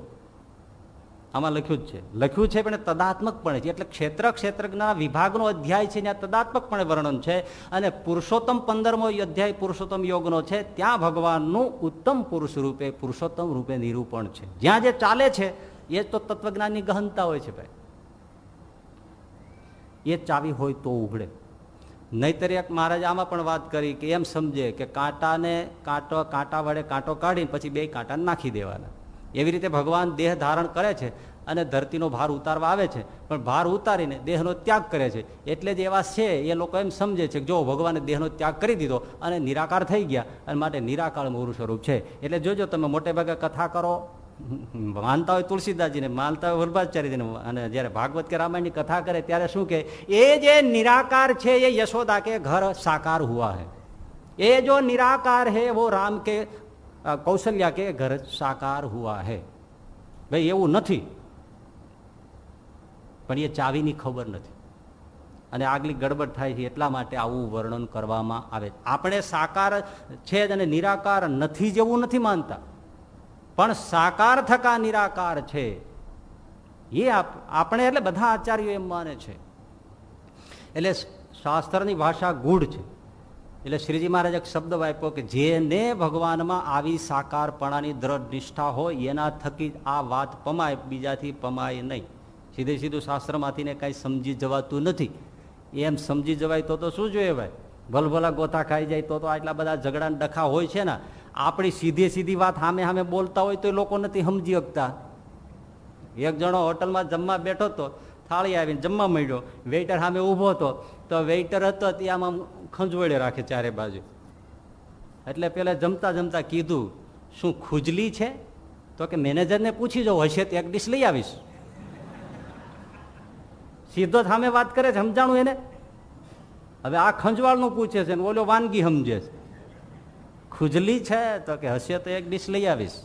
આમાં લખ્યું જ છે. લખ્યું છે પણ તદાત્મકપણે છે. એટલે ક્ષેત્ર ક્ષેત્રના વિભાગનો અધ્યાય છે ત્યાં તદાત્મકપણે વર્ણન છે. અને પુરુષોત્તમ પંદરમો અધ્યાય પુરુષોત્તમ યોગનો છે, ત્યાં ભગવાનનું ઉત્તમ પુરુષ રૂપે, પુરુષોત્તમ રૂપે નિરૂપણ છે. જ્યાં જે ચાલે છે, એ તો તત્વજ્ઞાનની ગહનતા હોય છે ભાઈ. એ ચાવી હોય તો ઉઘડે નહીતર એક મહારાજ આમાં પણ વાત કરી કે એમ સમજે કે કાંટાને કાંટો કાંટા વડે કાંટો કાઢીને પછી બે કાંટા નાખી દેવાના. એવી રીતે ભગવાન દેહ ધારણ કરે છે અને ધરતીનો ભાર ઉતારવા આવે છે. પણ ભાર ઉતારીને દેહનો ત્યાગ કરે છે. એટલે જ એવા છે, એ લોકો એમ સમજે છે કે જો ભગવાને દેહનો ત્યાગ કરી દીધો અને નિરાકાર થઈ ગયા અને માટે નિરાકાર મૂળ સ્વરૂપ છે. એટલે જોજો તમે મોટે ભાગે કથા કરો. માનતા હોય તુલસીદાસજીને, માનતા હોય વલ્ભાચાર્યજીને અને જયારે ભાગવત કે રામાયણની કથા કરે ત્યારે શું કે, એ જે નિરાકાર છે એ યશોદા કે ઘર સાકાર હુઆ હે. એ જો નિરાકાર હે વો રામ કે કૌશલ્યા કે ઘર સાકાર હુઆ હે. ભાઈ, એવું નથી. પણ એ ચાવીની ખબર નથી. અને આગલી ગડબડ થાય છે એટલા માટે આવું વર્ણન કરવામાં આવે. આપણે સાકાર છે અને નિરાકાર નથી જેવું નથી માનતા. પણ સાકાર થકા નિરાકાર છે. એ આપણે એટલે બધા આચાર્યો એમ માને છે. એટલે શાસ્ત્રની ભાષા ગૂઢ છે. એટલે શ્રીજી મહારાજ એક શબ્દ વાપ્યો કે જેને ભગવાનમાં આવી સાકારપણાની દ્રઢ નિષ્ઠા હોય, એના થકી આ વાત પમાય, બીજાથી પમાય નહીં. સીધે સીધું શાસ્ત્રમાંથી ને કાંઈ સમજી જવાતું નથી. એમ સમજી જવાય તો તો શું જોઈએ ભાઈ? ભલભલા ગોથા ખાઈ જાય તો તો આટલા બધા ઝઘડા ડખા હોય છે ને આપણી સીધી સીધી વાત સામે સામે બોલતા હોય તો લોકો નથી સમજી શકતા. એક જણો હોટલમાં જમવા બેઠો હતો, થાળી આવીને જમવા માંડ્યો. વેઇટર સામે ઊભો હતો, તો વેઇટર હતો ત્યાં આમ ખંજવડે રાખે ચારે બાજુ. એટલે પેલા જમતા જમતા કીધું, શું ખુજલી છે? તો કે મેનેજરને પૂછી જાઓ હશે તો એક ડીશ લઈ આવીશ. સીધો સામે વાત કરે છે, સમજાણું એને? હવે આ ખંજવાળનું પૂછે છે ઓલો વાનગી સમજે છે. ખુજલી છે તો કે હશે તો એક ડીશ લઈ આવીશ.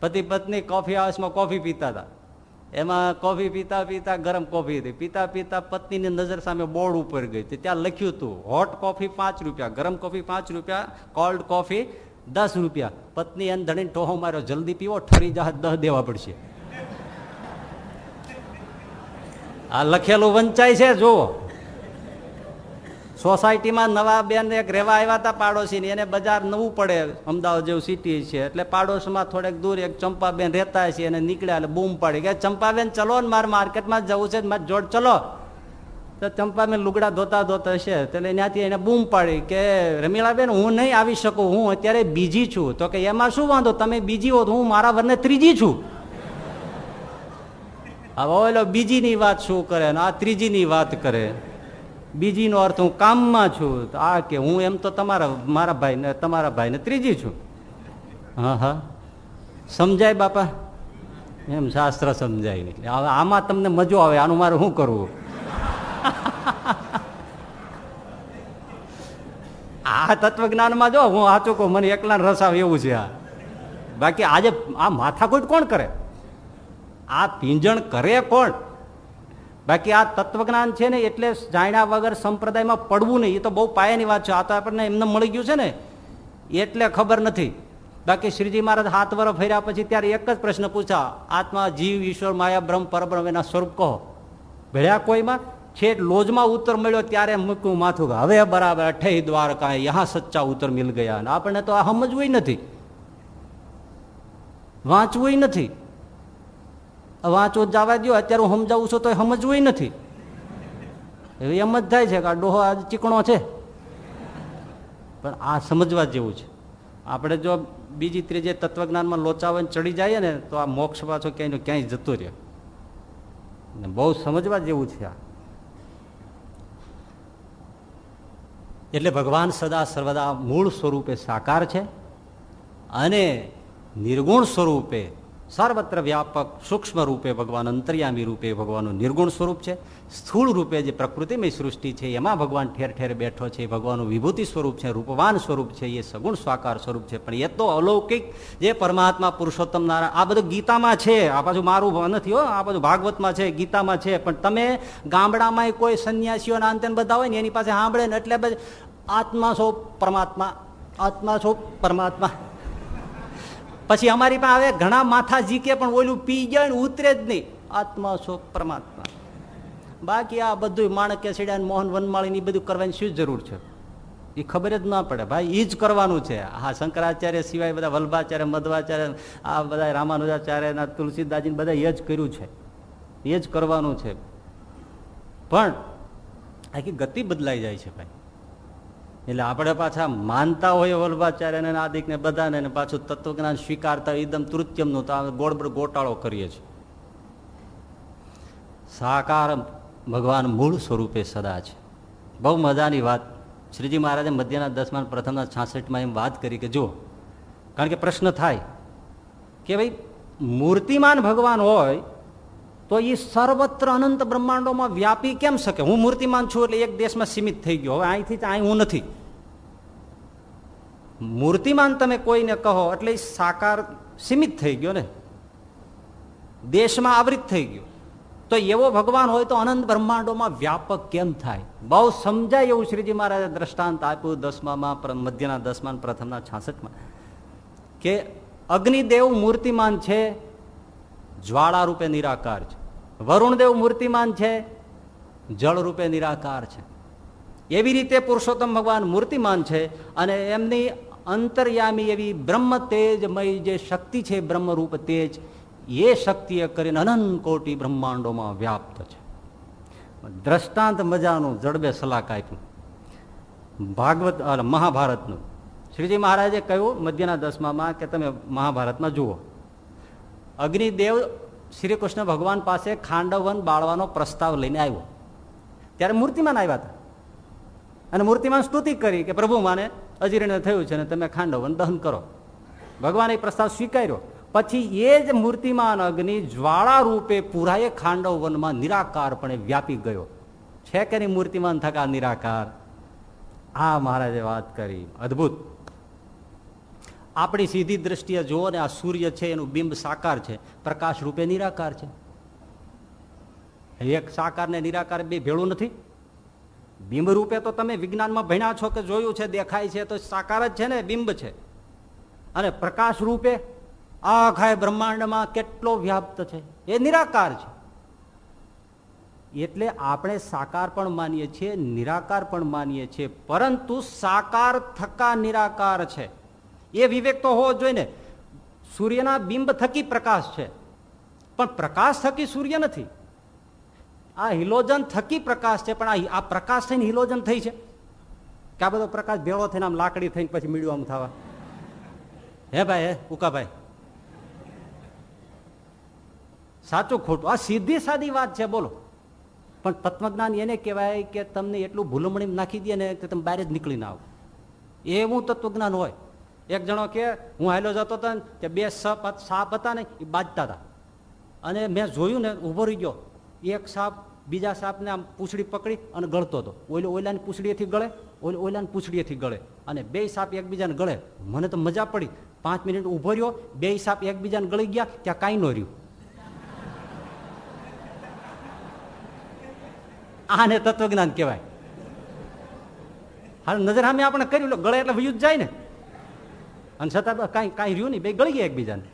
પતિ પત્ની કોફી હાઉસમાં કોફી પીતા હતા એમાં કોફી પીતા પીતા ગરમ કોફી હતી. પીતા પીતા પત્નીની નજર સામે બોર્ડ ઉપર ગઈ. હતી ત્યાં લખ્યું હતું હોટ કોફી પાંચ રૂપિયા, ગરમ કોફી પાંચ રૂપિયા કોલ્ડ કોફી દસ રૂપિયા. પત્ની એને ધણીને ટોહો માર્યો, જલ્દી પીવો, ઠરી જહાજ દહ દેવા પડશે. આ લખેલું વંચાય છે, જુઓ. સોસાયટીમાં નવા બેન એક રહેવા આવ્યા હતા પાડોશીની, એને બજાર નવું પડે. અમદાવાદ જેવું સિટી છે. એટલે પાડોશમાં થોડેક દૂર એક ચંપાબેન રહેતા છે એને નીકળ્યા એટલે બૂમ પડી. કે ચંપાબેન, ચલો ને મારે માર્કેટમાં જવું છે મારે જોડ ચલો. તો ચંપાબેન લુગડા ધોતા ધોતા છે એટલે ત્યાંથી એને બૂમ પાડી કે, રમીલાબેન, હું નહીં આવી શકું, હું અત્યારે બીજી છું. તો કે, એમાં શું વાંધો? તમે બીજી હો હું મારા વરને ત્રીજી છું. હવે ઓલો બીજીની વાત શું કરે આ ત્રીજીની વાત કરે. બીજીનો અર્થ હું કામમાં છું, તો આ કે હું એમ તો તમારા, મારા ભાઈને, તમારા ભાઈને ત્રીજી છું. હા હા. સમજાય બાપા? એમ શાસ્ત્ર સમજાય નહીં. આમાં તમને મજો આવે, આનું મારે શું કરવું? આ તત્વજ્ઞાનમાં જો, હું સાચું કહું, મને એકલા રસ આવે એવું છે આ. બાકી આજે આ માથાકૂટ કોણ કરે? આ પીંજણ કરે કોણ? બાકી આ તત્વજ્ઞાન છે ને એટલે જાણ્યા વગર સંપ્રદાયમાં પડવું નહીં. એ તો બહુ પાયાની વાત છે. આ તો આપણને એમને મળી ગયું છે ને. એટલે ખબર નથી. બાકી શ્રીજી મહારાજ હાથ વર ફર્યા પછી ત્યારે એક જ પ્રશ્ન પૂછા આત્મા, જીવ, ઈશ્વર, માયા, બ્રહ્મ, પરબ્રહ્મ એના સ્વરૂપ કહો. ભેળ્યા કોઈમાં? છેટ લોજમાં ઉત્તર મળ્યો ત્યારે મૂક્યું માથું હવે બરાબર અઠે દ્વારકા, યહા સચ્ચા ઉત્તર મિલ ગયા આપણને તો આ સમજવું નથી. વાંચવું નથી. વાંચો જવા દો અત્યારે હું સમજાવું છું તો સમજવું નથી. એમ જ થાય છે કે આ ડોહો આજ ચીકણો છે. પણ આ સમજવા જેવું છે. આપણે જો બીજી ત્રીજે તત્વજ્ઞાનમાં લોચાવન ચડી જઈએ ને તો આ મોક્ષ પાછો ક્યાંય ક્યાંય જતો રહે બહુ સમજવા જેવું છે આ. એટલે ભગવાન સદા સર્વદા મૂળ સ્વરૂપે સાકાર છે અને નિર્ગુણ સ્વરૂપે સર્વત્ર વ્યાપક સૂક્ષ્મ રૂપે ભગવાન અંતર્યામી રૂપે ભગવાનનું નિર્ગુણ સ્વરૂપ છે. સ્થૂળ રૂપે જે પ્રકૃતિમય સૃષ્ટિ છે, એમાં ભગવાન ઠેર ઠેર બેઠો છે, ભગવાનનું વિભૂતિ સ્વરૂપ છે, રૂપવાન સ્વરૂપ છે, એ સગુણ સ્વાકાર સ્વરૂપ છે. પણ એ તો અલૌકિક જે પરમાત્મા પુરુષોત્તમ નારાયણ, આ બધું ગીતામાં છે. આ બાજુ મારું નથી હો, આ બધું ભાગવતમાં છે, ગીતામાં છે. પણ તમે ગામડામાં કોઈ સંન્યાસીઓના અંતે બધા હોય ને એની પાસે સાંભળે ને એટલે આત્મા છો પરમાત્મા, આત્મા છો પરમાત્મા. પછી અમારી પાસે આવે ઘણા માથા જીકે પણ ઓલું પી જાય ને ઉતરે જ નહીં. આત્મા છો પરમાત્મા બાકી આ બધું માણકે સીડા મોહન વનમાળી બધું કરવાની શું જરૂર છે? એ ખબર જ ના પડે. ભાઈ એ જ કરવાનું છે. હા શંકરાચાર્ય સિવાય બધા વલ્ભાચાર્ય, મધવાચાર્ય, આ બધા રામાનુજાચાર્યના, તુલસીદાસજીને બધા એ જ કર્યું છે. એ જ કરવાનું છે. પણ આખી ગતિ બદલાઈ જાય છે, ભાઈ. એટલે આપણે પાછા માનતા હોય વલ્ભાચાર્યને આદિકને બધાને પાછું તત્વજ્ઞાન સ્વીકારતા એકદમ તૃત્યમનું તો ગોળબડ ગોટાળો કરીએ છીએ. સાકાર ભગવાન મૂળ સ્વરૂપે સદા છે. બહુ મજાની વાત. શ્રીજી મહારાજે મધ્યના દસમા પ્રથમના છાસઠમાં એમ વાત કરી કે જો કારણ કે પ્રશ્ન થાય કે ભાઈ મૂર્તિમાન ભગવાન હોય તો એ સર્વત્ર અનંત બ્રહ્માંડોમાં વ્યાપી કેમ શકે? હું મૂર્તિમાન છું એટલે એક દેશમાં સીમિત થઈ ગયો. હવે અહીંથી અહીં હું નથી. મૂર્તિમાન તમે કોઈને કહો એટલે સાકાર સીમિત થઈ ગયો ને? દેશમાં આવૃત થઈ ગયો. તો એવો ભગવાન હોય તો અનંત બ્રહ્માંડોમાં વ્યાપક કેમ થાય? બહુ સમજાય એવું શ્રીજી મહારાજે દ્રષ્ટાંત આપ્યું દસમામાં મધ્યના દસમા પ્રથમના છાસઠમાં, કે અગ્નિદેવ મૂર્તિમાન છે જ્વાળા રૂપે નિરાકાર છે. વરુણદેવ મૂર્તિમાન છે, જળ રૂપે નિરાકાર છે. એવી રીતે પુરુષોત્તમ ભગવાન મૂર્તિમાન છે અને એમની અંતર્યામી એવી બ્રહ્મ તેજમય જે શક્તિ છે, બ્રહ્મરૂપ તેજ, એ શક્તિએ કરીને અનંત કોટી બ્રહ્માંડોમાં વ્યાપ્ત છે. દ્રષ્ટાંત મજાનું જડબે સલાક આપ્યું. ભાગવત મહાભારતનું. શ્રીજી મહારાજે કહ્યું, મધ્યના દસમામાં કે તમે મહાભારતમાં જુઓ. અગ્નિદેવ શ્રી કૃષ્ણ ભગવાન પાસે ખાંડવન બાળવાનો પ્રસ્તાવ લઈને આવ્યો. ત્યારે મૂર્તિમાન આવ્યા હતા. અને મૂર્તિમાન સ્તુતિ કરી કે, પ્રભુ, માને અજીર્ણ થયું છે અને તમે ખાંડવન દહન કરો. ભગવાને પ્રસ્તાવ સ્વીકાર્યો. પછી એ જ મૂર્તિમાન અગ્નિ જ્વાળા રૂપે પુરાએ ખાંડવનમાં નિરાકારપણે વ્યાપી ગયો. છે કે નહીં મૂર્તિમાન થકા નિરાકાર? આ મહારાજે વાત કરી. અદભુત. આપણી સીધી દ્રષ્ટિએ જુઓ ને આ સૂર્ય છે, એનું બિંબ સાકાર છે. પ્રકાશ રૂપે નિરાકાર છે. એક સાકાર ને નિરાકાર બે ભેળું નથી. બિંબ રૂપે તો તમે વિજ્ઞાનમાં ભણ્યા છો કે જોયું છે, દેખાય છે, તો સાકાર જ છે ને, બિંબ છે. અને પ્રકાશ રૂપે આખા બ્રહ્માંડમાં કેટલો વ્યાપ્ત છે. એ નિરાકાર છે. એટલે આપણે સાકાર પણ માનીએ છીએ, નિરાકાર પણ માનીએ છીએ, પરંતુ સાકાર થકા નિરાકાર છે. એ વિવેક તો હોવો જોઈએ ને. સૂર્યના બિંબ થકી પ્રકાશ છે. પણ પ્રકાશ થકી સૂર્ય નથી. આ હિલોજન થકી પ્રકાશ છે, પણ આ પ્રકાશ થઈને હિલોજન થઈ છે. કે બધો પ્રકાશ ભેળો થઈને આમ લાકડી થઈને પછી મીડવામાં થવા. હે ભાઈ, હે, ઉકાભાઈ. સાચું ખોટું. આ સીધી સાદી વાત છે, બોલો. પણ તત્વજ્ઞાન એને કહેવાય કે તમને એટલું ભૂલમણી નાખી દે ને કે તમે બહાર જ નીકળી ના આવો. એવું તત્વજ્ઞાન હોય. એક જણો કે, હું હાલો જતો હતો ને કે બે સપ હતા ને એ બાજતા હતા અને મેં જોયું ને ઊભો રહી ગયો. એક સાપ બીજા સાપને આમ પૂછડી પકડી અને ગળતો હતો. ઓઈલો ઓઈલાની પૂછડીએથી ગળે ઓઈલો ઓઈલાની પૂછડીએથી ગળે. અને બે સાપ એકબીજાને ગળે. મને તો મજા પડી. પાંચ મિનિટ ઊભો રહ્યો, બે સાપ એકબીજાને ગળી ગયા, ત્યાં કાંઈ ન રહ્યું. આને તત્વજ્ઞાન કહેવાય. હાલ નજર સામે આપણે કર્યું ગળે એટલે વયું જાય ને. અને છતાં કાંઈ કાંઈ રહ્યું નહીં. બે ગળી ગયા એકબીજાને.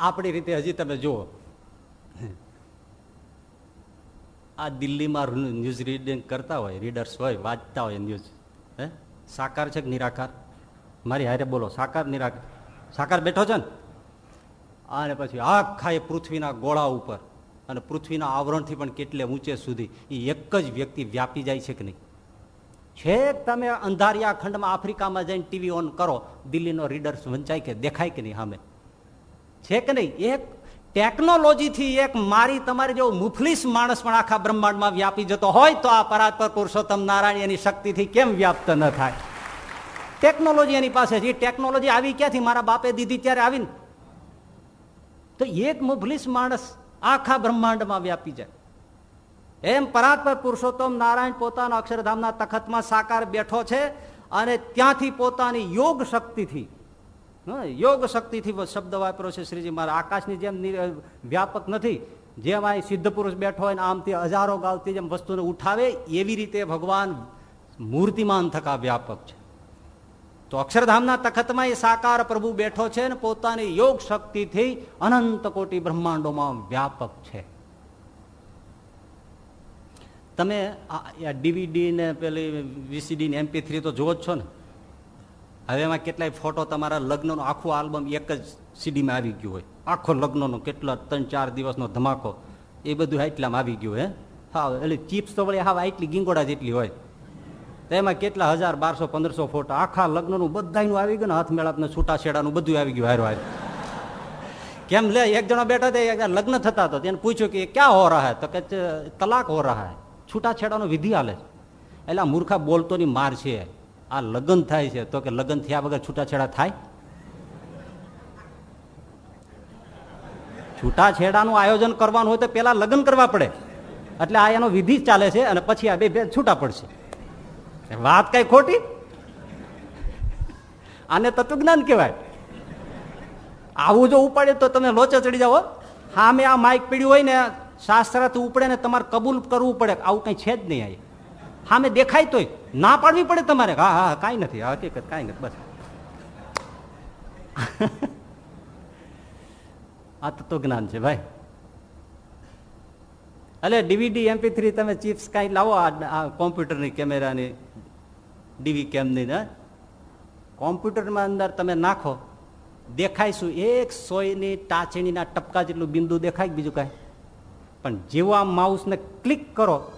આપણી રીતે હજી તમે જુઓ. આ દિલ્હીમાં ન્યૂઝ રીડિંગ કરતા હોય રીડર્સ હોય, વાંચતા હોય ન્યૂઝ હે? સાકાર છે કે નિરાકાર? મારી હારે બોલો, સાકાર, નિરાકાર? સાકાર બેઠો છે ને? અને પછી આખા એ પૃથ્વીના ગોળા ઉપર. અને પૃથ્વીના આવરણથી પણ કેટલે ઊંચે સુધી એ એક જ વ્યક્તિ વ્યાપી જાય છે કે નહીં? છેક તમે અંધારિયા ખંડમાં આફ્રિકામાં જઈને ટીવી ઓન કરો, દિલ્હીનો રીડર્સ વંચાય કે દેખાય કે નહીં સામે? છે કે નહીં? એક ટેકનોલોજીથી એક મારી તમારી જેવો મુફલીસ માણસ પણ આખા બ્રહ્માંડમાં વ્યાપી જતો હોય તો આ પરાત્પર પુરુષોત્તમ નારાયણ એની શક્તિથી કેમ વ્યાપ્ત ન થાય? ટેકનોલોજી એની પાસે છે. ટેકનોલોજી આવી ક્યાંથી? મારા બાપે દીધી ત્યારે આવીને. તો એક મુફલીસ માણસ આખા બ્રહ્માંડમાં વ્યાપી જાય. એમ પરાત્પર પુરુષોત્તમ નારાયણ પોતાના અક્ષરધામના તખતમાં સાકાર બેઠો છે અને ત્યાંથી પોતાની યોગ શક્તિથી યોગ શક્તિથી શબ્દ વાપરો છે શ્રીજી મારા, આકાશની જેમ વ્યાપક નથી. જેમ અહીં સિદ્ધ પુરુષ બેઠો હોય ને આમથી હજારો ગાવતી જેમ વસ્તુને ઉઠાવે એવી રીતે ભગવાન મૂર્તિમાન થકા વ્યાપક છે. તો અક્ષરધામના તખતમાં એ સાકાર પ્રભુ બેઠો છે ને પોતાની યોગ શક્તિથી અનંત કોટી બ્રહ્માંડોમાં વ્યાપક છે. તમે ડીવીડી ને પેલી વીસીડી ને એમપી થ્રી તો જોવો જ છો ને. હવે એમાં કેટલાય ફોટો તમારા લગ્નનો, આખું આલ્બમ એક જ સીડીમાં આવી ગયું હોય. આખો લગ્નનો કેટલા ત્રણ ચાર દિવસનો ધમાકો. એ બધું આટલામાં આવી ગયું હે. હા, એટલે ચિપ્સ તો વળી હા આટલી ગીંગોડા જેટલી હોય. તેમાં કેટલા હજાર, બારસો, પંદરસો ફોટા? આખા લગ્નનું બધાનું આવી ગયું ને હાથ મેળાપને છૂટાછેડાનું બધું આવી ગયું હારો કેમ લે, એક જણો બેઠો તે લગ્ન થતા હતો, તેને પૂછ્યું કે ક્યાં હો રહા હે? તો કે તલાક હો રહા હે. છૂટાછેડાનો વિધિ હાલે એટલે આ મૂર્ખા બોલતોની માર છે. આ લગ્ન થાય છે. તો કે લગ્ન થયા વગર છૂટાછેડા થાય? છૂટાછેડાનું આયોજન કરવાનું હોય તો પેલા લગ્ન કરવા પડે. એટલે આ એનો વિધિ ચાલે છે અને પછી આ બે છૂટા પડશે. વાત કઈ ખોટી? આને તત્વજ્ઞાન કહેવાય. આવું જો ઉપાડે તો તમે લોચે ચડી જાઓ હા. મેં આ માઇક પીડ્યું હોય ને, શાસ્ત્રથી ઉપડે ને તમારે કબૂલ કરવું પડે આવું કઈ છે જ નહીં આ હા, મેં દેખાય તોય. ના પાડવી પડે તમારે? હા હા કાંઈ નથી. હકીકત, કાંઈ નથી, બસ. આ તત્વજ્ઞાન છે ભાઈ. એટલે ડીવીડી એમપી થ્રી તમે ચિપ્સ કાંઈ લાવો આ કોમ્પ્યુટરની, કેમેરાની. ડીવી કેમની ને? કોમ્પ્યુટરમાં અંદર તમે નાખો દેખાય શું એક સોયની ટાચણીના ટપકા જેટલું બિંદુ દેખાય બીજું કાંઈ? પણ જેવું માઉસને ક્લિક કરો,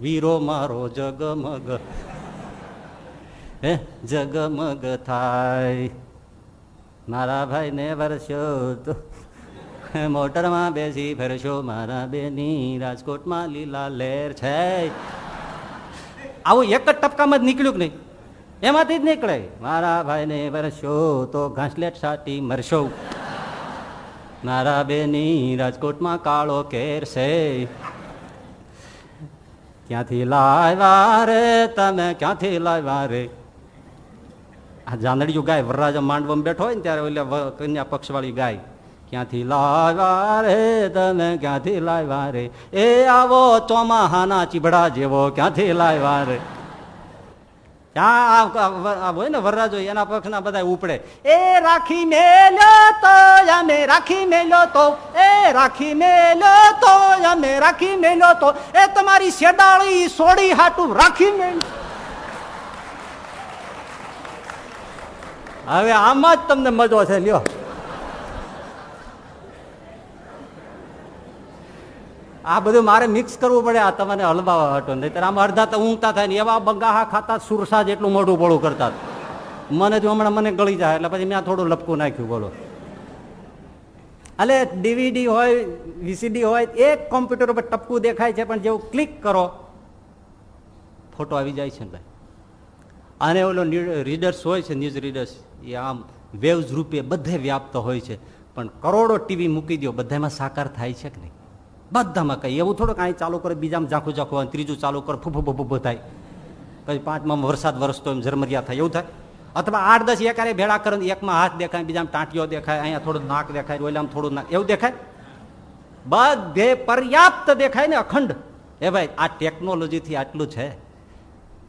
વીરો મારો જગમગ, હે, જગમગ થાય. મારા ભાઈને વર્ષો તો, મોટરમાં બેસી ફરશો મારા બેની. રાજકોટમાં લીલા લહેર છે. આવું એક જ ટપકામાં જ નીકળ્યું કે નહીં? એમાંથી જ નીકળે. મારા ભાઈને વરસો તો ઘાસલેટ સાટી મરશો. મારા બેની રાજકોટમાં કાળો કેર છે. ક્યાંથી લાવ્યા રે તમે? ક્યાંથી લાવ્યા રે? આ જાનડિયું ગાય વરરાજા માંડવામાં બેઠો હોય ને ત્યારે ઓલા કન્યા પક્ષવાળી ગાય. ક્યાંથી લાવ્યા રે તમે ક્યાંથી લાવ્યા રે એ આવો ચોમાહાના ચીબડા જેવો ક્યાંથી લાવ્યા રે હોય ને વરરાજો, એના પક્ષના બધા ઉપડે. એ રાખી મેલ્યો તો અમે રાખી મેલ્યો તો, એ રાખી મેલ્યો તો અમે રાખી મેલ્યો તો, એ તમારી શેડાળી સોડી હાટું રાખી મેલ્યો. હવે આમાં જ તમને મજો છે, લ્યો. આ બધું મારે મિક્સ કરવું પડે, આ તમને હલવાવા હતો નહીં આમ અડધા તો ઊંઘતા થાય ને એવા બગાહા ખાતા સુરસા જેટલું મોઢું બોળું કરતા મને જો હમણાં મને ગળી જાય એટલે પછી મેં થોડું લપકું નાખ્યું, બોલો. એટલે ડીવીડી હોય, વીસીડી હોય, એક કોમ્પ્યુટર ઉપર ટપકું દેખાય છે, પણ જેવું ક્લિક કરો ફોટો આવી જાય છે ને ભાઈ. અને ઓલો રીડર્સ હોય છે ન્યૂઝ રીડર્સ એ આમ વેવ્સ રૂપે બધે વ્યાપ્ત હોય છે. પણ કરોડો ટીવી મૂકી દો બધામાં સાકાર થાય છે કે નહીં? બધામાં કહીએ એવું થોડુંક અહીં ચાલુ કરે, બીજામાં ઝાંખું ઝાંખું હોય ત્રીજું ચાલુ કરે ફૂફો ફૂફો થાય. પછી પાંચમાં વરસાદ વરસતો એમ ઝરમરિયા થાય, એવું થાય. અથવા આઠ દસ એકારે ભેળા કરે એકમાં હાથ દેખાય, બીજામાં ટાંટીઓ દેખાય, અહીંયા થોડું નાક દેખાય ઓલામાં થોડું નાક, એવું દેખાય. બધે પર્યાપ્ત દેખાય ને અખંડ. એ ભાઈ, આ ટેકનોલોજીથી આટલું છે.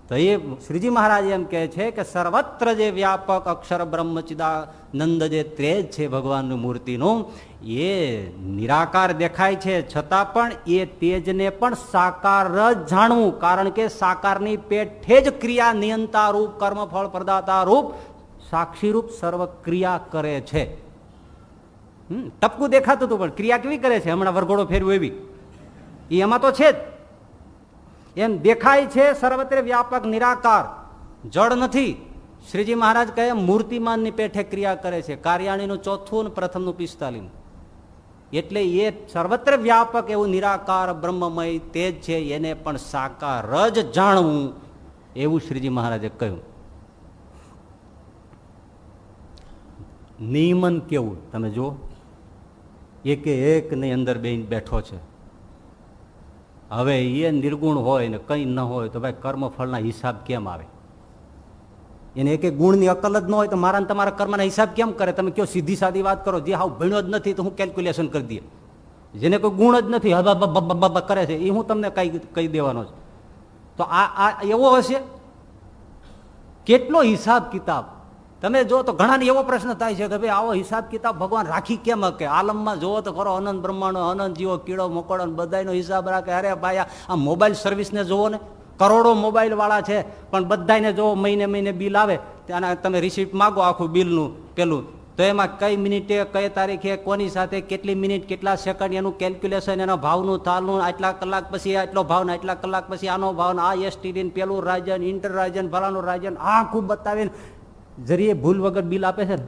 તો એ શ્રીજી મહારાજ એમ કહે છે કે સર્વત્ર જે વ્યાપક અક્ષર બ્રહ્મચિદાનંદ જે ત્રેજ છે ભગવાનની મૂર્તિનું એ નિરાકાર દેખાય છે. છતાં પણ એ તેજને પણ સાકાર જ જાણવું. કારણ કે સાકારની પેઠે જ ક્રિયા નિયંતા રૂપ કર્મફળ પ્રદાતા રૂપ સાક્ષી રૂપ સર્વ ક્રિયા કરે છે. ટપકું દેખાતું હતું પણ ક્રિયા કેવી કરે છે? હમણાં વરઘોડો ફેરવું એવી. એ એમાં તો છે જ. એમ દેખાય છે સર્વત્ર વ્યાપક નિરાકાર. જળ નથી. શ્રીજી મહારાજ કહે, મૂર્તિમાનની પેઠે ક્રિયા કરે છે. કાર્યાણીનું ચોથું અને પ્રથમનું પિસ્તાલીસ એટલે એ સર્વત્ર વ્યાપક એવું નિરાકાર બ્રહ્મમય તેજ છે, એને પણ સાકાર જ જાણવું એવું શ્રીજી મહારાજે કહ્યું. નિયમન કેવું? તમે જુઓ. એકે એક ની અંદર બે બેઠો છે. હવે એ નિર્ગુણ હોય ને કંઈ ન હોય તો ભાઈ કર્મફળના હિસાબ કેમ આવે? એને એક ગુણની અકલ જ ન હોય તો મારા તમારા કર્મના હિસાબ કેમ કરે? તમે કયો સીધી સાદી વાત કરો? જે હાવ ભણ્યો જ નથી તો હું કેલ્ક્યુલેશન કરી દઈએ. જેને કોઈ ગુણ જ નથી, હબા કરે છે, એ હું તમને કઈ કહી દેવાનો છું. તો આ આ એવો હશે? કેટલો હિસાબ કિતાબ? તમે જો તો ઘણાને એવો પ્રશ્ન થાય છે કે ભાઈ, આવો હિસાબ કિતાબ ભગવાન રાખી કેમ કે આલમમાં જોવો તો ખરો અનંત બ્રહ્માંડો, અનંત જીવો, કીડો, મકોડો બધાનો હિસાબ રાખે. અરે ભાઈ, આ મોબાઈલ સર્વિસને જોવો ને. કરોડો મોબાઈલ વાળા છે, પણ બધાને જો મહિને મહિને બિલ આવે ત્યાંના તમે રિસિપ્ટ માગો આખું બિલનું, પેલું. તો એમાં કઈ મિનિટે, કઈ તારીખે, કોની સાથે, કેટલી મિનિટ, કેટલા સેકન્ડ એનું કેલ્ક્યુલેશન એના ભાવનું, થાલનું, આટલા કલાક પછી આટલો ભાવ ને આટલા કલાક પછી આનો ભાવ આ એસટીડી પેલું રાજન ઇન્ટર રાજન ફલાનું રાજન, આખું બતાવીને જરીએ ભૂલ વગર બિલ આપે છે ને.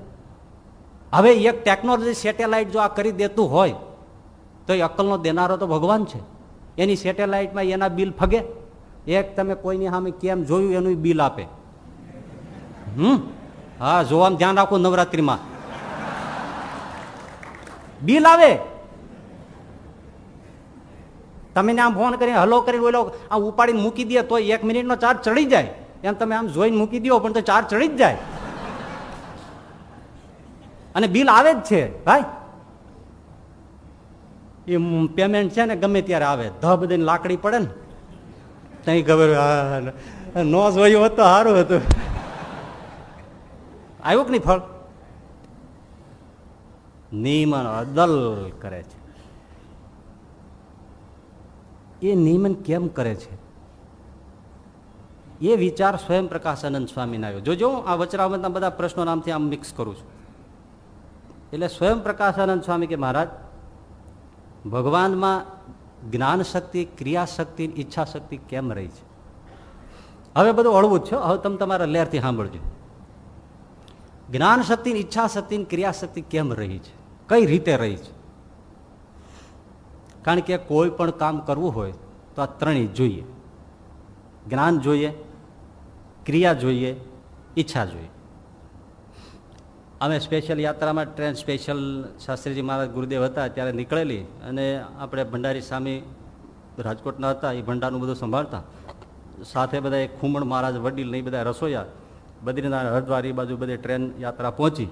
હવે એક ટેકનોલોજી સેટેલાઇટ જો આ કરી દેતું હોય, તો એ અક્કલનો દેનારો તો ભગવાન છે. એની સેટેલાઇટમાં એના બિલ ફગે. એક તમે કોઈની સામે કેમ જોયું એનું બિલ આપે. હમ? હા જોવામાં ધ્યાન રાખો નવરાત્રીમાં. બિલ આવે. તમે આમ ફોન કરીને હલો કરીને ઓલો આમ ઉપાડીને મૂકી દે તો એક મિનિટનો ચાર્જ ચડી જાય. એમ તમે આમ જોઈને મૂકી દો, પણ તો ચાર્જ ચડી જ જાય. અને બિલ આવે જ છે, ભાઈ. એ પેમેન્ટ છે ને ગમે ત્યારે આવે. ધબ દઈને લાકડી પડે ને. ત્યાં ખબર નો જોયું હોત તો સારું હતું. આવ્યું કે નહીં ફળ? નિયમન અદલ કરે છે. એ નિયમન કેમ કરે છે? એ વિચાર સ્વયં પ્રકાશાનંદ સ્વામીને આવ્યો. જોજો હું આ વચરાવતના બધા પ્રશ્નો નામથી આમ મિક્સ કરું છું. એટલે સ્વયં પ્રકાશાનંદ સ્વામી કે મહારાજ, ભગવાનમાં જ્ઞાન શક્તિ ક્રિયાશક્તિ ઈચ્છા શક્તિ કેમ રહી છે? હવે બધું હળવું જ છે. હવે તમે તમારા લેરથી સાંભળજો. જ્ઞાન શક્તિ ઈચ્છા શક્તિ ક્રિયાશક્તિ કેમ રહી છે? કઈ રીતે રહી છે? કારણ કે કોઈ પણ કામ કરવું હોય તો આ ત્રણેય જોઈએ. જ્ઞાન જોઈએ, ક્રિયા જોઈએ, ઈચ્છા જોઈએ. અમે સ્પેશિયલ યાત્રામાં ટ્રેન સ્પેશિયલ શાસ્ત્રીજી મહારાજ ગુરુદેવ હતા, ત્યારે નીકળેલી અને આપણે ભંડારી સામે રાજકોટના હતા, એ ભંડારનું બધું સંભાળતા. સાથે બધા ખુમણ મહારાજ, વડીલ નહીં બધા રસોયા બદ્રીનાથ, હરદ્વાર, એ બાજુ બધી ટ્રેન યાત્રા પહોંચી.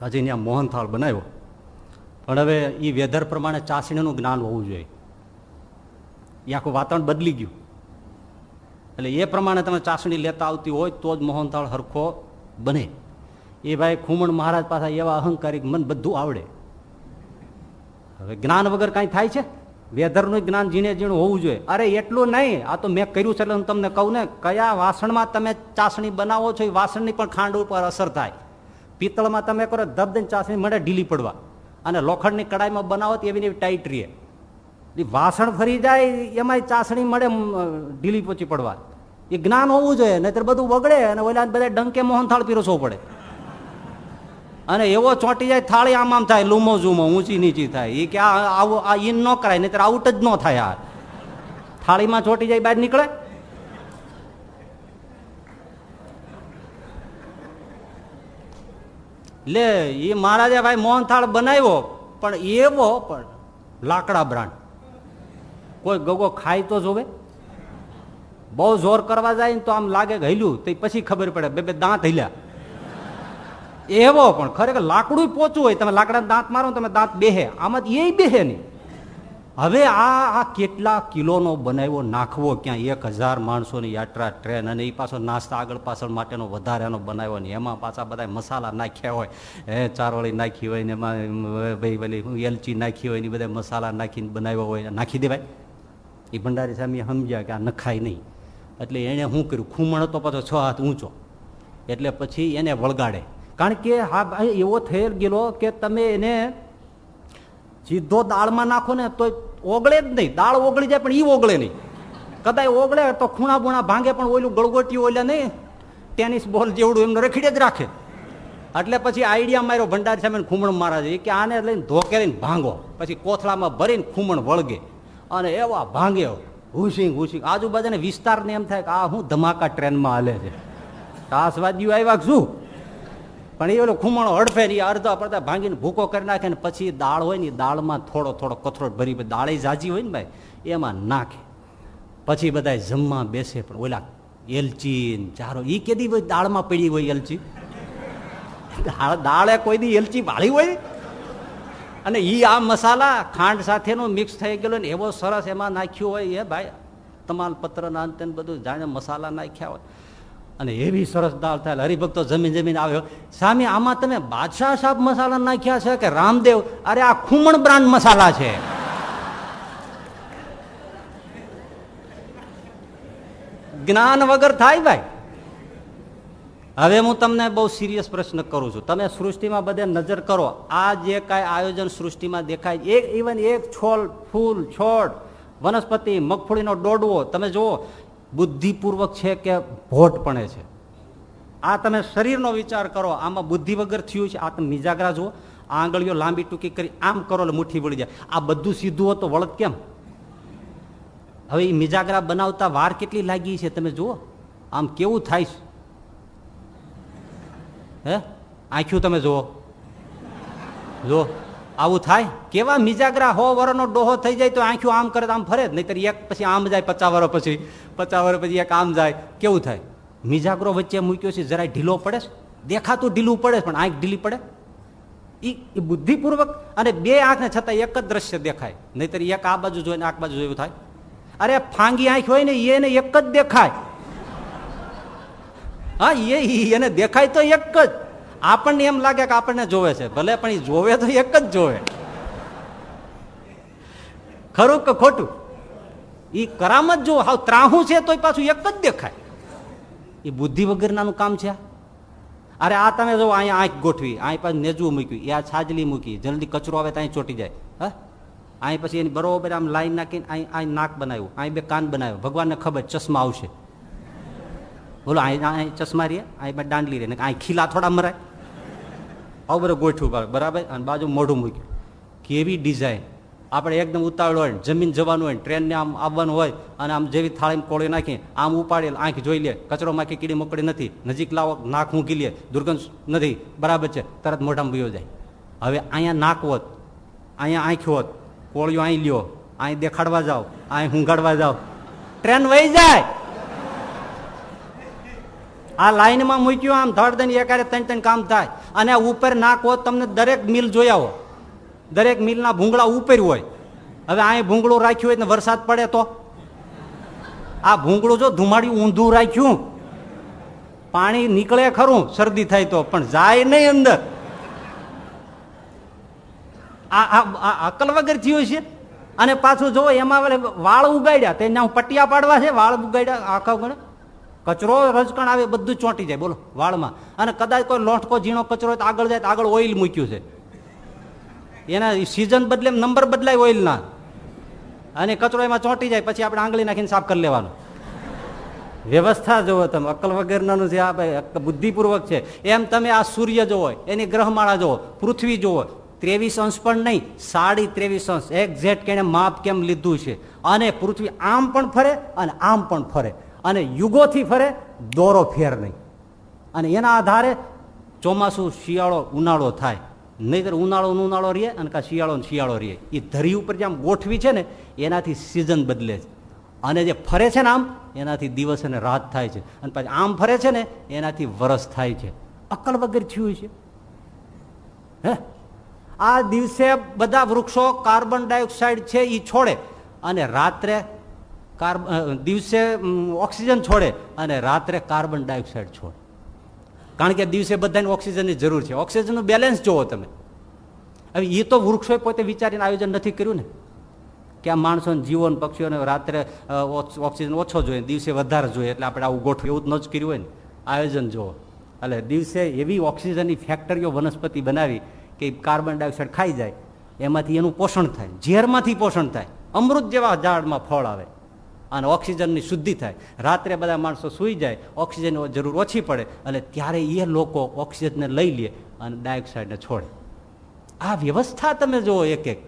પછી ત્યાં મોહનથાળ બનાવ્યો. પણ હવે એ વેધર પ્રમાણે ચાસણીનું જ્ઞાન હોવું જોઈએ. એ આખું વાતાવરણ બદલી ગયું. એટલે એ પ્રમાણે તમે ચાસણી લેતા આવતી હોય તો જ મોહનથાળ હરખો બને. એ ભાઈ ખુમણ મહારાજ પાસે એવા અહંકારિક મન બધું આવડે. હવે જ્ઞાન વગર કાંઈ થાય છે? વેધરનું જ્ઞાન જીણે જીણું હોવું જોઈએ. અરે, એટલું નહીં. આ તો મેં કર્યું છે એટલે હું તમને કહું ને, કયા વાસણમાં તમે ચાસણી બનાવો છો, એ વાસણની પણ ખાંડ ઉપર અસર થાય. પિત્તળમાં તમે કરો, દબદન ચાસણી મળે, ઢીલી પડવા. અને લોખંડની કડાઈમાં બનાવો તો એવી ટાઈટ રહે. વાસણ ફરી જાય એમાં ચાસણી મળે ઢીલી પોચી પડવા. એ જ્ઞાન હોવું જોઈએ, નહીતર બધું બગડે અને ઓલા બધા ડંકે મોહનથાળ પીરસવો પડે. અને એવો ચોંટી જાય થાળી આમ આમ થાય, લૂમો ઝૂમો, ઊંચી નીચી થાય. એ કે આવું આ ઈન ન કરાય નહીં આઉટ જ ન થાય આ. થાળીમાં ચોંટી જાય, બહાર નીકળે? લે એ મહારાજે ભાઈ મોહનથાળ બનાવ્યો, પણ એવો, પણ લાકડા બ્રાન્ડ. કોઈ ગગો ખાય તો જોવે. બહુ જોર કરવા જાય ને તો આમ લાગે હલ્યું તો પછી ખબર પડે, બે બે દાંત હલ્યા. એવો પણ ખરેખર લાકડું પોચું હોય, તમે લાકડા દાંત મારો તમે દાંત બેહે. આમાં એ બેહે નહીં. હવે આ આ કેટલા કિલોનો બનાવ્યો, નાખવો ક્યાં? એક હજાર માણસોની યાત્રા, ટ્રેન અને એ પાછો નાસ્તા આગળ પાછળ માટેનો વધારાનો બનાવ્યો ને એમાં પાછા બધા મસાલા નાખ્યા હોય. હે, ચારોળી નાખી હોય ને એમાં ભાઈ પેલી એલચી નાખી હોય ને બધા મસાલા નાખીને બનાવ્યો હોય. નાખી દેવાય. એ ભંડારી સામે સમજ્યા કે આ નખાય નહીં. એટલે એણે શું કર્યું? ખૂમણ હતો પાછો છ હાથ ઊંચો. એટલે પછી એને વળગાડે. કારણ કે હા એવો થઈ ગયેલો કે તમે એને સીધો દાળમાં નાખો ને તો ઓગળે જ નહીં. દાળ ઓગળી જાય પણ એ ઓગળે નહીં. કદાચ ઓગળે તો ખૂણા બૂણા ભાંગે પણ ઓલું ગળગોટી ઓલે નહીં. ટેનિસ બોલ જેવડું એમને રખીડે જ રાખે. એટલે પછી આઈડિયા માર્યો ભંડારી સામે ખૂમણ મહારાજ કે આને લઈને ધોકે લઈને ભાંગો. પછી કોથળામાં ભરીને ખૂમણ વળગે. અને એવા ભાંગે હુસિંગ હુસિંગ આજુબાજુને વિસ્તારને એમ થાય કે આ હું ધમાકા ટ્રેનમાં હાલે છે. ત્રાસવાદીઓ આવ્યા શું? પણ એ ઓલો ખૂમણો હડફે ને અડધા પડતા ભાંગીને ભૂકો કરી નાખે ને પછી દાળ હોય ને દાળમાં થોડો થોડો કથરોટ ભરી દાળે જાજી હોય ને ભાઈ, એમાં નાખે. પછી બધા જમવા બેસે પણ ઓલા એલચી ચારો એ કેદી દાળમાં પડી હોય એલચી? દાળે કોઈ દી એલચી વાળી હોય? અને એ આ મસાલા ખાંડ સાથેનો મિક્સ થઈ ગયેલો ને એવો સરસ એમાં નાખ્યો હોય, એ ભાઈ, તમાલ પત્રના અંતે બધું જાણે મસાલા નાખ્યા હોય. અને એવી સરસ દાળ થાય. હરિભક્તો જમીન જમીન આવ્યો. સામે, આમાં તમે બાદશાહ સાહેબ મસાલા નાખ્યા છે કે રામદેવ? અરે, આ ખુમણ બ્રાન્ડ મસાલા છે. જ્ઞાન વગર થાય ભાઈ. હવે હું તમને બહુ સિરિયસ પ્રશ્ન કરું છું. તમે સૃષ્ટિમાં બધે નજર કરો. આ જે કાંઈ આયોજન સૃષ્ટિમાં દેખાય એક ઇવન એક છોલ, ફૂલ, છોડ, વનસ્પતિ, મગફળીનો દોડવો. તમે જુઓ બુદ્ધિપૂર્વક છે કે ભોટપણે છે? આ તમે શરીરનો વિચાર કરો, આમાં બુદ્ધિ વગર થયું છે, આ તમે મિજાગરા જુઓ આંગળીઓ લાંબી ટૂંકી કરી, આમ કરો એટલે મુઠ્ઠી વળી જાય. આ બધું સીધું હોત તો વળત કેમ? હવે એ મિજાગરા બનાવતા વાર કેટલી લાગી છે તમે જુઓ, આમ કેવું થાય છે? હે? આંખ્યું તમે જુઓ. જુઓ. આવું થાય? કેવા મિજાગરા હો વરનો ડોહો થઈ જાય તો આંખ્યું આમ કરે આમ ફરે જ. નહીતર એક પછી આમ જાય, પચાસ વરો પછી, પચાસ વરો પછી એક આમ જાય. કેવું થાય? મિજાગરો વચ્ચે મૂક્યો છે, જરાય ઢીલો પડે દેખાતું ઢીલું પડે પણ આંખ ઢીલી પડે? એ બુદ્ધિપૂર્વક અને બે આંખને છતાં એક જ દ્રશ્ય દેખાય. નહીતર એક આ બાજુ જોઈને આ બાજુ જોયું થાય? અરે ફાંગી આંખ હોય ને એને એક જ દેખાય. હા એ એને દેખાય તો એક જ. આપણને એમ લાગે કે આપણને જોવે છે. ભલે પણ એ જોવે તો એક જ જોવે. ખરું કે ખોટું? એ કરામત જો હાવ ત્રાહું છે તો પાછું એક જ દેખાય. એ બુદ્ધિ વગરનાનું કામ છે અરે આ તમે જો અહીંયા આંખ ગોઠવી અહીં પાછું નેજવું મૂક્યું એ આ છાજલી મૂકી, જલ્દી કચરો આવે ત્યાં ચોટી જાય. હા? અહીં પછી એની બરોબર આમ લાઈન નાખીને અહીં અહીં નાક બનાવ્યું અહીં બે કાન બનાવ્યું. ભગવાનને ખબર, ચશ્મા આવશે. બોલો અહીં અહીં ચશ્મા રે અહીં દાંડલી રહે ને અહીં ખીલા થોડા મરાય. આવું બધું ગોઠવું બરાબર? અને બાજુ મોઢું મૂક્યું. કેવી ડિઝાઇન? આપણે એકદમ ઉતાવળ હોય જમીન જવાનું હોય ટ્રેનને આમ આવવાનું હોય, અને આમ જેવી થાળીમાં કોળી નાખી આમ ઉપાડેલ આંખ જોઈ લે કચરો માખી કીડી મકડી નથી, નજીક લાવો, નાક મૂકી લે, દુર્ગંધ નથી, બરાબર છે, તરત મોઢામાં ભયો જાય. હવે અહીંયા નાક હોત, અહીંયા આંખ હોત કોળીઓ અહીં લ્યો, અહીં દેખાડવા જાઓ, અહીં હુંગાડવા જાઓ. ટ્રેન વહી જાય. આ લાઈનમાં મૂક્યું આમ ધડ દઈને એકારે ત્રણ ત્રણ કામ થાય. અને ઉપર નાખો તમને દરેક મિલ જોયા હો દરેક મિલના ભૂંગળા ઉપર હોય. હવે અહીં ભૂંગળું રાખ્યું હોય ને વરસાદ પડે તો? આ ભૂંગળું જો ધુમાડ્યું ઊંધું રાખ્યું, પાણી નીકળે ખરું, શરદી થાય તો, પણ જાય નહીં અંદર. આ અકલ વગર થયું છે. અને પાછું જો એમાં વાળ ઉગાડ્યા તેને પટિયા પાડવા છે, વાળ ઉગાડ્યા, આખા ગણે કચરો રજકણ આવે, બધું ચોંટી જાય. બોલો, વાળમાં. અને કદાચ કોઈ લોટકો ઝીણો કચરો હોય તો આગળ જાય તો આગળ ઓઇલ મૂક્યું છે. એના સિઝન બદલે નંબર બદલાય ઓઇલના. અને કચરો એમાં ચોંટી જાય, પછી આપણે આંગળી નાખીને સાફ કરી લેવાનું. વ્યવસ્થા જોવો તમે. અકલ વગેરેનું જે આ બુદ્ધિપૂર્વક છે. એમ તમે આ સૂર્ય જોવો, એની ગ્રહમાળા જોવો, પૃથ્વી જોવો. ત્રેવીસ અંશ પણ નહીં, સાડી ત્રેવીસ અંશ. એક્ઝેક્ટ કેને માપ કેમ લીધું છે. અને પૃથ્વી આમ પણ ફરે અને આમ પણ ફરે. અને યુગોથી ફરે, દોરો ફેર નહીં. અને એના આધારે ચોમાસું શિયાળો ઉનાળો થાય. નહીતર ઉનાળો ઉનાળો રહે અને કાં શિયાળો શિયાળો રહે એ ધરી ઉપર જે આમ ગોઠવી છે ને, એનાથી સિઝન બદલે છે. અને જે ફરે છે ને આમ, એનાથી દિવસ અને રાત થાય છે. અને પછી આમ ફરે છે ને, એનાથી વરસ થાય છે. અકલ વગર થયું છે. હે? આ દિવસે બધા વૃક્ષો કાર્બન ડાયોક્સાઇડ છે એ છોડે. અને રાત્રે દિવસે ઓક્સિજન છોડે અને રાત્રે કાર્બન ડાયોક્સાઇડ છોડે. કારણ કે દિવસે બધાને ઓક્સિજનની જરૂર છે. ઓક્સિજનનું બેલેન્સ જોવો તમે. હવે એ તો વૃક્ષોએ પોતે વિચારીને આયોજન નથી કર્યું ને. કે આ માણસોને જીવન પક્ષીઓને રાત્રે ઓક્સિજન ઓછો જોઈએ, દિવસે વધારે જોઈએ, એટલે આપણે આવું ગોઠવું એવું જ ન જ કર્યું હોય ને. આયોજન જોવો. એટલે દિવસે એવી ઓક્સિજનની ફેક્ટરીઓ વનસ્પતિ બનાવી કે કાર્બન ડાયોક્સાઇડ ખાઈ જાય, એમાંથી એનું પોષણ થાય. ઝેરમાંથી પોષણ થાય. અમૃત જેવા ઝાડમાં ફળ આવે. અને ઓક્સિજનની શુદ્ધિ થાય. રાત્રે બધા માણસો સૂઈ જાય, ઓક્સિજન જરૂર ઓછી પડે અને ત્યારે એ લોકો ઓક્સિજનને લઈ લે અને ડાયોક્સાઇડને છોડે. આ વ્યવસ્થા તમે જુઓ એક એક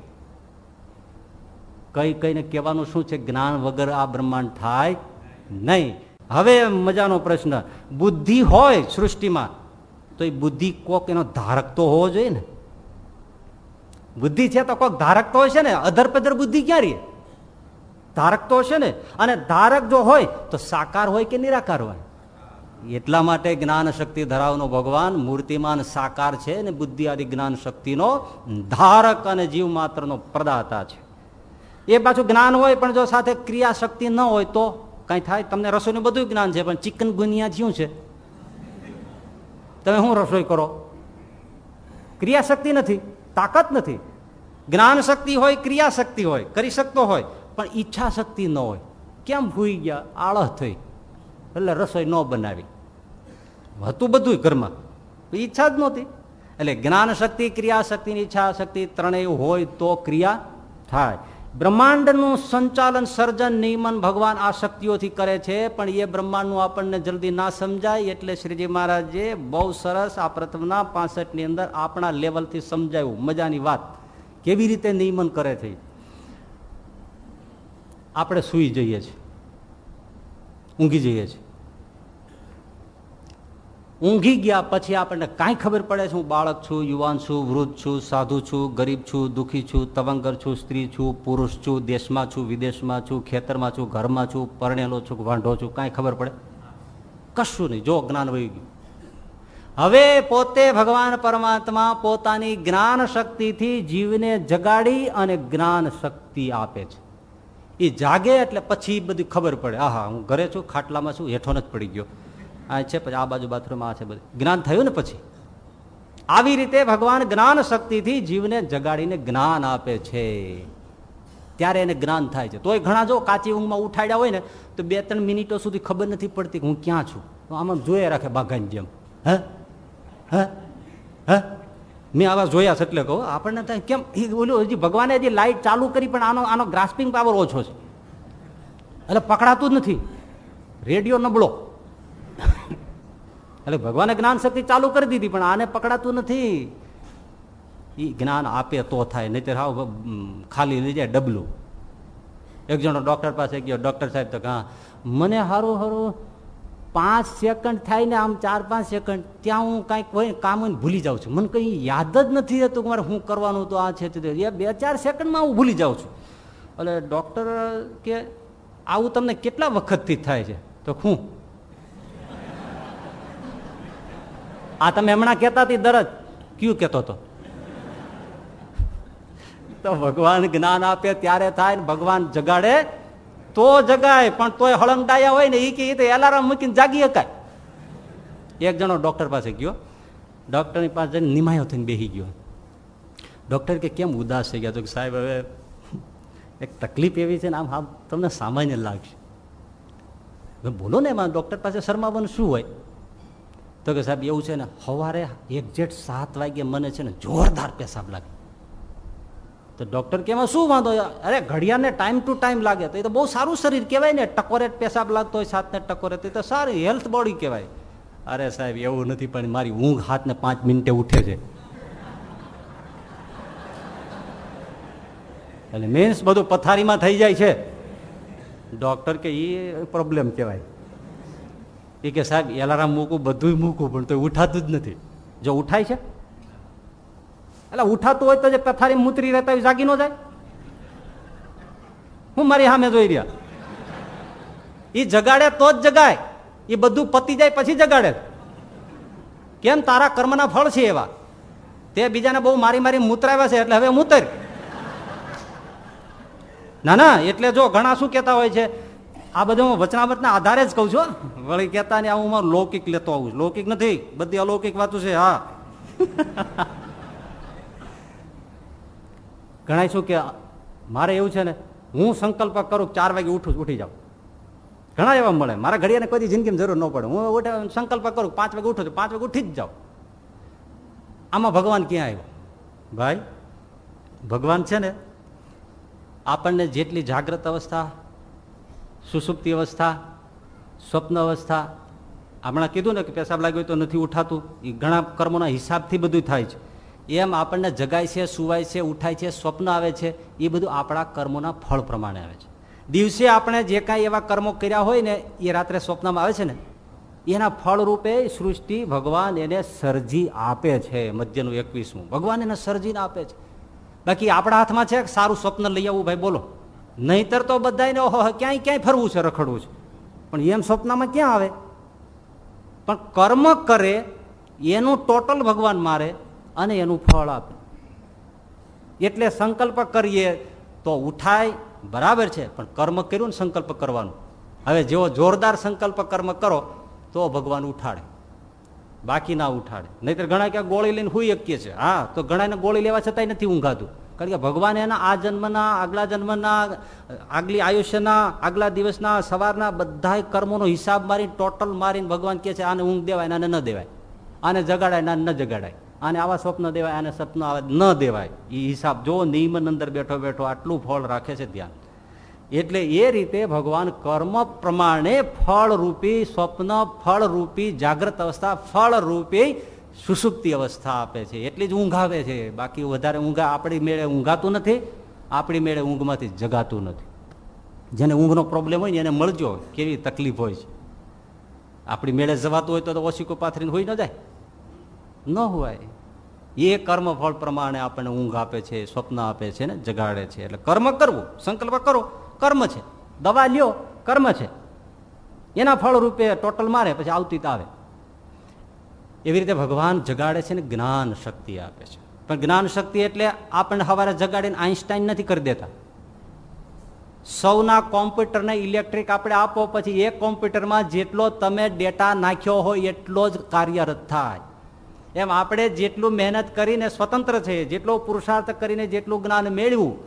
કઈ કઈને કહેવાનું શું છે? જ્ઞાન વગર આ બ્રહ્માંડ થાય નહીં. હવે મજાનો પ્રશ્ન. બુદ્ધિ હોય સૃષ્ટિમાં, તો એ બુદ્ધિ કોક એનો ધારક તો હોવો જોઈએ ને? બુદ્ધિ છે તો કોક ધારક તો હોય છે ને? અધર પધર બુદ્ધિ ક્યાં રહી? ધારક તો હશે ને? અને ધારક જો હોય, તો સાકાર હોય કે નિરાકાર હોય? એટલા માટે જ્ઞાન શક્તિ ધરાવનો ભગવાન મૂર્તિમાન સાકાર છે અને બુદ્ધિ આદિ જ્ઞાન શક્તિનો ધારક અને જીવ માત્રનો પ્રદાતા છે. એ પાછું જ્ઞાન હોય, પણ જો સાથે ક્રિયા શક્તિ ન હોય તો કઈ થાય? તમને રસોઈનું બધું જ્ઞાન છે, પણ ચિકન ગુનિયા શું છે? તમે શું રસોઈ કરો? ક્રિયા શક્તિ નથી, તાકાત નથી. જ્ઞાન શક્તિ હોય, ક્રિયા શક્તિ હોય, કરી શકતો હોય પણ ઈચ્છા શક્તિ ન હોય. કેમ ભૂઈ ગયા? આળસ થઈ. એટલે રસોઈ ન બનાવી. હતું બધું ઘરમાં. ઈચ્છા જ નહોતી. એટલે જ્ઞાન શક્તિ ક્રિયા શક્તિની ઈચ્છા શક્તિ ત્રણેય હોય તો ક્રિયા થાય. બ્રહ્માંડનું સંચાલન, સર્જન, નિયમન ભગવાન આ શક્તિઓથી કરે છે, પણ એ બ્રહ્માંડનું આપણને જલ્દી ના સમજાય એટલે શ્રીજી મહારાજે બહુ સરસ આ પ્રથમના પાસઠની અંદર આપણા લેવલથી સમજાયું. મજાની વાત. કેવી રીતે નિયમન કરે છે આપણે સૂઈ જઈએ છીએ. ઊંઘી જઈએ છીએ. ઊંઘી ગયા પછી આપણને કાંઈ ખબર પડે છે? હું બાળક છું, યુવાન છું, વૃદ્ધ છું, સાધુ છું, ગરીબ છું, દુઃખી છું, તવંગર છું, સ્ત્રી છું, પુરુષ છું, દેશમાં છું, વિદેશમાં છું, ખેતરમાં છું, ઘરમાં છું, પરણેલો છું, વાંઢો છું, કાંઈ ખબર પડે? કશું નહીં. જો જ્ઞાન વહી ગયું. હવે પોતે ભગવાન પરમાત્મા પોતાની જ્ઞાન શક્તિથી જીવને જગાડી અને જ્ઞાન શક્તિ આપે છે. એ જાગે એટલે પછી બધી ખબર પડે. આહા, હું ઘરે છું, ખાટલામાં છું હેઠો જ પડી ગયો. આ છે, પછી આ બાજુ બાથરૂમ, આ છે, બધું. જ્ઞાન થયું ને પછી? આવી રીતે ભગવાન જ્ઞાન શક્તિથી જીવને જગાડીને જ્ઞાન આપે છે. ત્યારે એને જ્ઞાન થાય છે. તોય ઘણા જો કાચી ઊંઘમાં ઉઠાડ્યા હોય ને, તો બે ત્રણ મિનિટો સુધી ખબર નથી પડતી હું ક્યાં છું. આમાં જોયે રાખે બાઘાની જેમ. હ? હ? હે? મેં આવા જોયા છે એટલે કહું, આપણને થાય કેમ એ ઓલું હજી ભગવાને હજી લાઇટ ચાલુ કરી, પણ આનો આનો ગ્રાસ્પિંગ પાવર ઓછો છે. એટલે પકડાતું જ નથી. રેડિયો નબળો. એટલે ભગવાને જ્ઞાન શક્તિ ચાલુ કરી દીધી, પણ આને પકડાતું નથી. એ જ્ઞાન આપે તો થાય નહીં હાવ ખાલી લઈ જાય ડબલું. એક જણો ડૉક્ટર પાસે ગયો ડૉક્ટર સાહેબ તો હા, મને સારું સારું પાંચ સેકન્ડ થાય ને આમ ચાર, પાંચ સેકન્ડ, ત્યાં હું કાંઈક હોય કામ ભૂલી જાઉં છું. મને કંઈ યાદ જ નથી રહેતું મારે શું કરવાનું તો આ છે એ બે ચાર સેકન્ડમાં હું ભૂલી જાઉં છું. એટલે ડૉક્ટર કે, આવું તમને કેટલા વખતથી થાય છે? તો હું. આ તમે હમણાં કહેતા હતી દરજ ક્યુ કહેતો હતો તો ભગવાન જ્ઞાન આપે ત્યારે થાય ને ભગવાન જગાડે તો જગાય, પણ તોય હળંગડાયા હોય ને એ કે તો એલાર્મ મૂકીને જાગી શકાય. એક જણો ડૉક્ટર પાસે ગયો. ડૉક્ટરની પાસે જઈને નિમાયો થઈને બેસી ગયો. ડૉક્ટર કે કેમ ઉદાસ થઈ ગયા? તો કે સાહેબ, હવે એક તકલીફ એવી છે ને આમ આમ તમને સામાન્ય લાગશે. બોલો ને એમાં ડૉક્ટર પાસે શરમાવાનું શું હોય? તો કે સાહેબ, એવું છે ને સવારે એક્ઝેક્ટ સાત વાગે મને છે ને જોરદાર પેશાબ લાગે. તો ડોક્ટર કેમાં શું વાંધો? અરે, ઘડિયાળને ટાઈમ ટુ ટાઈમ લાગે. તો એ તો બહુ સારું શરીર કહેવાય ને ટકોરે પેશાબ લાગતો હોય, સાતને ટકોરે તો સારી હેલ્થ બોડી કહેવાય. અરે સાહેબ, એવું નથી, પણ મારી ઊંઘ હાથને પાંચ મિનિટે ઉઠે છે. એટલે મીન્સ બધું પથારીમાં થઈ જાય છે. ડોક્ટર કે એ પ્રોબ્લેમ કહેવાય. એ કે, સાહેબ એલારામ મૂકું બધું મૂકું, પણ તો ઉઠાતું જ નથી. જો ઉઠાય છે? એટલે ઉઠાતું હોય તો જે પથારી મૂતરી રહેતા હોય જાગી ન જાય. હું મારી સામે જોઈ રહ્યા. એ જગાડે તો જ જગાય. એ બધું પતી જાય પછી જગાડે. કેમ? તારા કર્મના ફળ છે એવા. તે બીજાને બહુ મારી મારી મૂતરાવ્યા છે એટલે હવે મૂતર. ના ના, એટલે જો ઘણા શું કેતા હોય છે, આ બધું હું વચનામતના આધારે જ કઉ છું વળી કેતા ને હું લૌકિક લેતો આવું લૌકિક નથી, બધી અલૌકિક વાતું છે, હા. ઘણા શું કે મારે એવું છે ને, હું સંકલ્પ કરું ચાર વાગે ઉઠું, ઉઠી જાઉં. ઘણા એવા મળે. મારા ઘડિયાને કોઈ જિંદગીમાં જરૂર ન પડે. હું ઉઠે, સંકલ્પ કરું પાંચ વાગે ઉઠું છું, પાંચ વાગે ઉઠી જ જાઉં. આમાં ભગવાન ક્યાં આવ્યો? ભાઈ, ભગવાન છે ને, આપણને જેટલી જાગ્રત અવસ્થા, સુસુપ્તિ અવસ્થા, સ્વપ્ન અવસ્થા, હમણાં કીધું ને કે પેશાબ લાગ્યો તો નથી ઉઠાતું એ ઘણા કર્મોના હિસાબથી બધું થાય છે. એમ આપણને જગાય છે, સુવાય છે, ઉઠાય છે, સ્વપ્ન આવે છે, એ બધું આપણા કર્મોના ફળ પ્રમાણે આવે છે. દિવસે આપણે જે કાંઈ એવા કર્મો કર્યા હોય ને, એ રાત્રે સ્વપ્નમાં આવે છે ને, એના ફળ રૂપે સૃષ્ટિ ભગવાન એને સર્જી આપે છે, મધ્યનું એકવીસમું. ભગવાન એને સર્જીને આપે છે. બાકી આપણા હાથમાં છે સારું સ્વપ્ન લઈ આવવું ભાઈ બોલો. નહીતર તો બધાને ઓહો ક્યાંય ક્યાંય ફરવું છે, રખડવું છે. પણ એમ સ્વપ્નમાં ક્યાં આવે? પણ કર્મ કરે, એનું ટોટલ ભગવાન મારે અને એનું ફળ આપે. એટલે સંકલ્પ કરીએ તો ઉઠાય, બરાબર છે, પણ કર્મ કર્યું ને સંકલ્પ કરવાનું. હવે જેવો જોરદાર સંકલ્પ કર્મ કરો, તો ભગવાન ઉઠાડે. બાકી ના ઉઠાડે. નહીતર ઘણા ક્યાં ગોળી લઈને હોઈ શકીએ છે હા, તો ઘણાને ગોળી લેવા છતાંય નથી ઊંઘાતું. કારણ કે ભગવાન એના આ જન્મના, આગલા જન્મના, આગલી આયુષ્યના, આગલા દિવસના, સવારના બધા કર્મોનો હિસાબ મારીને ટોટલ મારીને ભગવાન કહે છે, આને ઊંઘ દેવાય આને ન દેવાય. આને જગાડાય આને ન જગાડાય. આને આવા સ્વપ્ન દેવાય, આને સપન આવે, ન દેવાય. એ હિસાબ જો નિયમન અંદર બેઠો બેઠો આટલું ફળ રાખે છે ધ્યાન. એટલે એ રીતે ભગવાન કર્મ પ્રમાણે ફળરૂપી સ્વપ્ન, ફળરૂપી જાગ્રત અવસ્થા, ફળરૂપી સુસુપ્તિ અવસ્થા આપે છે. એટલી જ ઊંઘ આવે છે. બાકી વધારે ઊંઘા આપણી મેળે ઊંઘાતું નથી, આપણી મેળે ઊંઘમાંથી જગાતું નથી. જેને ઊંઘનો પ્રોબ્લેમ હોય ને એને મળજો, કેવી તકલીફ હોય છે. આપણી મેળે જવાતું હોય તો ઓશિકો પાથરીને હોઈ ન જાય. ન હોય, એ કર્મ ફળ પ્રમાણે આપણને ઊંઘ આપે છે, સ્વપ્ન આપે છે ને, જગાડે છે. એટલે કર્મ કરવું, સંકલ્પ કરો, કર્મ છે. દવા લ્યો, કર્મ છે. એના ફળ રૂપે ટોટલ મારે, પછી આવતી આવે. એવી રીતે ભગવાન જગાડે છે ને, જ્ઞાન શક્તિ આપે છે. પણ જ્ઞાન શક્તિ એટલે આપણને સવારે જગાડીને આઈન્સ્ટાઈન નથી કરી દેતા. સૌના કોમ્પ્યુટરને ઇલેક્ટ્રિક આપણે આપો, પછી એ કોમ્પ્યુટરમાં જેટલો તમે ડેટા નાખ્યો હોય, એટલો જ કાર્યરત થાય. એમ આપણે જેટલું મહેનત કરીને સ્વતંત્ર છે, જેટલો પુરુષાર્થ કરીને જેટલું જ્ઞાન મેળવ્યું,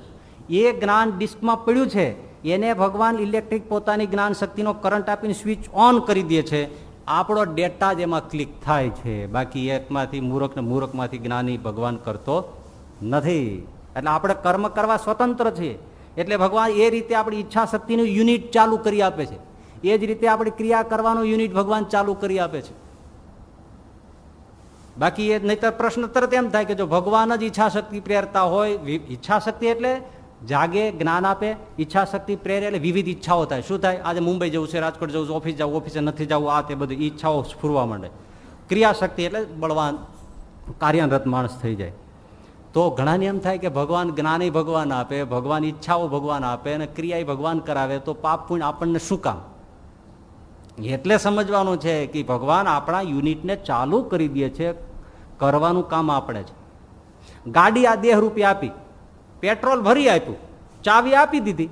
એ જ્ઞાન ડિસ્કમાં પડ્યું છે, એને ભગવાન ઇલેક્ટ્રિક પોતાની જ્ઞાન શક્તિનો કરંટ આપીને સ્વિચ ઓન કરી દે છે, આપણો ડેટા જ એમાં ક્લિક થાય છે. બાકી એકમાંથી મૂરખ ને મૂરખમાંથી જ્ઞાની ભગવાન કરતો નથી. એટલે આપણે કર્મ કરવા સ્વતંત્ર છીએ. એટલે ભગવાન એ રીતે આપણી ઈચ્છા શક્તિનું યુનિટ ચાલુ કરી આપે છે. એ જ રીતે આપણી ક્રિયા કરવાનું યુનિટ ભગવાન ચાલુ કરી આપે છે. બાકી એ નહીતર પ્રશ્ન તરત એમ થાય કે જો ભગવાન જ ઈચ્છા શક્તિ પ્રેરતા હોય ઈચ્છા શક્તિ એટલે જાગે, જ્ઞાન આપે ઈચ્છા શક્તિ પ્રેરે એટલે વિવિધ ઈચ્છાઓ થાય. શું થાય? આજે મુંબઈ જવું છે, રાજકોટ જવું છે, ઓફિસ જવું, ઓફિસે નથી જવું, આ તે બધી ઈચ્છાઓ ફૂરવા માંડે. ક્રિયા શક્તિ એટલે બળવાન, કાર્યરત માણસ થઈ જાય. તો ઘણાને એમ થાય કે ભગવાન જ્ઞાને ભગવાન આપે, ભગવાન ઈચ્છાઓ ભગવાન આપે અને ક્રિયાએ ભગવાન કરાવે, તો પાપ પુણ્ય આપણને શું કામ? એટલે સમજવાનું છે કે ભગવાન આપણા યુનિટને ચાલુ કરી દે છે, કરવાનું કામ આપણે છે. ગાડી આ દેહ રૂપિયા આપી, પેટ્રોલ ભરી આપ્યું, ચાવી આપી દીધી.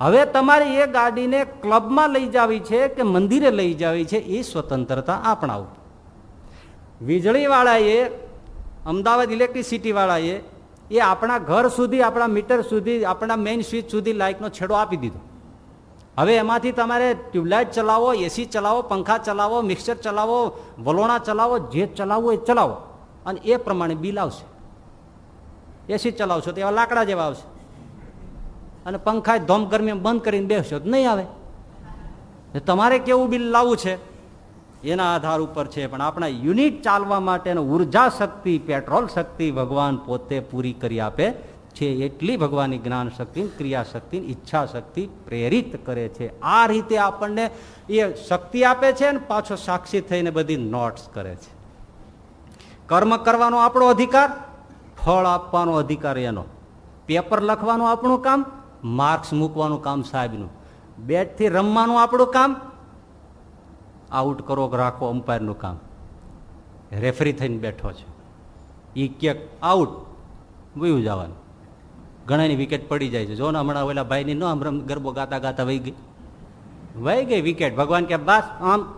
હવે તમારે એ ગાડીને ક્લબમાં લઈ જવી છે કે મંદિરે લઈ જવી છે એ સ્વતંત્રતા આપણા ઉપર. વીજળીવાળાએ, અમદાવાદ ઇલેક્ટ્રિસિટીવાળાએ એ આપણા ઘર સુધી, આપણા મીટર સુધી, આપણા મેઇન સ્વિચ સુધી લાઇટનો છેડો આપી દીધો. હવે એમાંથી તમારે ટ્યુબલાઇટ ચલાવો એસી ચલાવો, પંખા ચલાવો, મિક્સર ચલાવો, વલોણા ચલાવો, જે ચલાવવો એ ચલાવો. અને એ પ્રમાણે બિલ આવશે. એસી ચલાવશો તો એવા લાકડા જેવા આવશે. અને પંખા ધોમ ગરમી બંધ કરીને બેસશો તો નહીં આવે. તમારે કેવું બિલ લાવવું છે? એના આધાર ઉપર છે, પણ આપણા યુનિટ ચાલવા માટેનો ઊર્જા શક્તિ પેટ્રોલ શક્તિ ભગવાન પોતે પૂરી કરી આપે. છે એટલી ભગવાનની જ્ઞાન શક્તિ ક્રિયા શક્તિ ઈચ્છા શક્તિ પ્રેરિત કરે છે. આ રીતે આપણને એ શક્તિ આપે છે અને પાછો સાક્ષી થઈને બધી નોટ્સ કરે છે. કર્મ કરવાનો આપણો અધિકાર, ફળ આપવાનો અધિકાર એનો. પેપર લખવાનું આપણું કામ, માર્ક્સ મૂકવાનું કામ સાહેબનું. બેટથી રમવાનું આપણું કામ, આઉટ કરો, રાખો અમ્પાયરનું કામ. રેફરી થઈને બેઠો છે. એ ક્યાંક આઉટ, વયું જવાનું. ઘણાની વિકેટ પડી જાય છે. જો ને હમણાં ઓલા ભાઈની ન આમ ગરબો ગાતા ગાતા વહી ગઈ. વહી ગઈ વિકેટ ભગવાન કે બસ, આમ.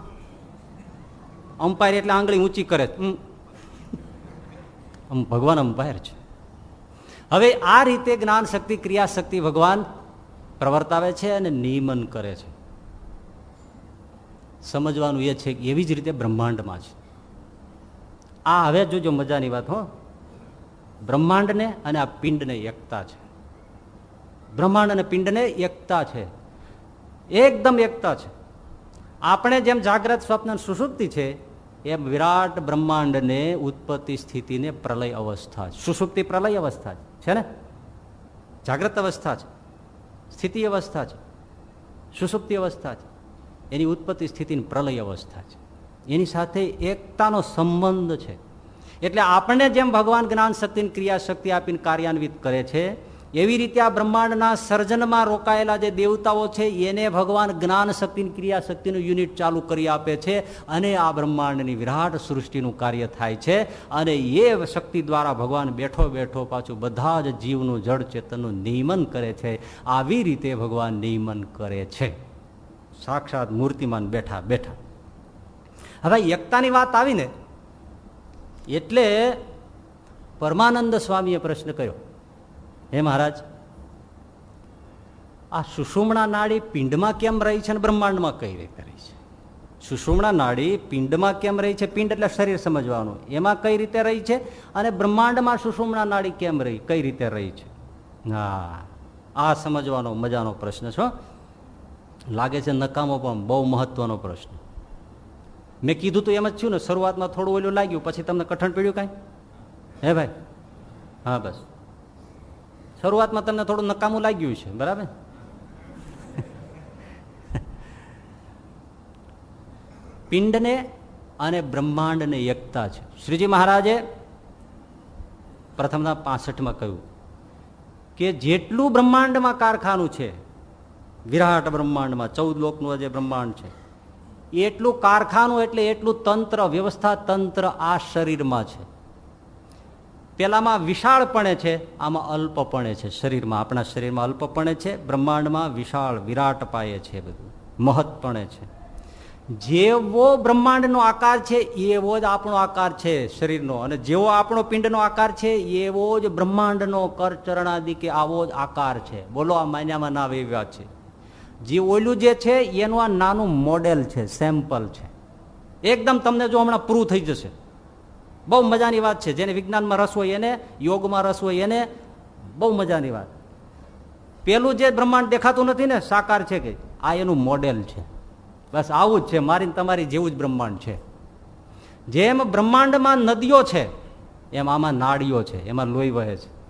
અમ્પાયર એટલે આંગળી ઊંચી કરે ભગવાન અમ્પાયર છે. હવે આ રીતે જ્ઞાન શક્તિ, ક્રિયા શક્તિ ભગવાન પ્રવર્તાવે છે અને નિયમન કરે છે. સમજવાનું એ છે કે એવી જ રીતે બ્રહ્માંડમાં છે. આ હવે જોજો મજાની વાત, હો. બ્રહ્માંડને અને આ પિંડને એકતા છે. બ્રહ્માંડ અને પિંડને એકતા છે. એકદમ એકતા છે. આપણે જેમ જાગ્રત સ્વપ્ન સુસુપ્તિ છે, એમ વિરાટ બ્રહ્માંડને ઉત્પત્તિ સ્થિતિને પ્રલય અવસ્થા છે. સુસુપ્તિ પ્રલય અવસ્થા છે ને? જાગ્રત અવસ્થા છે. સ્થિતિ અવસ્થા છે. સુસુપ્તિ અવસ્થા છે. એની ઉત્પત્તિ સ્થિતિની પ્રલય અવસ્થા છે. એની સાથે એકતાનો સંબંધ છે. એટલે આપણને જેમ ભગવાન જ્ઞાન શક્તિની ક્રિયા શક્તિ આપીને કાર્યાન્વિત કરે છે, એવી રીતે આ બ્રહ્માંડના સર્જનમાં રોકાયેલા જે દેવતાઓ છે, એને ભગવાન જ્ઞાન શક્તિની ક્રિયા શક્તિનું યુનિટ ચાલુ કરી આપે છે અને આ બ્રહ્માંડની વિરાટ સૃષ્ટિનું કાર્ય થાય છે અને એ શક્તિ દ્વારા ભગવાન બેઠો બેઠો પાછું બધા જ જીવનું જળ ચેતનનું નિયમન કરે છે, આવી રીતે ભગવાન નિયમન કરે છે. સાક્ષાત મૂર્તિમાન બેઠા બેઠા. હવે એકતાની વાત આવીને એટલે પરમાનંદ સ્વામીએ પ્રશ્ન કર્યો, હે મહારાજ, આ સુષુમણા નાડી પિંડમાં કેમ રહી છે અને બ્રહ્માંડમાં કઈ રીતે રહી છે? સુષુમણા નાડી પિંડમાં કેમ રહી છે? પિંડ એટલે શરીર સમજવાનું. એમાં કઈ રીતે રહી છે અને બ્રહ્માંડમાં સુષુમણા નાડી કેમ રહી? કઈ રીતે રહી છે? હા, આ સમજવાનો મજાનો પ્રશ્ન છો લાગે છે નકામો પણ બહુ મહત્વનો પ્રશ્ન. મેં કીધું તો એમ જ થયું ને, શરૂઆતમાં થોડું ઓલું લાગ્યું, પછી તમને કઠણ પડ્યું કાંઈ? હે ભાઈ? હા, બસ. શરૂઆતમાં તમને થોડું નકામું લાગ્યું છે, બરાબર? પિંડને અને બ્રહ્માંડને એકતા છે. શ્રીજી મહારાજે પ્રથમના પાસઠમાં કહ્યું કે જેટલું બ્રહ્માંડમાં કારખાનું છે, વિરાટ બ્રહ્માંડમાં, ચૌદ લોકનું જે બ્રહ્માંડ છે એટલું કારખાનું એટલે એટલું તંત્ર, વ્યવસ્થા તંત્ર આ શરીરમાં છે. પેલામાં વિશાળપણે છે, આમાં અલ્પપણે છે, શરીરમાં. આપણા શરીરમાં અલ્પપણે છે, બ્રહ્માંડમાં વિશાળ, વિરાટ પાયે છે બધું. મહત્પણે છે. જેવો બ્રહ્માંડનો આકાર છે, એવો જ આપણો આકાર છે શરીરનો. અને જેવો આપણો પિંડનો આકાર છે, એવો જ બ્રહ્માંડનો કરચરણાદિ કે આવો જ આકાર છે. બોલો, આ માન્યામાં ના વેવ્યા છે. જે ઓલું જે છે, એનું આ નાનું મોડેલ છે સેમ્પલ છે. એકદમ તમને જો હમણાં પૂરું થઈ જશે. બહુ મજાની વાત છે. જેને વિજ્ઞાનમાં રસ હોય એને, યોગમાં રસ હોય એને, બહુ મજાની વાત. પેલું જે બ્રહ્માંડ દેખાતું નથી ને, સાકાર છે કે, આ એનું મોડેલ છે. બસ આવું જ છે. મારી તમારી જેવું જ બ્રહ્માંડ છે. જેમ બ્રહ્માંડમાં નદીઓ છે, એમ આમાં નાળીઓ છે, એમાં લોહી વહે છે.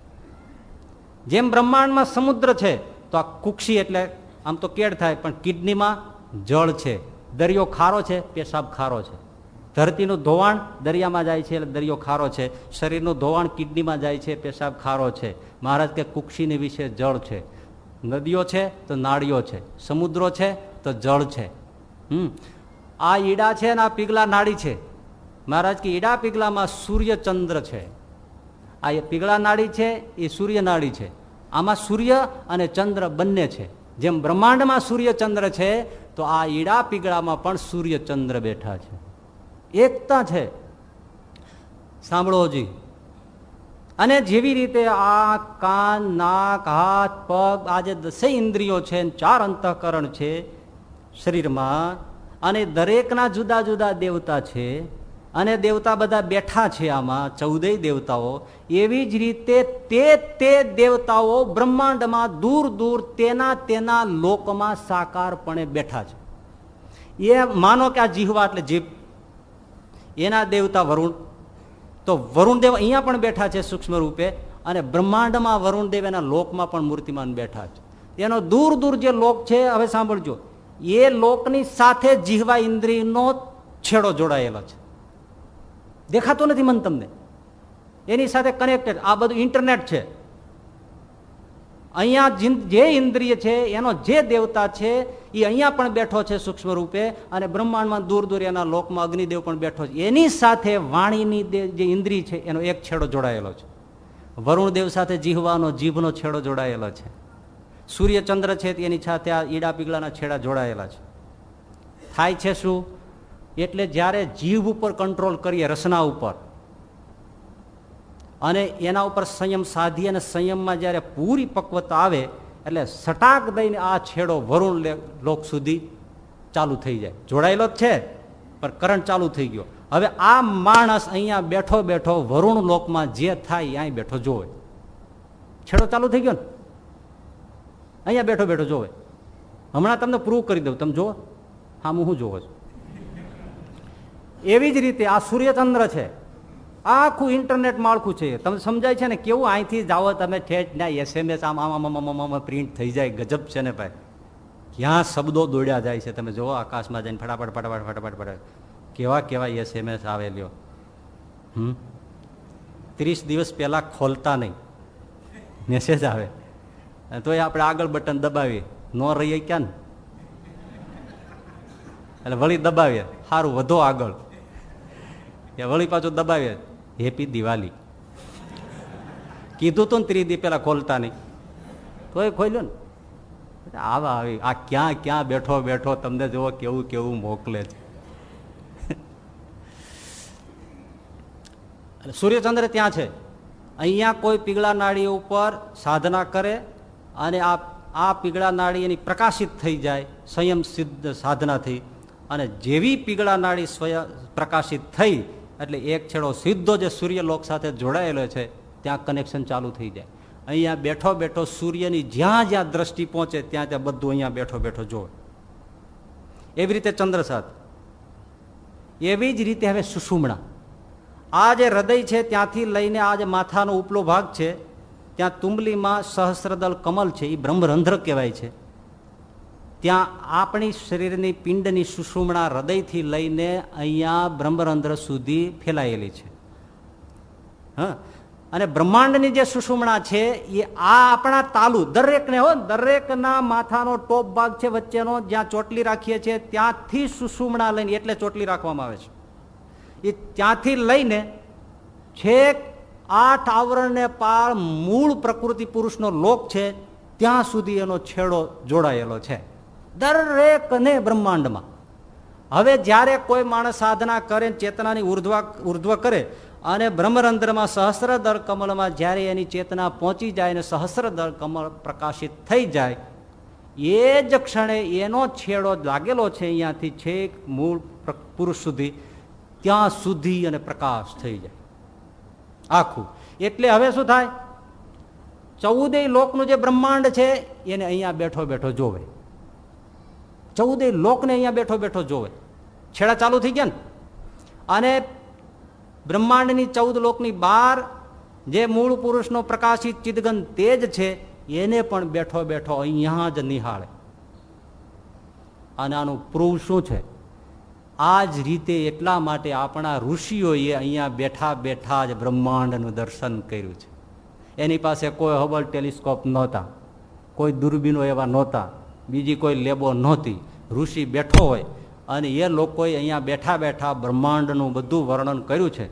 જેમ બ્રહ્માંડમાં સમુદ્ર છે, તો આ કુક્ષી એટલે આમ તો કેડ થાય, પણ કિડનીમાં જળ છે, દરિયો ખારો છે, પેશાબ ખારો છે. ધરતીનું ધોવાણ દરિયામાં જાય છે એટલે દરિયો ખારો છે. શરીરનું ધોવાણ કિડનીમાં જાય છે, પેશાબ ખારો છે. મહારાજ કે કુક્ષીની વિશે જળ છે. નદીઓ છે તો નાળીઓ છે. સમુદ્રો છે તો જળ છે. હમ. આ ઈડા છે ને આ પીગલા નાળી છે. મહારાજ કે ઈડા પીગલામાં સૂર્યચંદ્ર છે. આ પીગળા નાળી છે, એ સૂર્ય નાળી છે. આમાં સૂર્ય અને ચંદ્ર બંને છે. જેમ બ્રહ્માંડમાં સૂર્યચંદ્ર છે, તો આ ઈડા પીગળામાં પણ સૂર્યચંદ્ર બેઠા છે. એકતા છે. સાંભળોજી અને જેવી રીતે આ કાન, નાક, હાથ, પગ, આ જે દસે ઇન્દ્રિયો છે ચાર અંતઃકરણ છે શરીરમાં, અને દરેકના જુદા જુદા દેવતા છે અને દેવતા બધા બેઠા છે આમાં, ચૌદય દેવતાઓ. એવી જ રીતે તે તે દેવતાઓ બ્રહ્માંડમાં દૂર દૂર તેના તેના લોકમાં સાકારપણે બેઠા છે. એ માનો કે આ જીહવા એટલે જીભ. એના દેવતા વરુણ. તો વરુણદેવ અહીંયા પણ બેઠા છે સૂક્ષ્મ રૂપે અને બ્રહ્માંડમાં વરુણદેવ એના લોકમાં પણ મૂર્તિમાન બેઠા છે. એનો દૂર દૂર જે લોક છે, હવે સાંભળજો. એ લોકની સાથે જીહવા ઇન્દ્રિયનો છેડો જોડાયેલો છે. દેખાતો નથી મન તમને. એની સાથે કનેક્ટેડ આ બધું ઇન્ટરનેટ છે. અહીંયા જે ઇન્દ્રિય છે, એનો જે દેવતા છે, એ અહીંયા પણ બેઠો છે સૂક્ષ્મ રૂપે અને બ્રહ્માંડમાં દૂર દૂર એના લોકમાં અગ્નિદેવ પણ બેઠો છે. એની સાથે વાણીની જે ઇન્દ્રિય છે, એનો એક છેડો જોડાયેલો છે. વરુણદેવ સાથે જીહવાનો, જીભનો છેડો જોડાયેલો છે. સૂર્યચંદ્ર છે, એની સાથે આ ઈડા પીગળાના છેડા જોડાયેલા છે. થાય છે શું? એટલે જ્યારે જીભ ઉપર કંટ્રોલ કરીએ રસના ઉપર, અને એના ઉપર સંયમ સાધી અને સંયમમાં જ્યારે પૂરી પક્વતા આવે, એટલે સટાક દઈને આ છેડો વરુણ લોક સુધી ચાલુ થઈ જાય. જોડાયેલો જ છે, પણ કરંટ ચાલુ થઈ ગયો. હવે આ માણસ અહીંયા બેઠો બેઠો વરુણ લોકમાં જે થાય અહીં બેઠો જોવે. છેડો ચાલુ થઈ ગયો ને? અહીંયા બેઠો બેઠો જોવે. હમણાં તમને પ્રૂવ કરી દઉં. તમે જુઓ. હા, હું જોવો છું એવી જ રીતે આ સૂર્યચંદ્ર છે. આખું ઇન્ટરનેટ માળખું છે. તમને સમજાય છે ને કેવું અહીંથી જાઓ તમે ઠેઠ ના એસએમએસ આમ આમ આમ પ્રિન્ટ થઈ જાય, ગજબ છે ને ભાઈ. ક્યાં શબ્દો દોડ્યા જાય છે તમે જુઓ આકાશમાં જઈને ફટાફટ ફટાફટ ફટાફટ ફટાફટ. કેવા કેવા એસએમએસ આવે લ્યો. હમ? ત્રીસ દિવસ પહેલાં ખોલતા નહીં. મેસેજ આવે. તો એ આપણે આગળ બટન દબાવીએ. ન રહીએ ક્યાં ને? એટલે વળી દબાવીએ. સારું વધો આગળ. વળી પાછું દબાવીએ હેપી દિવાળી. કીધું તું ને ત્રીસ દી પેલા ખોલતા નહીં. તોય ખોલ્યો ને. આવા આવી, આ ક્યાં ક્યાં બેઠો બેઠો તમને જુઓ કેવું કેવું મોકલે છે. સૂર્યચંદ્ર ત્યાં છે. અહીંયા કોઈ પીગળા નાળી ઉપર સાધના કરે અને આ આ પીગળા નાળી એની પ્રકાશિત થઈ જાય સંયમ સિદ્ધ સાધનાથી. અને જેવી પીગળા નાળી સ્વયં, પ્રકાશિત થઈ એટલે એક છેડો સીધો જે સૂર્યલોક સાથે જોડાયેલો છે, ત્યાં કનેક્શન ચાલુ થઈ જાય. અહીંયા બેઠો બેઠો સૂર્યની જ્યાં જ્યાં દ્રષ્ટિ પહોંચે, ત્યાં ત્યાં બધું અહીંયા બેઠો બેઠો જોવે. એવી રીતે ચંદ્ર સાથે એવી જ રીતે હવે સુષુમણા. આ જે હૃદય છે, ત્યાંથી લઈને આ જે માથાનો ઉપલો ભાગ છે, ત્યાં તુંબલીમાં સહસ્રદલ કમલ છે, એ બ્રહ્મરંધ્ર કહેવાય છે. ત્યાં આપણી શરીરની પિંડની સુષુમણા હૃદયથી લઈને અહીંયા બ્રહ્મરંધ્ર સુધી ફેલાયેલી છે. હા? અને બ્રહ્માંડની જે સુષુમણા છે, એ આ આપણા તાલુ, દરેકને હો, દરેકના માથાનો ટોપ ભાગ છે વચ્ચેનો, જ્યાં ચોટલી રાખીએ છીએ, ત્યાંથી સુષુમણા લઈને, એટલે ચોટલી રાખવામાં આવે છે. એ ત્યાંથી લઈને છેક આઠ આવરણને પાર મૂળ પ્રકૃતિ પુરુષનો લોક છે, ત્યાં સુધી એનો છેડો જોડાયેલો છે. દરેકને બ્રહ્માંડમાં. હવે જ્યારે કોઈ માણસ સાધના કરે ચેતનાની ઉર્ધ્વા, ઉર્ધ્વ કરે, અને બ્રહ્મરંધ્રમાં સહસ્રદર કમળમાં જ્યારે એની ચેતના પહોંચી જાય અને સહસ્રદર કમળ પ્રકાશિત થઈ જાય, એ જ ક્ષણે એનો છેડો લાગેલો છે અહીંયાથી છેક મૂળ પુરુષ સુધી, ત્યાં સુધી અને પ્રકાશ થઈ જાય. આખું. એટલે હવે શું થાય? ચૌદેય લોકનું જે બ્રહ્માંડ છે, એને અહીંયા બેઠો બેઠો જોવે. ચૌદેય લોકને અહીંયા બેઠો બેઠો જોવે. છેડા ચાલુ થઈ ગયા ને? અને બ્રહ્માંડની ચૌદ લોકની બહાર જે મૂળ પુરુષનો પ્રકાશિત ચિદગન તેજ છે, એને પણ બેઠો બેઠો અહીંયા જ નિહાળે. અને આનું પ્રૂવ શું છે? આ જ રીતે એટલા માટે આપણા ઋષિઓએ અહીંયા બેઠા બેઠા જ બ્રહ્માંડનું દર્શન કર્યું છે. એની પાસે કોઈ હબલ ટેલિસ્કોપ નહોતા. કોઈ દૂરબીનો એવા નહોતા. બીજી કોઈ લેબો નહોતી. ઋષિ બેઠો હોય અને એ લોકોએ અહીંયા બેઠા બેઠા બ્રહ્માંડનું બધું વર્ણન કર્યું છે.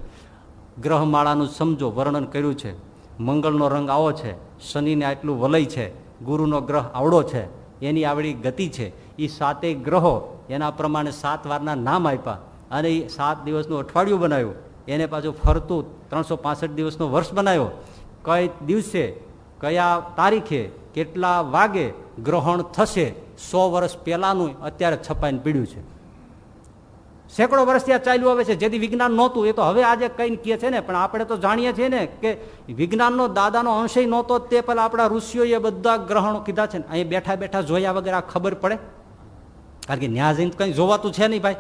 ગ્રહમાળાનું સમજો વર્ણન કર્યું છે. મંગળનો રંગ આવો છે. શનિને આટલું વલય છે. ગુરુનો ગ્રહ આવડો છે. એની આવડી ગતિ છે. એ સાતેય ગ્રહો એના પ્રમાણે સાત વારના નામ આપ્યા અને એ સાત દિવસનું અઠવાડિયું બનાવ્યું. એને પાછું ફરતું ત્રણસો દિવસનો વર્ષ બનાવ્યો. કઈ દિવસે કયા તારીખે કેટલા વાગે ગ્રહણ થશે સો વર્ષ પહેલાનું અત્યારે છપાઈને પીડ્યું છે. સેંકડો વર્ષ ત્યાં ચાલ્યું આવે છે. જેથી વિજ્ઞાન નહોતું. એ તો હવે આજે કઈ કહે છે ને, પણ આપણે તો જાણીએ છીએ ને કે વિજ્ઞાનનો દાદાનો અંશય નહોતો તે પહેલાં આપણા ઋષિઓએ બધા ગ્રહણો કીધા છે ને. અહીં બેઠા બેઠા જોયા વગર આ ખબર પડે. કારણ કે ન્યા કઈ જોવાતું છે નહીં ભાઈ.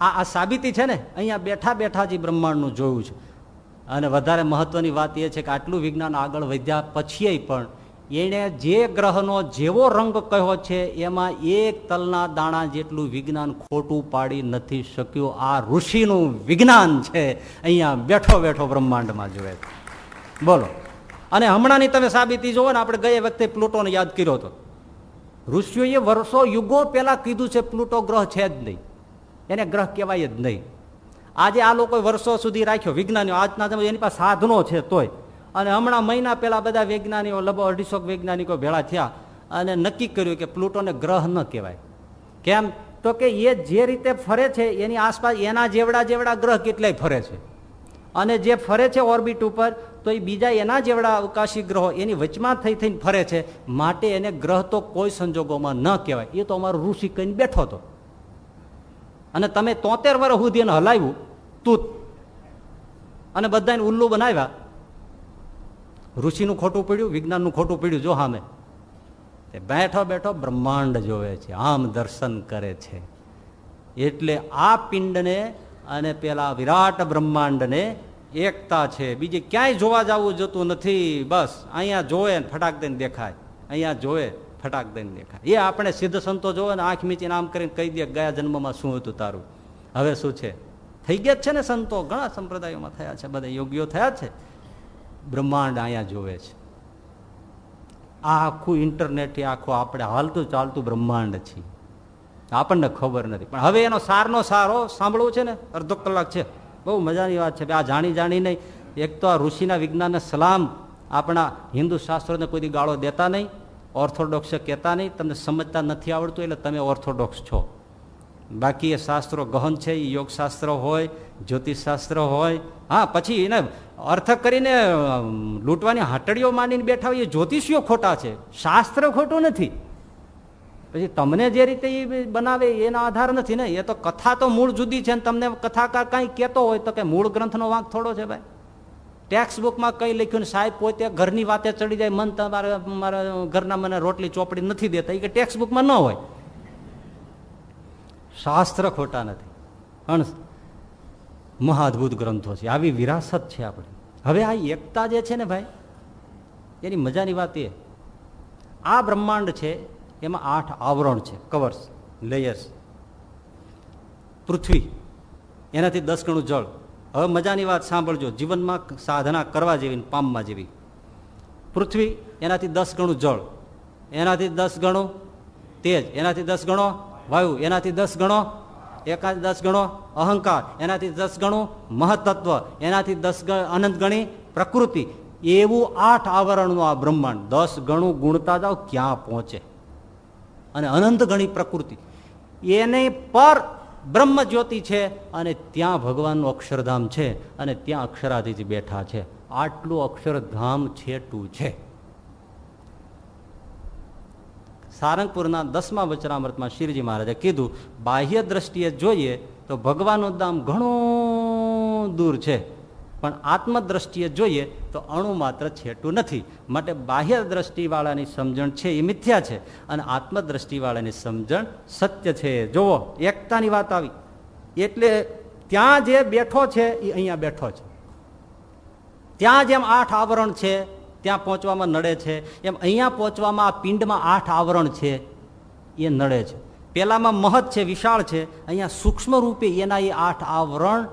આ આ સાબિતી છે ને, અહીંયા બેઠા બેઠા જે બ્રહ્માંડનું જોયું છે. અને વધારે મહત્વની વાત એ છે કે આટલું વિજ્ઞાન આગળ વધ્યા પછી પણ એણે જે ગ્રહનો જેવો રંગ કહ્યો છે, એમાં એક તલના દાણા જેટલું વિજ્ઞાન ખોટું પાડી નથી શક્યું. આ ઋષિનું વિજ્ઞાન છે. અહીંયા બેઠો બેઠો બ્રહ્માંડમાં જોવે બોલો. અને હમણાંની તમે સાબિતી જોવો ને, આપણે ગયા વખતે પ્લુટોને યાદ કર્યો હતો. ઋષિઓએ વર્ષો યુગો પહેલાં કીધું છે, પ્લુટો ગ્રહ છે જ નહીં. એને ગ્રહ કહેવાય જ નહીં. આજે આ લોકો વર્ષો સુધી રાખ્યો. વિજ્ઞાનીઓ, આજના એની પાસે સાધનો છે તોય. અને હમણાં મહિના પહેલા બધા વૈજ્ઞાનિકો, લગભગ અઢીસો વૈજ્ઞાનિકો ભેળા થયા અને નક્કી કર્યું કે પ્લુટોને ગ્રહ ન કહેવાય. કેમ? તો કે એ જે રીતે ફરે છે, એની આસપાસ એના જેવડા જેવડા ગ્રહ કેટલાય ફરે છે. અને જે ફરે છે ઓર્બિટ ઉપર, તો એ બીજા એના જેવડા અવકાશી ગ્રહો એની વચમાં થઈ થઈને ફરે છે. માટે એને ગ્રહ તો કોઈ સંજોગોમાં ન કહેવાય. એ તો અમારો ઋષિ કહીને બેઠો હતો. અને તમે તોતેર વર્ષ સુધી એને હલાવ્યું તૂત અને બધાને ઉલ્લુ બનાવ્યા. ઋષિનું ખોટું પડ્યું, વિજ્ઞાનનું ખોટું પડ્યું, જો સામે બેઠો બેઠો બ્રહ્માંડ જોવે છે, આમ દર્શન કરે છે. એટલે આ પિંડને અને પેલા વિરાટ બ્રહ્માંડને એકતા છે. બીજી ક્યાંય જોવા જવું જતું નથી. બસ, અહીંયા જોવે ફટાક દઈને દેખાય. અહીંયા જોવે. ફટાક દઈને દેખાય. એ આપણે સિદ્ધ સંતો જોવે ને આંખ મીચીને આમ કરીને કહી દે ગયા જન્મમાં શું હતું તારું? હવે શું છે? થઈ ગયા છે ને સંતો? ઘણા સંપ્રદાયોમાં થયા છે, બધા યોગ્યો થયા છે. બ્રહ્માંડ અહીંયા જોવે છે. આ આખું ઇન્ટરનેટ આખું આપણે હાલતું ચાલતું બ્રહ્માંડ છે. આપણને ખબર નથી. પણ હવે એનો સારનો સારો સાંભળવું છે ને? અડધો કલાક છે. બહુ મજાની વાત છે. આ જાણી જાણી નહીં. એક તો આ ઋષિના વિજ્ઞાનને સલામ આપણા હિન્દુ શાસ્ત્રોને કોઈ ગાળો દેતા નહીં. ઓર્થોડોક્સ કહેતા નહીં, તમને સમજતા નથી આવડતું એટલે તમે ઓર્થોડોક્સ છો. બાકી એ શાસ્ત્રો ગહન છે એ યોગશાસ્ત્ર હોય, જ્યોતિષશાસ્ત્ર હોય. હા, પછી એને અર્થ કરીને લૂંટવાની હાટડીઓ માંડીને બેઠા હોય, એ જ્યોતિષીઓ ખોટા છે. શાસ્ત્ર ખોટું નથી. પછી તમને જે રીતે એ બનાવે, એના આધાર નથી ને? એ તો કથા તો મૂળ જુદી છે ને, તમને કથાકાર કાંઈ કહેતો હોય તો કે મૂળ ગ્રંથનો વાંક થોડો છે ભાઈ. ટેક્સ બુકમાં કઈ લખ્યું સાહેબ, પોતે ઘરની વાતે ચડી જાય, મન તમારે, મારા ઘરના મને રોટલી ચોપડી નથી દેતા. એ કે ટેક્સ બુકમાં ન હોય. શાસ્ત્ર ખોટા નથી. પણ મહાદભુત ગ્રંથો છે. આવી વિરાસત છે આપણે. હવે આ એકતા જે છે ને ભાઈ, એની મજાની વાત એ. આ બ્રહ્માંડ છે, એમાં આઠ આવરણ છે કવર્સ લેયર્સ પૃથ્વી, એનાથી દસ ગણું જળ. હવે મજાની વાત સાંભળજો. જીવનમાં સાધના કરવા જેવી પામવા જેવી. પૃથ્વી એનાથી દસ ગણું જળ, એનાથી દસ ગણું તેજ, એનાથી દસ ગણો વાયુ, એનાથી દસ ગણો એકાદ દસ ગણો અહંકાર, એનાથી દસ ગણું મહતત્વ એનાથી દસ અનંત ગણી પ્રકૃતિ. એવું આઠ આવરણનું આ બ્રહ્માંડ. દસ ગણું ગુણતા જાઓ, ક્યાં પહોંચે? અને અનંત ગણી પ્રકૃતિ. એને પર બ્રહ્મ જ્યોતિ છે અને ત્યાં ભગવાનનું અક્ષરધામ છે અને ત્યાં અક્ષરાધીજી બેઠા છે. આટલું અક્ષરધામ છેટું છે. સારંગપુરના દસમા વચરામૃતમાં શિવજી મહારાજે કીધું, બાહ્ય દ્રષ્ટિએ જોઈએ તો ભગવાનનું ધામ ઘણું દૂર છે. પણ આત્મદ્રષ્ટિએ જોઈએ તો અણુ માત્ર છેટું નથી. માટે બાહ્ય દ્રષ્ટિવાળાની સમજણ છે એ મિથ્યા છે અને આત્મદ્રષ્ટિવાળાની સમજણ સત્ય છે. જુઓ, એકતાની વાત આવી. એટલે ત્યાં જે બેઠો છે એ અહીંયા બેઠો છે. ત્યાં જેમ આઠ આવરણ છે, ત્યાં પહોંચવામાં નડે છે. એમ અહીંયા પહોંચવામાં આ પિંડમાં આઠ આવરણ છે, એ નડે છે. પેલામાં મહત છે, વિશાળ છે. અહીંયા સૂક્ષ્મ રૂપે એના એ આઠ આવરણ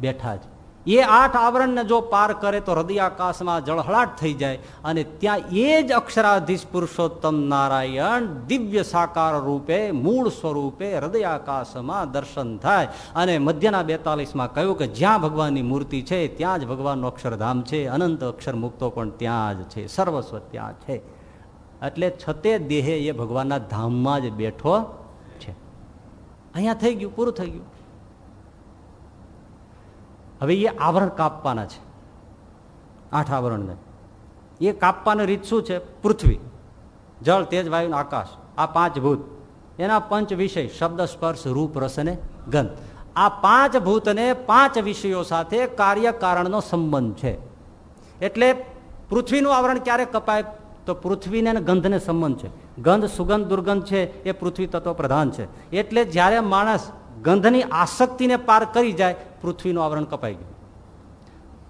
બેઠા છે. એ આઠ આવરણને જો પાર કરે તો હૃદયાકાશમાં જળહળાટ થઈ જાય અને ત્યાં એ જ અક્ષરાધીશ પુરુષોત્તમ નારાયણ દિવ્ય સાકાર રૂપે, મૂળ સ્વરૂપે હૃદયાકાશમાં દર્શન થાય. અને મધ્યના બેતાલીસમાં કહ્યું કે જ્યાં ભગવાનની મૂર્તિ છે, ત્યાં જ ભગવાનનું અક્ષરધામ છે. અનંત અક્ષર મુક્તો પણ ત્યાં જ છે. સર્વસ્વ ત્યાં છે. એટલે છતે દેહે એ ભગવાનના ધામમાં જ બેઠો છે. અહીંયા થઈ ગયું, પૂરું થઈ ગયું. હવે એ આવરણ કાપવાના છે. આઠ આવરણને. એ કાપવાની રીત શું છે? પૃથ્વી, જળ, તેજ, વાયુ, આકાશ. આ પાંચ ભૂત. એના પંચ વિષય, શબ્દ, સ્પર્શ, રૂપ, રસ અને ગંધ. આ પાંચ ભૂતને પાંચ વિષયો સાથે કાર્યકારણનો સંબંધ છે. એટલે પૃથ્વીનું આવરણ ક્યારે કપાય? તો પૃથ્વીને ગંધને સંબંધ છે. ગંધ, સુગંધ, દુર્ગંધ છે, એ પૃથ્વી તત્વ પ્રધાન છે. એટલે જ્યારે માણસ ગંધની આસક્તિને પાર કરી જાય, પૃથ્વીનું આવરણ કપાઈ ગયું.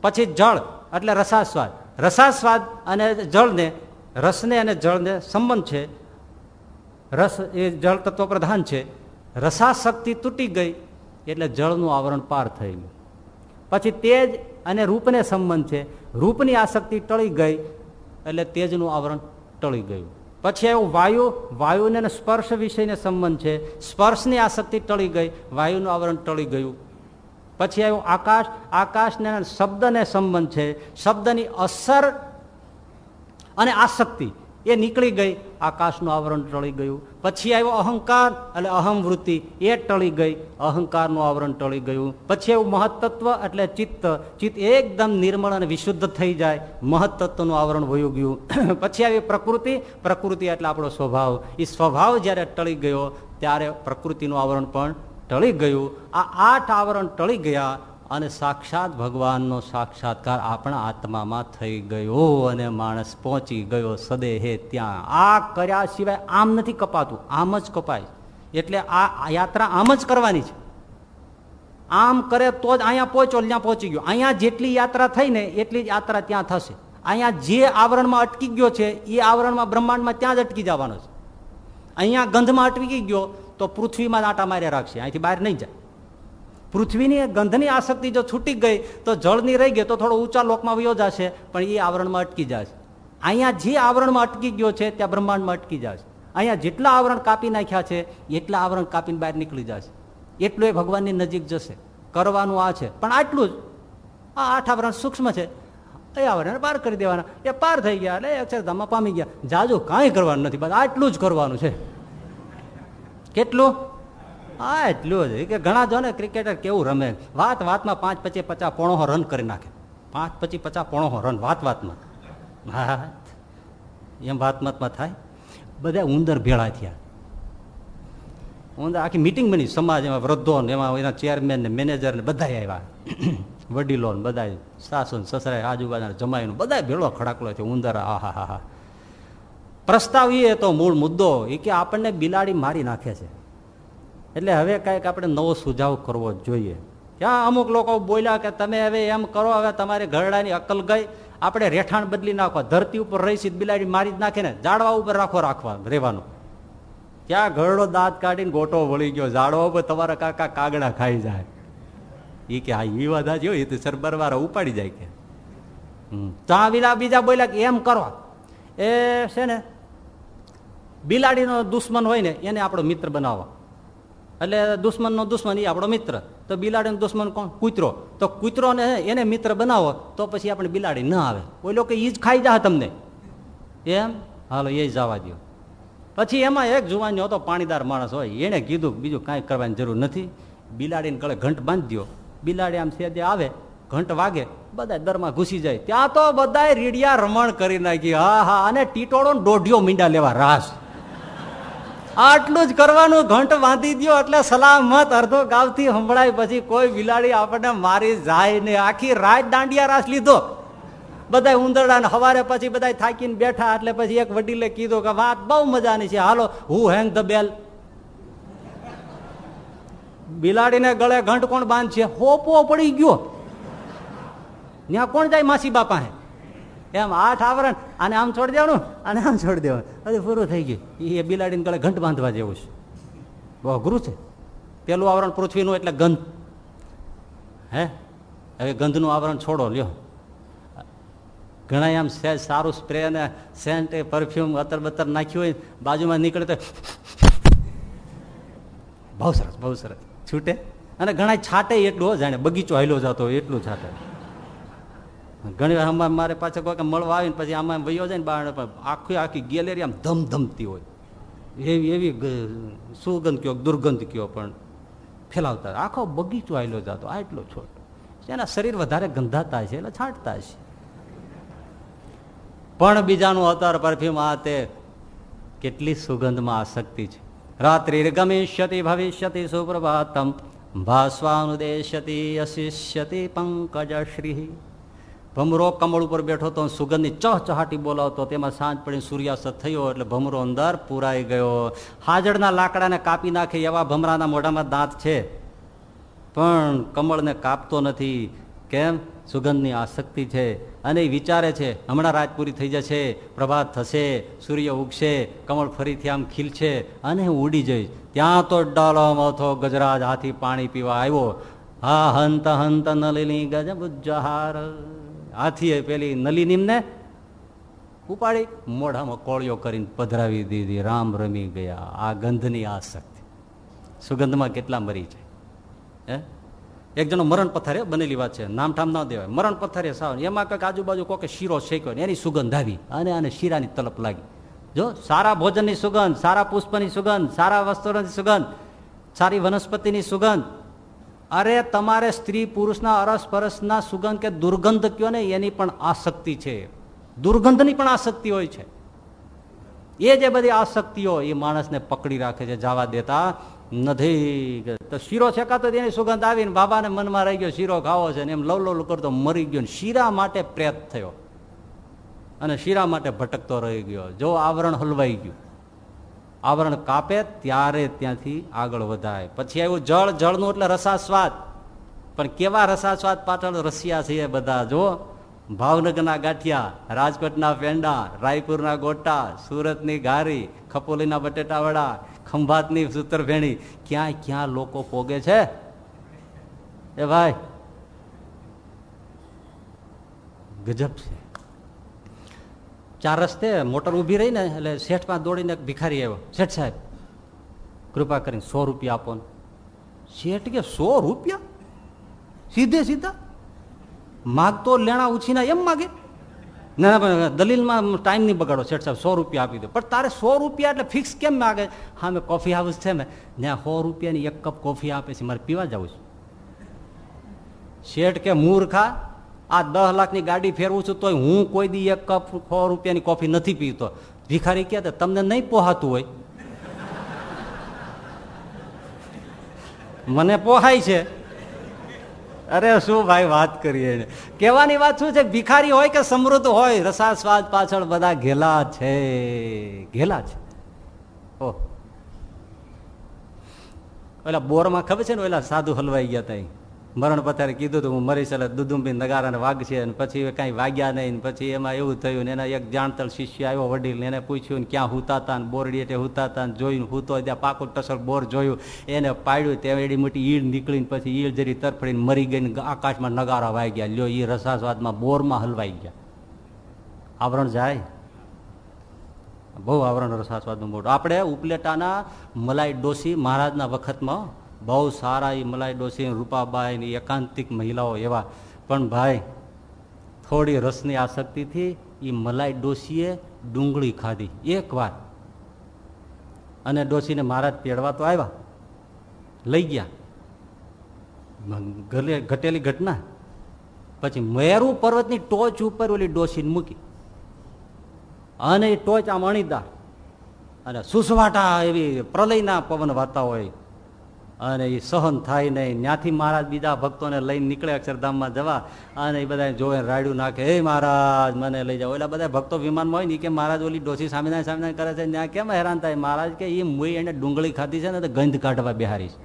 પછી જળ, એટલે રસાસ્વાદ. રસાસ્વાદ અને જળને, રસને અને જળને સંબંધ છે. રસ એ જળ તત્વ પ્રધાન છે. રસાશક્તિ તૂટી ગઈ, એટલે જળનું આવરણ પાર થઈ ગયું. પછી તેજ અને રૂપને સંબંધ છે. રૂપની આસક્તિ ટળી ગઈ, એટલે તેજનું આવરણ ટળી ગયું. પછી આવ્યું વાયુ, વાયુને સ્પર્શ વિષયને સંબંધ છે. સ્પર્શની આસક્તિ ટળી ગઈ, વાયુનું આવરણ ટળી ગયું. પછી આવ્યું આકાશ. આકાશને શબ્દને સંબંધ છે. શબ્દની અસર અને આસક્તિ એ નીકળી ગઈ. આકાશનું આવરણ ટળી ગયું. પછી આવ્યો અહંકાર એટલે અહમ વૃત્તિ. એ ટળી ગઈ. અહંકારનું આવરણ ટળી ગયું. પછી એવું મહત્તત્વ એટલે ચિત્ત. ચિત્ત એકદમ નિર્મળ અને વિશુદ્ધ થઈ જાય. મહત્તત્વનું આવરણ વયું ગયું. પછી આવી પ્રકૃતિ. પ્રકૃતિ એટલે આપણો સ્વભાવ. એ સ્વભાવ જ્યારે ટળી ગયો, ત્યારે પ્રકૃતિનું આવરણ પણ ટળી ગયું. આ આઠ આવરણ ટળી ગયા. અને સાક્ષાત ભગવાનનો સાક્ષાત્કાર આપણા આત્મામાં થઈ ગયો અને માણસ પહોંચી ગયો સદેહે ત્યાં. આ કર્યા સિવાય આમ નથી કપાતું, આમ જ કપાય. એટલે આ યાત્રા આમ જ કરવાની છે. આમ કરે તો જ અહીંયા પહોંચો, ત્યાં પહોંચી ગયો. અહીંયા જેટલી યાત્રા થઈ ને એટલી જ યાત્રા ત્યાં થશે. અહીંયા જે આવરણમાં અટકી ગયો છે, એ આવરણમાં બ્રહ્માંડમાં ત્યાં જ અટકી જવાનો છે. અહીંયા ગંધમાં અટકી ગયો તો પૃથ્વીમાં આટા માર્યા રાખશે, અહીંથી બહાર નહીં જાય. પૃથ્વીની ગંધની આસક્તિ જો છૂટી ગઈ તો જળની રહી ગઈ તો થોડો ઊંચા લોકમાં વયો જશે, પણ એ આવરણમાં અટકી જશે. અહીંયા જે આવરણમાં અટકી ગયો છે ત્યાં બ્રહ્માંડમાં અટકી જશે. અહીંયા જેટલા આવરણ કાપી નાખ્યા છે, એટલા આવરણ કાપીને બહાર નીકળી જશે. એટલું એ ભગવાનની નજીક જશે. કરવાનું આ છે. પણ આટલું જ. આ આઠ આવરણ સૂક્ષ્મ છે. એ આવરણ પાર કરી દેવાના. એ પાર થઈ ગયા એટલે અક્ષરધામમાં પામી ગયા. જાજુ કાંઈ કરવાનું નથી. બસ આટલું જ કરવાનું છે. કેટલું? હા એટલું જ. કે ઘણા જો ને ક્રિકેટર કેવું રમે? વાત વાતમાં પાંચ પચી પચાસ પોણો રન કરી નાખે. પાંચ પચી પચાસ પોણો રન વાત વાતમાં. હા એમ વાત વાતમાં થાય. બધા ઉંદર ભેળા થયા. ઉંદર આખી મિટિંગ બની. સમાજ એમાં વૃદ્ધો ને એમાં એના ચેરમેન ને મેનેજર ને બધા આવ્યા. વડીલો ને બધા સાસુ ને સસરા આજુબાજુ જમાઈનું બધા ભેળો ખડાકલો છે ઉંદર, આ, હા હા હા. પ્રસ્તાવીએ તો મૂળ મુદ્દો. એ કે આપણને બિલાડી મારી નાખે છે. એટલે હવે કાંઈક આપણે નવો સુઝાવ કરવો જોઈએ. ક્યાં અમુક લોકો બોલ્યા કે તમે હવે એમ કરો, હવે તમારી ઘરડાની અકલ ગઈ, આપણે રેઠાણ બદલી નાખો ધરતી ઉપર રહી બિલાડી મારી જ નાખીને જાડવા ઉપર રાખો રાખવા, રહેવાનું. ક્યાં ઘરડો દાંત કાઢીને ગોટો વળી ગયો, ઝાડવા ઉપર તમારા કાકા કાગડા ખાઈ જાય. એ કે હા એ વાત હાજી એ તો સરબર વાળા ઉપાડી જાય કે. ત્યાં બીજા બીજા બોલ્યા કે એમ કરો. એ છે ને, બિલાડીનો દુશ્મન હોય ને, એને આપણો મિત્ર બનાવવા એટલે દુશ્મનનો દુશ્મન એ આપણો મિત્ર. તો બિલાડીનો દુશ્મન કોણ? કૂતરો. તો કૂતરોને એને મિત્ર બનાવો, તો પછી આપણે બિલાડી ન આવે. ઓઈ લોકો એ જ ખાઈ જા તમને. એમ? હાલો, એ જવા દો પછી એમાં એક જુવાનીઓ હતો પાણીદાર માણસ હોય. એને કીધું, બીજું કાંઈ કરવાની જરૂર નથી. બિલાડીને ગળે ઘંટ બાંધી દો બિલાડી આમ સેદે આવે, ઘંટ વાગે બધા દરમાં ઘૂસી જાય. ત્યાં તો બધા રીડિયા રમણ કરી નાખી. હા હા, અને ટીટોળો દોઢિયો મીંડા લેવા રાસ. આટલું જ કરવાનું, ઘંટ બાંધી દો એટલે સલામત અડધો ગાવથી સંભળાય પછી કોઈ બિલાડી આપણને મારી જાય ને આખી રાત દાંડિયા રાસ લીધો. બધા ઉંદરડા હવારે પછી બધા થાકીને બેઠા એટલે પછી એક વડીલે કીધું કે વાત બહુ મજાની છે. હાલો, હું હેંગ ધ બેલ. બિલાડીને ગળે ઘંટ કોણ બાંધ છે હોપો પડી ગયો. ત્યાં કોણ જાય માસી બાપા હે એમ આઠ આવરણ અને આમ છોડી દેવાનું અને આમ છોડી દેવાનું. અરે પૂરું થઈ ગયું. એ બિલાડીને ગળે ઘંટ બાંધવા જેવું છે. બહુ અઘરું છે. પેલું આવરણ પૃથ્વીનું એટલે ગંધ. હે? હવે ગંધનું આવરણ છોડો, લ્યો. ઘણા આમ સહેજ સારું સ્પ્રે અને સેન્ટ પરફ્યુમ અતર બતર નાખ્યું હોય, બાજુમાં નીકળે તો બહુ સરસ બહુ સરસ. છૂટે. અને ઘણા છાટે એટલું જાણે, બગીચો હાલ્યો જતો હોય એટલું છાટે. ઘણી વાર અમારે મારે પાછળ કોઈ મળવા આવીને પછી આમાં વયો જાય ને બારણે આખી આખી ગેલેરી આમ ધમધમતી હોય. એવી એવી સુગંધ કયો, દુર્ગંધ કયો પણ ફેલાવતા આખો બગીચો આવેલો જતો આ એટલો છોટ. એના શરીર વધારે ગંધાતા છે એટલે છાંટતા છે પણ બીજાનું અતર પરફ્યુમ આ તે કેટલી સુગંધમાં આસક્તિ છે. રાત્રિ ગમિષ્યતિ, ભવિષ્યતિ, સુપ્રભાતમ. ભાસ્વાનુદેશ્યતિ, અશિષ્યતિ પંકજ શ્રી ભમરો કમળ ઉપર બેઠો તો સુગંધની ચહચહાટી બોલાવતો તેમાં સાંજ પડી સૂર્યાસ્ત થયો એટલે ભમરો અંદર પુરાઈ ગયો. હાજડના લાકડાને કાપી નાખે એવા ભમરાના મોઢામાં દાંત છે. પણ કમળને કાપતો નથી. કેમ? સુગંધની આસક્તિ છે. અને એ વિચારે છે, હમણાં રાત પૂરી થઈ જશે, પ્રભાત થશે, સૂર્ય ઉગશે, કમળ ફરીથી આમ ખીલશે અને ઉડી જઈશ. ત્યાં તો ડાલો મથો ગજરાજ હાથી પાણી પીવા આવ્યો. હા, હંત હંત નલિની ગજબ જહાર હાથીએ પેલી નલિનીમને ઉપાડી મોઢામાં કોળિયો કરીને પધરાવી દીધી. રામ રમી ગયા. આ ગંધની આસક્તિ. સુગંધમાં કેટલા મરી જાય? હે? એક જણો મરણ પથારે બનેલી વાત છે. નામ ઠામ ન દેવાય. મરણ પથારે સાવ. એમાં કંઈક આજુબાજુ કોકે શીરો શેક્યો એની સુગંધ આવી. અને આને શીરાની તલપ લાગી. જો, સારા ભોજનની સુગંધ, સારા પુષ્પની સુગંધ, સારા વસ્ત્રોની સુગંધ, સારી વનસ્પતિની સુગંધ અરે તમારે સ્ત્રી પુરુષના અરસપરસના સુગંધ કે દુર્ગંધ કયો ને એની પણ આસક્તિ છે. દુર્ગંધની પણ આસક્તિ હોય છે. એ જે બધી આસક્તિઓ એ માણસને પકડી રાખે છે, જવા દેતા નથી. તો શીરો છેકાતો એની સુગંધ આવીને બાબાને મનમાં રહી ગયો, શીરો ખાવો છે ને એમ લવ લવ કરતો મરી ગયો શીરા માટે પ્રેત થયો. અને શીરા માટે ભટકતો રહી ગયો. જો આવરણ હલવાઈ ગયું. આવરણ કાપે ત્યારે ત્યાંથી આગળ વધાય. પછી આવ્યું જળ, જળનું એટલે રસાસ્વાદ. પણ કેવા રસાસ્વાદ પાછળ રસિયા છે બધા? જો ભાવનગરના ગાંઠિયા, રાજકોટના પેંડા, રાયપુરના ગોટા, સુરતની ગારી ખપોલીના બટેટા વડા, ખંભાતની સૂતરફેણી ક્યાં ક્યાં લોકો પોગે છે? એ ભાઈ, ગજબ છે. ચાર રસ્તે મોટર ઊભી રહી ને એટલે શેઠમાં દોડીને ભિખારી આવ્યો. શેઠ સાહેબ, કૃપા કરીને સો રૂપિયા આપો ને. શેઠ કે સો રૂપિયા? સીધે સીધા. માગતો લેણા ઉછીના એમ માગે? ના ના દલીલમાં ટાઈમ નહીં બગાડો. શેઠ સાહેબ, સો રૂપિયા આપી દો. પણ તારે સો રૂપિયા એટલે ફિક્સ કેમ માગે? હા, મેં કોફી હાઉસ છે ને સો રૂપિયાની એક કપ કોફી આપે છે, મારે પીવા જવું છે. શેઠ કે મૂર્ખા આ દસ લાખની ગાડી ફેરવું છું તોય હું કોઈ દી એક કપ સો રૂપિયાની કોફી નથી પીતો ભિખારી ક્યાં તમને નહીં પોહાતું હોય. મને પોહાય છે. અરે શું ભાઈ વાત કરીએ એને. કહેવાની વાત શું છે, ભિખારી હોય કે સમૃદ્ધ હોય રસા સ્વાદ પાછળ બધા ઘેલા છે ઘેલા છે. ઓહ. ઓલા બોરમાં ખબર છે ને, ઓલા સાધુ હલવાઈ ગયા હતા મરણ પથારે કીધું હતું હું મરીશ એટલે દુદુંબી નગારાને વાગશે અને પછી કાંઈ વાગ્યા નહીં પછી એમાં એવું થયું ને એના એક જાણતલ શિષ્ય આવ્યો વડીલ એને પૂછ્યું ને ક્યાં હુતાતા ને બોરડી એટલે હુતાતા ને જોયું હુતો ત્યાં પાકું ટસર બોર જોયું. એને પાડ્યું ત્યાં એડી મોટી ઈડ નીકળીને પછી ઈડ જરી તરફડીને મરી ગઈ ને આકાશમાં નગારા વાગ્યા લ્યો એ રસાસ્વાદમાં બોરમાં હલવાઈ ગયા. આવરણ જાય? બહુ આવરણ રસાસ્વાદનું મોટું. આપણે ઉપલેટાના મલાઈ ડોસી મહારાજના વખતમાં બહુ સારા એ મલાઈ ડોસી રૂપાબાઈ ની એકાંતિક મહિલાઓ એવા. પણ ભાઈ, થોડી રસની આસક્તિથી એ મલાઈ ડોસીએ ડુંગળી ખાધી. એક વાર. અને ડોસીને મહારાજ તેડવા તો આવ્યા. લઈ ગયા. ગલે, ઘટેલી ઘટના. પછી મેરુ પર્વતની ટોચ ઉપર ઓલી ડોસીને મૂકી. અને એ ટોચ આમ અણીદાર અને સુસવાટા એવી પ્રલયના પવન વાતા હોય. અને એ સહન થાય નહીં. ત્યાંથી મહારાજ બીજા ભક્તોને લઈને નીકળે અક્ષરધામમાં જવા અને એ બધા જોવે રાડ્યું નાખે, હે મહારાજ, મને લઈ જાઓ. એટલે બધા ભક્તો વિમાનમાં હોય ને કે મહારાજ ઓલી ડોસી સામેના સામે કરે છે ત્યાં કેમ હેરાન થાય? મહારાજ કે એ મુઈ એને ડુંગળી ખાધી છે ને, તો ગંધ કાઢવા બિહારી છે.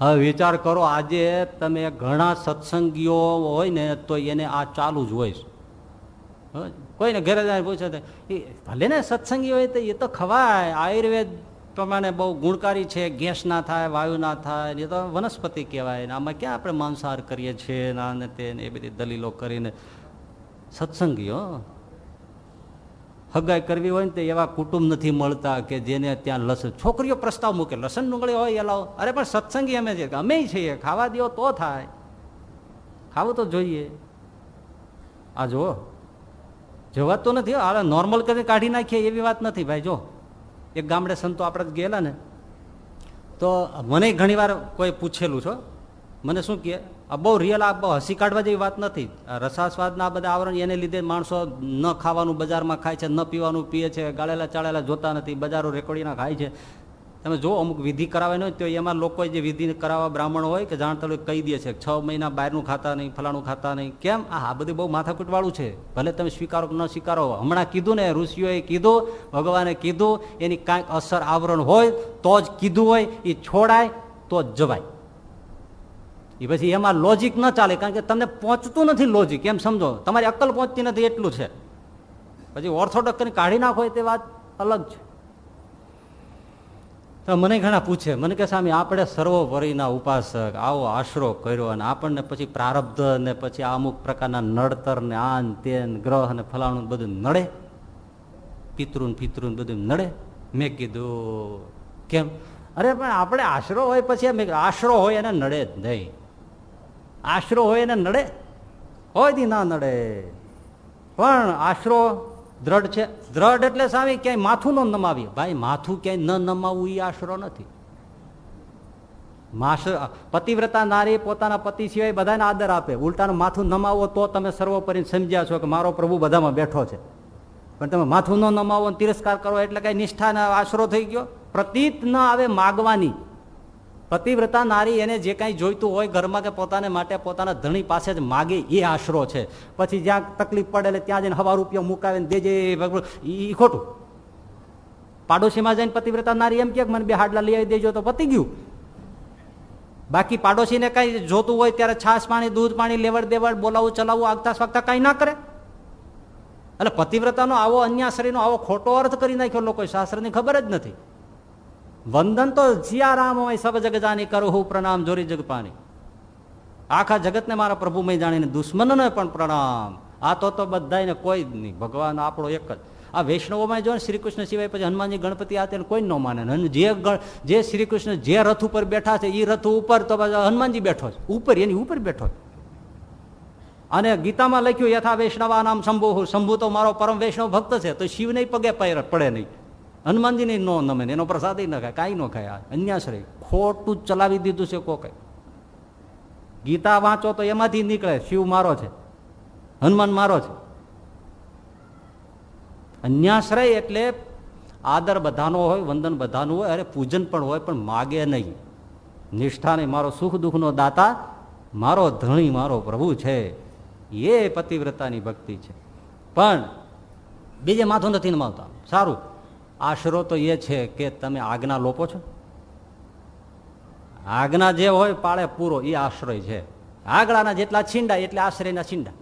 હવે વિચાર કરો, આજે તમે ઘણા સત્સંગીઓ હોય ને, તો એને આ ચાલુ જ હોય કોઈને ઘરે જાય પૂછે ભલે ને સત્સંગી હોય તો એ તો ખવાય, આયુર્વેદ પ્રમાણે બહુ ગુણકારી છે, ગેસ ના થાય, વાયુ ના થાય એ તો વનસ્પતિ કહેવાય આમાં ક્યાં આપણે માંસાહાર કરીએ છીએ ના ને તે એ બધી દલીલો કરીને. સત્સંગીઓ, હગાઈ કરવી હોય ને તે એવા કુટુંબ નથી મળતા કે જેને ત્યાં લસણ છોકરીઓ પ્રસ્તાવ મૂકે, લસણ ડુંગળી હોય એ લાવો. અરે પણ સત્સંગી અમે છે, અમે છીએ, ખાવા દો તો થાય. ખાવું તો જોઈએ. આ જુઓ. તો નથી હાલ નોર્મલ કરીને કાઢી નાખીએ એવી વાત નથી. ભાઈ જો એક ગામડે સંતો આપણે ગયેલા ને, તો મને ઘણીવાર કોઈ પૂછેલું છો, મને શું કહે આ બહુ રિયલ આ બહુ હસી કાઢવા જેવી વાત નથી. રસાસ્વાદના બધા આવરણ એને લીધે માણસો ન ખાવાનું બજારમાં ખાય છે, ન પીવાનું પીએ છે, ગાળેલા ચાળેલા જોતા નથી, બજારો રેકોડીના ખાય છે. તમે જો અમુક વિધિ કરાવે હોય તો એમાં લોકો જે વિધિ કરાવવા બ્રાહ્મણ હોય કે જાણતા લોકો કહી દે છે છ મહિના બહારનું ખાતા નહીં, ફલાણું ખાતા નહીં. કેમ? આ બધું બહુ માથાકૂટવાળું છે. ભલે તમે સ્વીકારો ન સ્વીકારો હમણાં કીધું ને, ઋષિઓએ કીધું, ભગવાને કીધું, એની કાંઈક અસર આવરણ હોય તો જ કીધું હોય એ છોડાય તો જ જવાય. એ પછી એમાં લોજિક ન ચાલે, કારણ કે તમને પહોંચતું નથી લોજિક એમ સમજો? તમારી અક્કલ પહોંચતી નથી, એટલું છે. પછી ઓર્થોડોક્સ કાઢી નાખો તે વાત અલગ છે. તો મને ઘણા પૂછે, મને કે સ્વામી, આપણે સર્વોપરીના ઉપાસક આવો આશરો કર્યો અને આપણને પછી પ્રારબ્ધ ને પછી અમુક પ્રકારના નડતર ને આન, તેન, ગ્રહ ને ફલાણું બધું નડે? પિતૃ પિતૃ બધું નડે? મેં કીધું, કેમ? અરે, પણ આપણે આશરો હોય પછી મેં આશરો હોય એને નડે જ નહીં. આશરો હોય એને નડે? હોયથી ના નડે. પણ આશરો દ્રઢ છે. દ્રઢ એટલે સ્વામી ક્યાંય માથું ન નમાવીએ. ભાઈ, માથું ક્યાંય ન નમાવવું એ આશરો નથી. માસ પતિવ્રતા નારી પોતાના પતિ સિવાય બધાને આદર આપે. ઉલટાનું માથું નમાવો તો તમે સર્વોપરી સમજ્યા છો કે મારો પ્રભુ બધામાં બેઠો છે. પણ તમે માથું ન નમાવો તિરસ્કાર કરો એટલે કઈ નિષ્ઠાના આશરો થઈ ગયો? પ્રતીત ન આવે માગવાની. પતિવ્રતા નારી એને જે કાંઈ જોઈતું હોય ઘરમાં કે પોતાને માટે, પોતાના ધણી પાસે જ માગે એ આશરો છે. પછી જ્યાં તકલીફ પડે એટલે ત્યાં જઈને હવા રૂપિયા મુકાવે ને દેજે એ ખોટું. પાડોશીમાં જઈને પતિવ્રતા નારી એમ કે, મને બે હાડલા લઈ આવી દેજો તો પતી ગયું. બાકી પાડોશીને કાંઈ જોતું હોય ત્યારે છાસ પાણી, દૂધ પાણી, લેવડ દેવડ, બોલાવું, ચલાવવું, આગતા સ્વાગતા કાંઈ ના કરે. એટલે પતિવ્રતાનો આવો અન્યાશ્રીનો આવો ખોટો અર્થ કરી નાખ્યો લોકો શાસ્ત્રની ખબર જ નથી. વંદન તો સિયારામ હોય સબ જગજાની કરું હું પ્રણામ જોરી જગપાની આખા જગતને મારા પ્રભુમય જાણીને દુશ્મનને પણ પ્રણામ. આ તો તો બધાને કોઈ નહીં. ભગવાન આપણો એક જ. આ વૈષ્ણવોમાં જો શ્રીકૃષ્ણ શ્રી કૃષ્ણ સિવાય પછી હનુમાનજી, ગણપતિ આ તેને કોઈ ન માને. જે જે શ્રી કૃષ્ણ જે રથ ઉપર બેઠા છે એ રથ ઉપર તો હનુમાનજી બેઠો છે. ઉપર, એની ઉપર બેઠો અને ગીતામાં લખ્યું, યથા વૈષ્ણવા નામ શંભુ. શંભુ તો મારો પરમ વૈષ્ણવ ભક્ત છે, તો શિવને પગે પડે નહીં. હનુમાનજીને ન નમે એનો પ્રસાદ ન ખાય, કાંઈ ન ખાય. અન્યાશ્રય, ખોટું ચલાવી દીધું છે કોકે. ગીતા વાંચો તો એમાંથી નીકળે, શિવ મારો છે, હનુમાન મારો છે. અન્યાશ્રય એટલે આદર બધાનો હોય, વંદન બધાનું હોય, અરે પૂજન પણ હોય, પણ માગે નહીં. નિષ્ઠા નહીં મારો સુખ દુઃખનો દાતા, મારો ધણી, મારો પ્રભુ છે. એ પતિવ્રતાની ભક્તિ છે. પણ બીજે માથું નથી નમાવતા. સારું. આશરો તો એ છે કે તમે આજ્ઞા લોપો છો? આજ્ઞા જે હોય પાળે પૂરો, એ આશ્રય છે. આગળના જેટલા છીંડા, એટલે આશ્રયના છીંડા.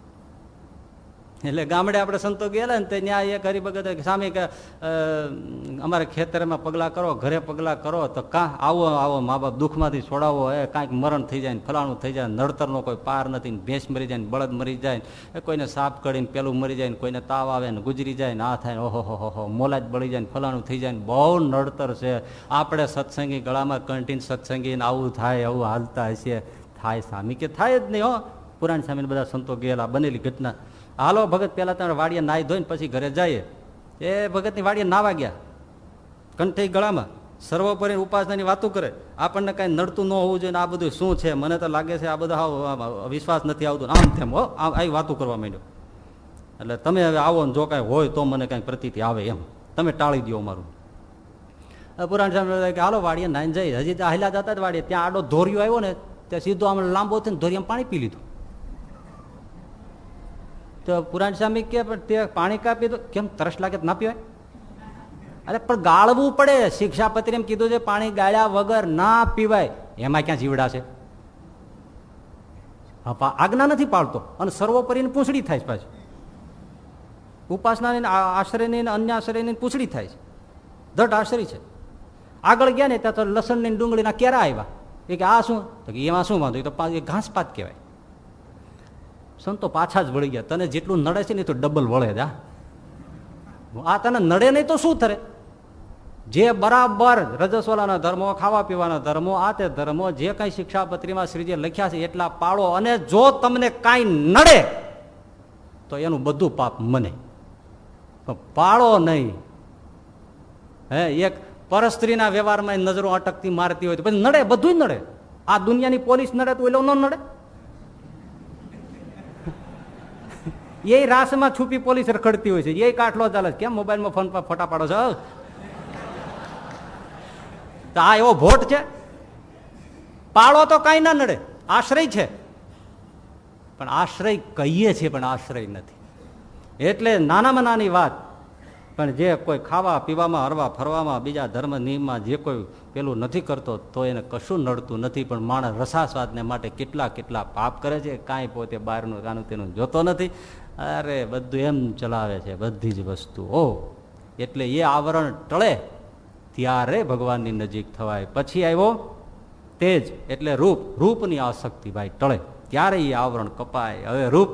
એટલે ગામડે આપણે સંતો ગયેલા ને ત્યાં એક હરિભગત સામે કે અમારે ખેતરમાં પગલાં કરો, ઘરે પગલાં કરો, તો કાં આવો આવો મા બાપ દુઃખમાંથી છોડાવો, એ કાંઈક મરણ થઈ જાય ને ફલાણું થઈ જાય નડતરનો કોઈ પાર નથી ને ભેંસ મરી જાય ને બળદ મરી જાય ને કોઈને સાપ કરીને પેલું મરી જાય ને કોઈને તાવ આવે ને ગુજરી જાય ને આ થાય ઓહો, હો હો મોલા જ બળી જાય ને ફલાણું થઈ જાય ને બહુ નડતર છે. આપણે સત્સંગી ગળામાં કન્ટીન સત્સંગી આવું થાય, આવું હાલતા હશે. થાય સામી કે થાય જ નહીં, હો. પુરાણ સામે બધા સંતો ગયેલા, બનેલી ઘટના. હાલો, ભગત પહેલાં તમે વાડીએ નાહી ધોઈને પછી ઘરે જઈએ. એ ભગતની વાડીએ નાવા ગયા. કંઠી ગળામાં સર્વોપરી ઉપાસનાની વાતો કરે. આપણને કાંઈ નડતું ન હોવું જોઈએ આ બધું શું છે? મને તો લાગે છે આ બધા વિશ્વાસ નથી આવતો. આમ તેમ, હો આવી વાતો કરવા માંડ્યો. એટલે તમે હવે આવો ને જો કાંઈ હોય તો મને કાંઈક પ્રતીતિ આવે એમ. તમે ટાળી દો મારું પુરાણ સાહેબ કે હાલો, વાડીએ નાઈન જઈ હજી હાલ્યા જતા જ વાડીએ. ત્યાં આડો ધોર્યો આવ્યો ને, ત્યાં સીધો આમ લાંબો થઈને ધોરિયામાં પાણી પી લીધું. તો પુરાણ સ્વામી કે તે પાણી કાપી તો કેમ? તરસ લાગે ના પીવાય? અરે, પણ ગાળવું પડે. શિક્ષાપત્રી એમ કીધું છે, પાણી ગાળ્યા વગર ના પીવાય. એમાં ક્યાં જીવડાશે આજ્ઞા નથી પાડતો અને સર્વોપરીને પૂંછડી થાય છે પાછી. ઉપાસનાની આશ્રયની અન્ય આશ્રયની પૂંછડી થાય છે. ધટ આશ્રય છે. આગળ ગયા ને ત્યાં તો લસણની ડુંગળીના કેરા આવ્યા. એ કે, આ શું? તો કે, એમાં શું વાંધો? તો ઘાસ પાત કહેવાય. સંતો પાછા જ વળી ગયા. તને જેટલું નડે છે ને તો ડબલ વળે જ. આ તને નડે નહીં તો શું થરે? જે બરાબર રજસ્વલાના ધર્મો, ખાવા પીવાના ધર્મો, આ તે ધર્મો, જે કઈ શિક્ષાપત્રીમાં શ્રીજી લખ્યા છે, એટલા પાળો અને જો તમને કાંઈ નડે, તો એનું બધું પાપ મને. પાળો નહીં. હે, એક પરસ્ત્રીના વ્યવહારમાં નજરો અટકતી મારતી હોય તો પછી નડે બધું નડે. આ દુનિયાની પોલીસ નડે તો એલો ન નડે? એ રાસમાં છુપી પોલીસ રખડતી હોય છે. એ કાટલો ચાલે છે. કેમ મોબાઈલમાં ફોન પર ફોટા પાડો છો? તો આ એવો ભોટ છે. પાળો તો કઈ ના નડે. આશ્રય છે. પણ આશ્રય કહીએ છીએ પણ આશ્રય નથી. એટલે નાનામાં નાની વાત. પણ જે કોઈ ખાવા, પીવામાં, હરવા, ફરવામાં, બીજા ધર્મ નિયમમાં જે કોઈ પેલું નથી કરતો, તો એને કશું નડતું નથી. પણ માણસ રસાસ્વાદને માટે કેટલા કેટલા પાપ કરે છે. કાંઈ પોતે બહારનું કાનું તેનું જોતો નથી. અરે, બધું એમ ચલાવે છે, બધી જ વસ્તુઓ એટલે એ આવરણ ટળે ત્યારે ભગવાનની નજીક થવાય. પછી આવ્યો તેજ, એટલે રૂપ, રૂપની આસક્તિ ભાઈ, ટળે. ત્યારે એ આવરણ કપાય. હવે રૂપ,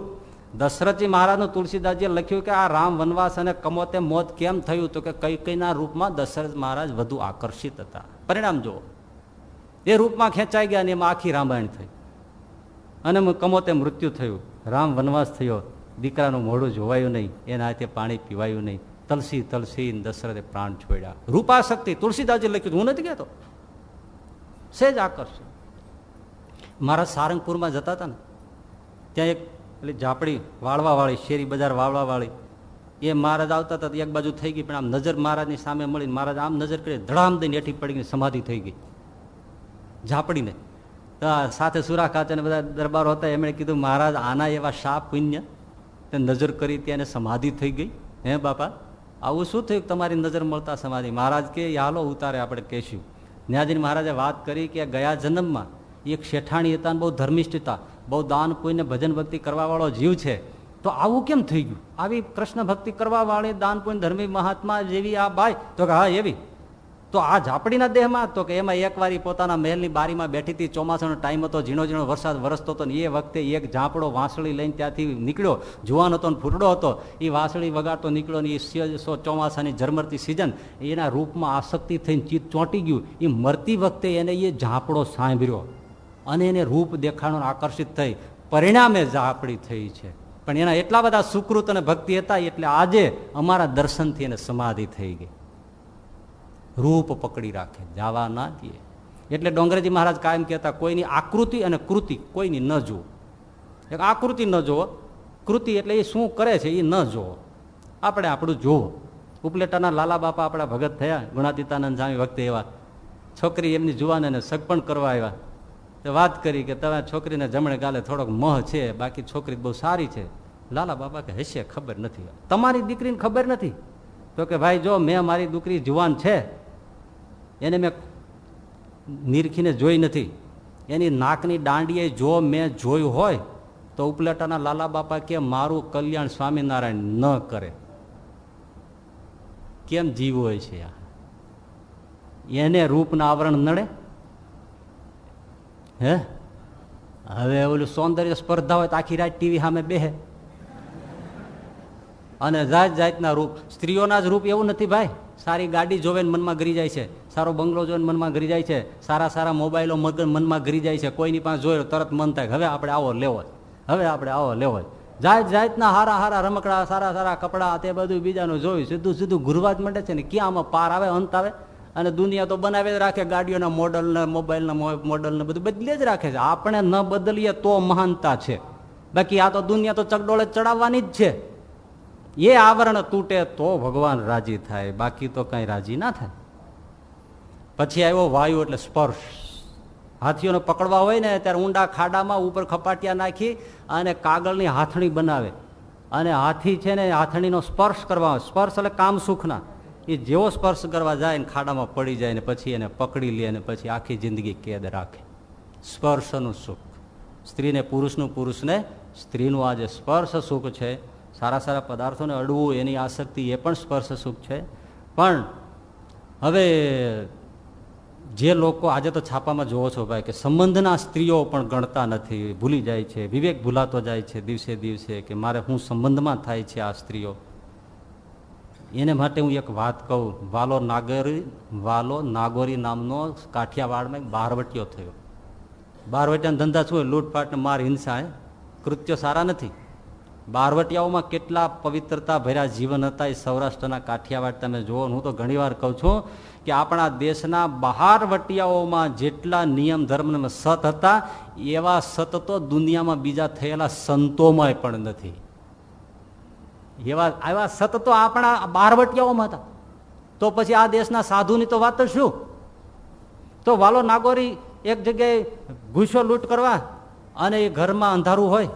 દશરથજી મહારાજનું તુલસીદાસજીએ લખ્યું કે આ રામ વનવાસ અને કમોતે મોત કેમ થયું? તો કે કઈ કઈના રૂપમાં દશરથ મહારાજ વધુ આકર્ષિત હતા. પરિણામ જુઓ. એ રૂપમાં ખેંચાઈ ગયા અને એમાં આખી રામાયણ થઈ. અને કમોતે મૃત્યુ થયું. રામ વનવાસ થયો. દીકરાનું મોઢું જોવાયું નહીં, એના હાથે પાણી પીવાયું નહીં. તલસી તલસી દશરથે પ્રાણ છોડ્યા. રૂપાશક્તિ તુલસીદાસજી લખ્યું હું નથી કહેતો. સેજ આકર્ષણ. મારા સારંગપુરમાં જતા હતા ને, ત્યાં એક એટલે ઝાપડી વાળવાવાળી, શેરી બજાર વાળવાવાળી, એ મહારાજ આવતા હતા, એક બાજુ થઈ ગઈ, પણ આમ નજર મહારાજની સામે મળીને મહારાજ આમ નજર કરી ધડામ દઈને એઠી પડીને સમાધિ થઈ ગઈ. ઝાપડીને. સાથે સુરા ખાતે બધા દરબારો હતા, એમણે કીધું, મહારાજ, આના એવા શા પુણ્ય નજર કરી ત્યાં સમાધિ થઈ ગઈ. હે બાપા, આવું શું થયું તમારી નજર મળતા સમાધિ? મહારાજ કે હાલો, ઉતારે આપણે કહેશું. ન્યાજીને મહારાજે વાત કરી કે, ગયા જન્મમાં એક શેઠાણી હતા બહુ ધર્મિષ્ઠ હતા. બહુ દાન, પુણ્ય ભજન ભક્તિ કરવાવાળો જીવ છે. તો આવું કેમ થઈ ગયું? આવી કૃષ્ણ ભક્તિ કરવાવાળી દાન, પુણ્ય, ધર્મી મહાત્મા જેવી આ બાય તો કે, હા, એવી. તો આ ઝાપડીના દેહમાં? તો કે એમાં એક પોતાના મહેલની બારીમાં બેઠી હતી, ચોમાસાનો ટાઈમ હતો, ઝીણો ઝીણો વરસાદ વરસતો હતો ને એ વખતે એક ઝાપડો વાંસળી લઈને ત્યાંથી નીકળ્યો. જુવાન હતો ને ફૂટડો હતો. એ વાંસળી વગાડતો નીકળ્યો ને એ ચોમાસાની ઝરમરતી સિઝન એના રૂપમાં આસક્તિ થઈને ચિત્ત ચોંટી ગયું. એ મરતી વખતે એને એ ઝાપડો સાંભળ્યો અને એને રૂપ દેખાણો આકર્ષિત થઈ. પરિણામે ઝાપડી થઈ છે. પણ એના એટલા બધા સુકૃત અને ભક્તિ હતા એટલે આજે અમારા દર્શનથી એને સમાધિ થઈ ગઈ. રૂપ પકડી રાખે, જવા ના દે. એટલે ડોંગરેજી મહારાજ કાયમ કહેતા, કોઈની આકૃતિ અને કૃતિ કોઈની ન જુઓ. એક આકૃતિ ન જુઓ, કૃતિ એટલે એ શું કરે છે એ ન જુઓ. આપણે આપણું જુઓ. ઉપલેટાના લાલા બાપા આપણા ભગત થયા, ગુણાતીતાનંદ સ્વામી વખતે એવા. છોકરી એમની જુવાનને સગપણ કરવા આવ્યા. તો વાત કરી કે, તમે છોકરીને જમણે ગાલે થોડોક મહ છે, બાકી છોકરી બહુ સારી છે. લાલા બાપા કે, હશે, ખબર નથી. તમારી દીકરીને ખબર નથી? તો કે, ભાઈ, જો મેં મારી દીકરી જુવાન છે એને મેં નિરખીને જોઈ નથી. એની નાકની દાંડીએ જો મેં જોયું હોય, તો ઉપલેટાના લાલા બાપા કે મારું કલ્યાણ સ્વામિનારાયણ ન કરે. કેમ જીવ હોય છે આ? એને રૂપના આવરણ નડે? હે? હવે ઓલું સૌંદર્ય સ્પર્ધા હોય તો આખી રાત ટીવી સામે બેહે. અને જાત જાતના રૂપ. સ્ત્રીઓના જ રૂપ એવું નથી ભાઈ. સારી ગાડી જોવે મનમાં ઘરી જાય છે. સારો બંગલો જોઈને મનમાં ઘરી જાય છે. સારા સારા મોબાઈલો મનમાં ઘરી જાય છે. કોઈની પાસે જોયો તરત મન થાય હવે આપણે આવો લેવો હવે આપણે આવો લેવો જાત જાતના હારા હારા રમકડા, સારા સારા કપડા, તે બધું બીજાનું જોયું, સીધું સીધું ગુરવા જ માંડે છે ને ક્યાં આમાં પાર આવે, અંત આવે? અને દુનિયા તો બનાવી જ રાખે, ગાડીઓના મોડલને, મોબાઈલના મોડલને બધું બદલી જ રાખે છે. આપણે ન બદલીએ તો મહાનતા છે. બાકી આ તો દુનિયા તો ચકડોળે ચડાવવાની જ છે. એ આવરણ તૂટે તો ભગવાન રાજી થાય, બાકી તો કઈ રાજી ના થાય. પછી આવ્યો વાયુ એટલે સ્પર્શ. હાથીઓને પકડવા હોય ને ત્યારે ઊંડા ખાડામાં ઉપર ખપાટિયા નાખી અને કાગળની હાથણી બનાવે. અને હાથી છે ને હાથણીનો સ્પર્શ કરવા સ્પર્શ એટલે કામ સુખના. એ જેવો સ્પર્શ કરવા જાય ને ખાડામાં પડી જાય ને પછી એને પકડી લે ને પછી આખી જિંદગી કેદ રાખે. સ્પર્શનું સુખ. સ્ત્રીને પુરુષનું પુરુષને સ્ત્રીનું આ જે સ્પર્શ સુખ છે. સારા સારા પદાર્થોને અડવું એની આસક્તિ એ પણ સ્પર્શ સુખ છે. પણ હવે જે લોકો આજે તો છાપામાં જોવો છો ભાઈ કે સંબંધના સ્ત્રીઓ પણ ગણતા નથી. ભૂલી જાય છે. વિવેક ભૂલાતો જાય છે દિવસે દિવસે કે મારે હું સંબંધમાં થાય છે આ સ્ત્રીઓ. એને માટે હું એક વાત કહું. વાલો નાગરી, વાલો નાગોરી નામનો કાઠિયાવાડમાં બારવટીયો થયો. બારવટિયાના ધંધા શું હોય? લૂંટફાટ માર હિંસા કૃત્યો સારા નથી. બારવટિયાઓમાં કેટલા પવિત્રતા ભર્યા જીવન હતા એ સૌરાષ્ટ્રના કાઠિયાવાડ તમે જુઓ હું તો ઘણીવાર કહું છું કે આપણા દેશના બહારવટિયાઓમાં જેટલા નિયમ ધર્મ સત હતા, એવા સત તો દુનિયામાં બીજા થયેલા સંતોમાં પણ નથી. એવા એવા સત તો આપણા બારવટિયાઓમાં હતા. તો પછી આ દેશના સાધુની તો વાત શું? તો વાલો નાગોરી એક જગ્યાએ ઘૂસો લૂંટ કરવા અને એ ઘરમાં અંધારું હોય.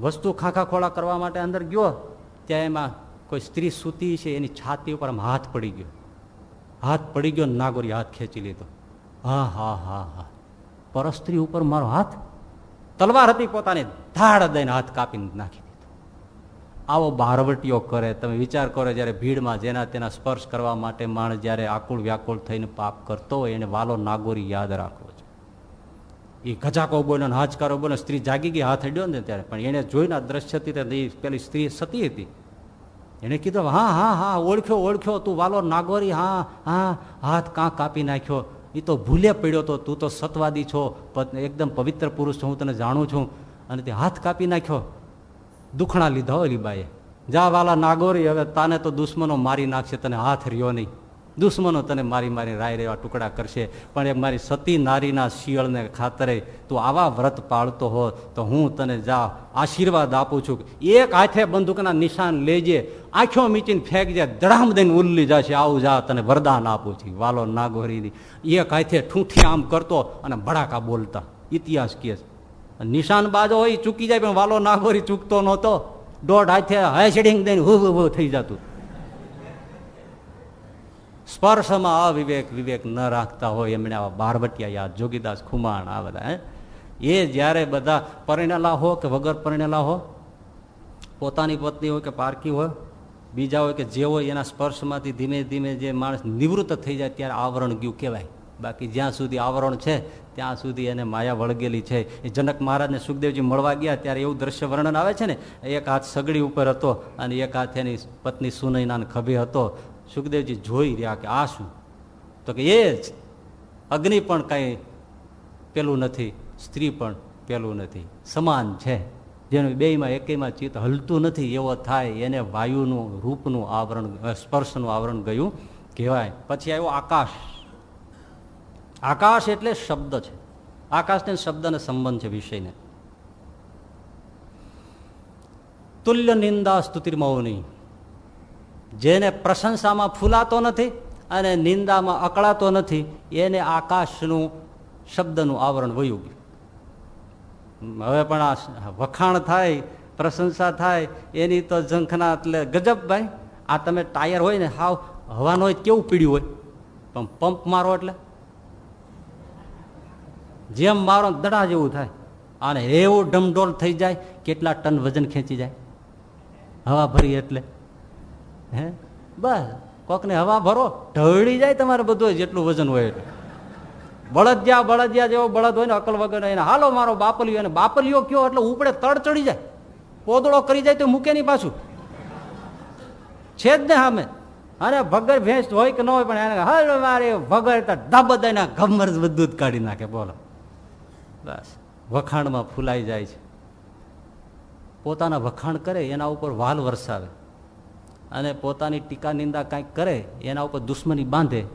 વસ્તુ ખાખા ખોળા કરવા માટે અંદર ગયો, ત્યાં એમાં કોઈ સ્ત્રી સૂતી છે, એની છાતી ઉપર હાથ પડી ગયો. હાથ પડી ગયો નાગોરી હાથ ખેંચી લીધો. હા હા હા હા. પરસ્ત્રી ઉપર મારો હાથ, તલવાર હતી પોતાની, ધાડ દઈને હાથ કાપી નાખી દીધો. આવો બારવટીઓ કરે, તમે વિચાર કરો જ્યારે ભીડમાં જેના તેના સ્પર્શ કરવા માટે માણસ જ્યારે આકુળ વ્યાકુળ થઈને પાપ કરતો હોય, એને વાલો નાગોરી યાદ રાખવો છે એ ગજાકો બોલ્યો ને હાચકારો બોલ્યો સ્ત્રી જાગી ગઈ, હાથ અડ્યો ને ત્યારે. પણ એને જોઈને દ્રશ્યથી પેલી સ્ત્રી સતી હતી. એને કીધું, હા હા હા, ઓળખ્યો ઓળખ્યો, તું વાલો નાગોરી, હા હા, હાથ કાં કાપી નાખ્યો. એ તો ભૂલે પડ્યો તો, તું તો સતવાદી છો એકદમ પવિત્ર પુરુષ છો, હું તને જાણું છું. અને તે હાથ કાપી નાખ્યો. દુખણા લીધા હોય લીબાએ જા વાલા નાગોરી, હવે તાને તો દુશ્મનો મારી નાખશે, તને હાથ રહ્યો નહીં. દુશ્મનો તને મારી મારી રાય રેવા ટુકડા કરશે. પણ એ મારી સતી નારીના શિયળને ખાતરે તું આવા વ્રત પાળતો હો તો હું તને જા આશીર્વાદ આપું છું. એક હાથે બંદૂકના નિશાન લેજે, આંખો મીચીને ફેંકજે, દડામ દઈને ઉલ્લી જશે. આવું જા, તને વરદાન આપું છું. વાલો નાગોરીની. એક હાથે ઠૂંઠી આમ કરતો અને ભડાકા બોલતા. ઇતિહાસ કે નિશાન બાજો હોય ચૂકી જાય, પણ વાલો નાગોરી ચૂકતો નહોતો. દોઢ હાથે શેડિંગ દઈને હું થઈ જતું. સ્પર્શમાં અવિવેક વિવેક ન રાખતા હોય એમણે આવા બારવટિયા યાદ જોગીદાસ, ખુમાણ, આ બધા એ જ્યારે બધા પરિણેલા હો કે વગર પરિણેલા હો? પોતાની પત્ની હોય કે પારકી હોય, બીજા હોય કે જે હોય, એના સ્પર્શમાંથી ધીમે ધીમે જે માણસ નિવૃત્ત થઈ જાય, ત્યારે આવરણ ગયું કહેવાય. બાકી જ્યાં સુધી આવરણ છે, ત્યાં સુધી એને માયા વળગેલી છે. એ જનક મહારાજને સુખદેવજી મળવા ગયા, ત્યારે એવું દ્રશ્ય વર્ણન આવે છે ને, એક હાથ સગડી ઉપર હતો અને એક હાથ એની પત્ની સુનૈનાન ખભે હતો. સુખદેવજી જોઈ રહ્યા કે આ શું? તો કે એ જ. અગ્નિ પણ કાંઈ પેલું નથી, સ્ત્રી પણ પેલું નથી. સમાન છે. જેનું બેયમાં એકેયમાં ચિત્ત હલતું નથી, એવો થાય એને વાયુનું, રૂપનું આવરણ સ્પર્શનું આવરણ ગયું કહેવાય. પછી આવ્યો આકાશ. આકાશ એટલે શબ્દ છે. આકાશને શબ્દને સંબંધ છે વિષયને. તુલ્ય નિંદા સ્તુતિર્મૌની. જેને પ્રશંસામાં ફૂલાતો નથી અને નિંદામાં અકળાતો નથી, એને આકાશનું શબ્દનું આવરણ વયું ગયું. હવે પણ આ વખાણ થાય, પ્રશંસા થાય, એની તો ઝંખના એટલે ગજબ ભાઈ. આ તમે ટાયર હોય ને, હાવ હવાનું હોય કેવું પીડ્યું હોય? પણ પંપ મારો એટલે? જેમ મારો દડા જેવું થાય. અને એવું ડમડોલ થઈ જાય, કેટલા ટન વજન ખેંચી જાય. હવા ભરી એટલે. હે? બસ, કોકને હવા ભરો, ઢળી જાય તમારે બધું જેટલું વજન હોય એટલે. બળદિયા બળદિયા જેવો બળદ હોય ને, અકલ વગર એને. હાલો, મારો બાપલિયો. અને બાપલિયો કયો એટલે ઉપડે તડ ચડી જાય. પોદળો કરી જાય તો મૂકે નહીં પાછું. છે જ ને સામે. અને ભગર ભેંસ હોય કે ન હોય, પણ એને હર મારે ભગર ધાબદાના ગમર બધું જ કાઢી નાખે, બોલો. બસ, વખાણમાં ફૂલાઈ જાય છે. પોતાના વખાણ કરે, એના ઉપર વાલ વરસાવે. અને પોતાની ટીકા નિંદા કાંઈક કરે, એના ઉપર દુશ્મની બાંધે,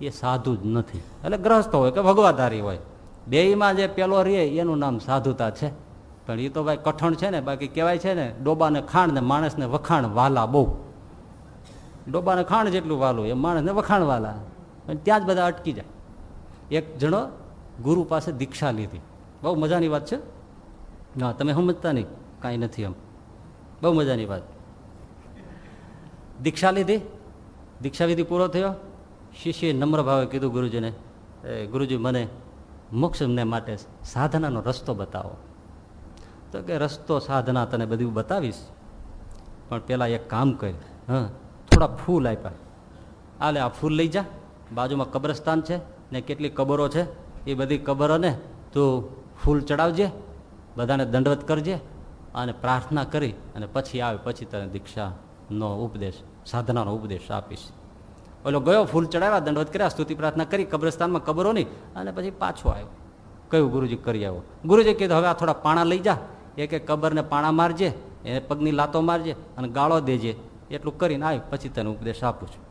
એ સાધુ જ નથી. એટલે ગ્રહસ્થ હોય કે ભગવાધારી હોય. બેયમાં જે પેલો રે એનું નામ સાધુતા છે. પણ એ તો ભાઈ કઠણ છે ને, બાકી કહેવાય છે ને, ડોબાને ખાણ ને માણસને વખાણ વાલા બહુ. ડોબાને ખાણ જેટલું વાલું, એ માણસને વખાણ વાલા. ત્યાં જ બધા અટકી જાય. એક જણો ગુરુ પાસે દીક્ષા લીધી. બહુ મજાની વાત છે? ના, તમે સમજતા નહીં. કાંઈ નથી એમ. બહુ મજાની વાત. દીક્ષા લીધી. દીક્ષાવિધિ પૂરો થયો. શિષ્યએ નમ્ર ભાવે કીધું, ગુરુજીને ગુરુજી મને મોક્ષને માટે સાધનાનો રસ્તો બતાવો. તો કે રસ્તો, સાધના તને બધું બતાવીશ. પણ પેલા એક કામ કર, હા, થોડા ફૂલ આપ્યા. આલે આ ફૂલ લઈ જા. બાજુમાં કબ્રસ્તાન છે ને કેટલી કબરો છે, એ બધી કબરોને તું ફૂલ ચડાવજે, બધાને દંડવત કરજે અને પ્રાર્થના કરી અને પછી આવે, પછી તને દીક્ષાનો ઉપદેશ, સાધનાનો ઉપદેશ આપીશ. ઓલો ગયો, ફૂલ ચડાવ્યા, દંડવત કર્યા, સ્તુતિ પ્રાર્થના કરી, કબ્રસ્તાનમાં કબરોની અને પછી પાછો આવ્યો. કયું ગુરુજી, કરી આવ્યો ગુરુજી કીધું હવે આ થોડા પાણા લઈ જા એક એક કબરને પાણા મારજે, એ પગની લાતો મારજે, અને ગાળો દેજે. એટલું કરીને આવ્યો, પછી તને ઉપદેશ આપું છું.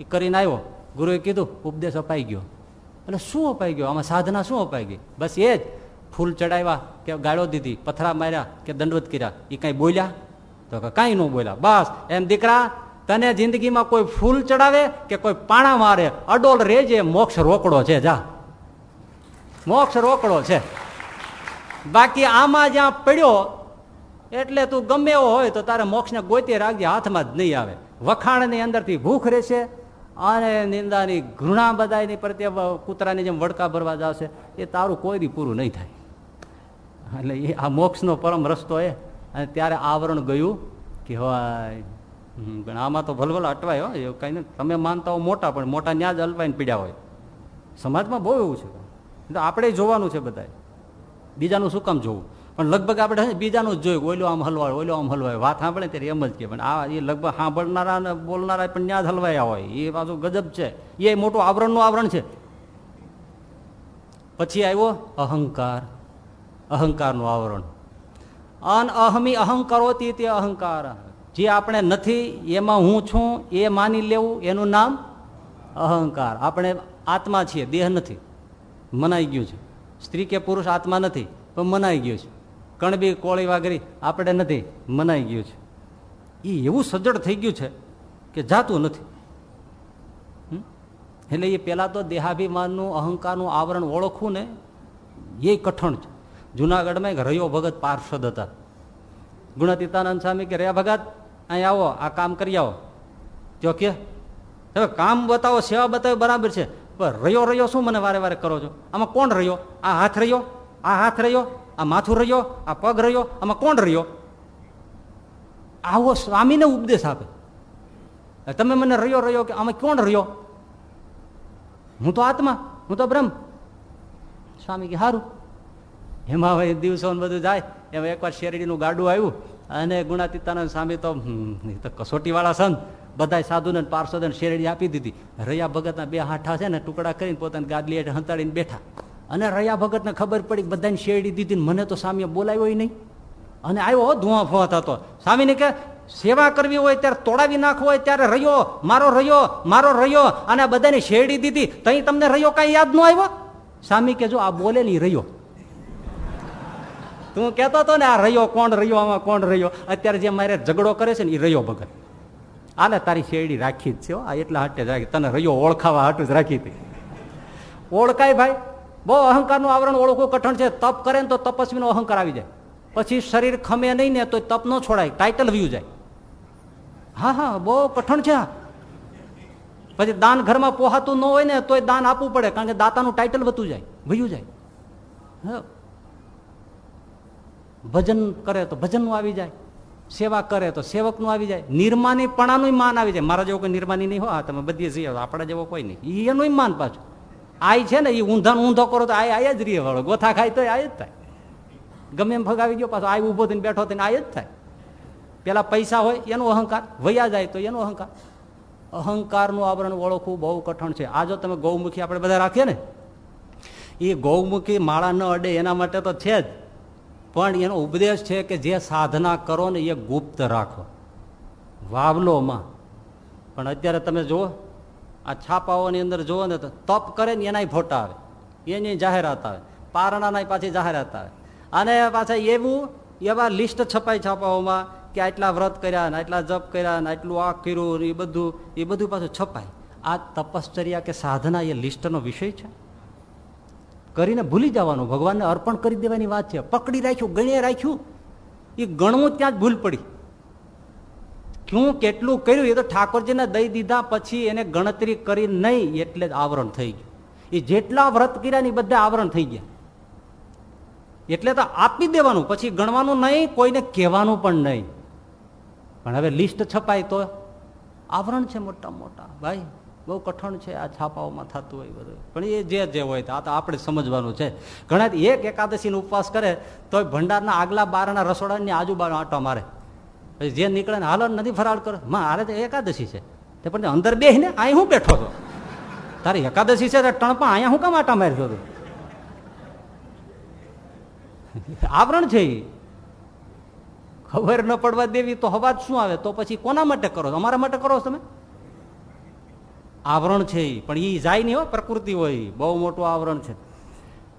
એ કરીને આવ્યો. ગુરુએ કીધું, ઉપદેશ અપાઈ ગયો. એટલે શું અપાઈ ગયો? આમાં સાધના શું અપાઈ ગઈ? બસ એ જ. ફૂલ ચડાવ્યા, કે ગાળો દીધી, પથરા માર્યા, કે દંડવત કર્યા એ કાંઈ બોલ્યા? તો કાંઈ ન બોલ્યા. બસ, એમ દીકરા, તને જિંદગીમાં કોઈ ફૂલ ચડાવે કે કોઈ પાણા મારે? અડોલ રેજે મોક્ષ રોકડો છે, જા. મોક્ષ રોકડો છે. બાકી આમાં જ્યાં પડ્યો, એટલે તું ગમે એવો હોય તો તારે મોક્ષને ગોતી રાખજે, હાથમાં જ નહીં આવે. વખાણની અંદરથી ભૂખ રહેશે અને નિંદાની ઘૃણા બધાની પ્રત્યે કૂતરાની જેમ વડકા ભરવા જશે. એ તારું કોઈ પૂરું નહીં થાય. એટલે એ આ મોક્ષનો પરમ રસ્તો એ. અને ત્યારે આવરણ ગયું કે હોય પણ આમાં તો ભલભલ અટવાય હોય એવું કંઈ નહીં તમે માનતા હો મોટા, પણ મોટા ત્યાં જ અલવાઈને પીડ્યા હોય. સમાજમાં બહુ એવું છે. તો આપણે જોવાનું છે બધા બીજાનું શું કામ જોવું? પણ લગભગ આપણે બીજાનું જ જોયું. ઓલો આમ હલવાય ઓલો આમ હલવાય. વાત સાંભળે ત્યારે એમ જ કે, પણ આ એ લગભગ સાંભળનારા ને બોલનારા પણ ત્યાં જ હલવાયા હોય. એ પાછું ગજબ છે. એ મોટું આવરણનું આવરણ છે. પછી આવ્યો અહંકાર. અહંકારનું આવરણ. અન અહમી અહંકારોથી તે અહંકાર. જે આપણે નથી, એમાં હું છું, એ માની લેવું, એનું નામ અહંકાર. આપણે આત્મા છીએ, દેહ નથી. મનાઈ ગયું છે. સ્ત્રી કે પુરુષ આત્મા નથી, પણ મનાઈ ગયું છે. કણબી કોળી વાગરી આપણે નથી, મનાઈ ગયું છે. એ એવું સજ્જડ થઈ ગયું છે કે જાતું નથી. એટલે એ પહેલાં તો દેહાભિમાનનું, અહંકારનું આવરણ ઓળખવું ને એ કઠણ છે. જુનાગઢમાં રયો ભગત પાર્ષદ હતા. ગુણાતીતાનંદ સ્વામી કે રહ્યા ભગત, અહીં આવો, આ કામ કરી આવો. તો કે હવે કામ બતાવો, સેવા બતાવો, બરાબર છે. પણ રહ્યો રહ્યો શું મને વારે વારે કરો છો? આમાં કોણ રહ્યો? આ હાથ રહ્યો? આ હાથ રહ્યો? આ માથું રહ્યો? આ પગ રહ્યો? આમાં કોણ રહ્યો? આવો સ્વામીને ઉપદેશ આપે. તમે મને રહ્યો રહ્યો કે આમાં કોણ રહ્યો? હું તો આત્મા, હું તો બ્રહ્મ. સ્વામી કે સારું હવે દિવસો બધું જાય. એમાં એકવાર શેરડીનું ગાડું આવ્યું અને ગુણાતીતાનંદ સ્વામી તો કસોટીવાળા સંત. બધા સાધુને પાર્ષદને શેરડી આપી દીધી. રયા ભગતના બે હાઠા છે ને ટુકડા કરીને પોતાની ગાદલી હેઠ હંતાડીને બેઠા. અને રયા ભગતને ખબર પડી બધાને શેરડી દીધી મને તો સ્વામીએ બોલાવ્યો નહીં. અને આવ્યો ધુઆ ફોત હતો સ્વામીને કે, સેવા કરવી હોય ત્યારે તોડાવી નાખવો હોય ત્યારે રહ્યો મારો રહ્યો મારો રહ્યો અને બધાને શેરડી દીધી. તઈ તમને રહ્યો કાંઈ યાદ ન આવ્યો? સ્વામી કે, જો આ બોલેલી રહ્યો તું કહેતો હતો ને, આ રહ્યો, કોણ રહ્યો, આમાં કોણ રહ્યો? અત્યારે જે મારે ઝઘડો કરે છે ને એ રહ્યો ભગત. આને તારી શેરડી રાખી જ છે આ એટલા હાટે રાખી. તને રહ્યો ઓળખાવા હાટું જ રાખી હતી. ઓળખાય ભાઈ. બહુ અહંકારનું આવરણ ઓળખવું કઠણ છે. તપ કરે ને તો તપસ્વીનો અહંકાર આવી જાય. પછી શરીર ખમે નહીં ને તો તપ ન છોડાય. ટાઇટલ વ્યૂ જાય. હા હા, બહુ કઠણ છે પછી દાન ઘરમાં પોહાતું ન હોય ને, તોય દાન આપવું પડે. કારણ કે દાતાનું ટાઇટલ વધતું જાય ભયું જાય. ભજન કરે તો ભજનનું આવી જાય, સેવા કરે તો સેવકનું આવી જાય, નિર્માનીપણાનું માન આવી જાય. મારા જેવો કોઈ નિર્માની નહીં હોય તમે બધી જઈએ આપણા જેવો કોઈ નહીં. એનું માન પાછું. આય છે ને એ ઊંધા ઊંધો કરો તો આય આય જ રીએ વાળો. ગોથા ખાય તો આય જ થાય. ગમે એમ ફગાવી ગયો પાછો આય ઊભો થઈને બેઠો થઈને આય જ થાય. પેલા પૈસા હોય, એનો અહંકાર. વયા જાય તો એનો અહંકાર. અહંકારનું આવરણ ઓળખવું બહુ કઠણ છે. આ જો તમે ગૌમુખી આપણે બધા રાખીએ ને, એ ગૌમુખી માળા ન અડે એના માટે તો છે જ. પણ એનો ઉપદેશ છે કે જે સાધના કરો ને એ ગુપ્ત રાખો. વાવલોમાં. પણ અત્યારે તમે જુઓ, આ છાપાઓની અંદર જુઓ ને તો તપ કરે ને એનાય ફોટા આવે. એની જાહેરાત આવે. પારણાના પાછી જાહેરાત આવે. અને પાછા એવું, એવા લિસ્ટ છપાય છાપાઓમાં કે આટલા વ્રત કર્યા ને આટલા જપ કર્યા ને આટલું આ કર્યું એ બધું એ બધું પાછું છપાય. આ તપશ્ચર્યા કે સાધના એ લિસ્ટનો વિષય છે? કરીને ભૂલી જવાનું. ભગવાનને અર્પણ કરી દેવાની વાત છે. પકડી રાખ્યું, ગણે રાખ્યું. એ ગણવું ત્યાં જ ભૂલ પડી. શું કેટલું કર્યું એ તો ઠાકોરજીને દઈ દીધા પછી એને ગણતરી કરી નહીં એટલે જ આવરણ થઈ ગયું. એ જેટલા વ્રત કર્યા ને બધા આવરણ થઈ ગયા. એટલે તો આપી દેવાનું, પછી ગણવાનું નહીં, કોઈને કહેવાનું પણ નહીં. પણ હવે લિસ્ટ છપાય તો આવરણ છે મોટા મોટા. ભાઈ બહુ કઠણ છે આ છાપાઓમાં થતું હોય બધું. પણ એ જે જે હોય આ તો આપણે સમજવાનું છે. ઘણા એક એકાદશીનો ઉપવાસ કરે તો ભંડારના આગલા બારના રસોડાની આજુબાજુ આંટો મારે. જે નીકળે ને હાલો નથી ફરાળ કરો. માં, હારે તો એકાદશી છે. તે પણ અંદર બે ને અહીં હું બેઠો છો. તારી એકાદશી છે ટણપા અહીંયા હું કામ આટા મારી છું? આવરણ છે ખબર ન પડવા દેવી તો હવા શું આવે? તો પછી કોના માટે કરો અમારા માટે કરો તમે? આવરણ છે એ પણ એ જાય નહીં હોય પ્રકૃતિ હોય બહુ મોટું આવરણ છે.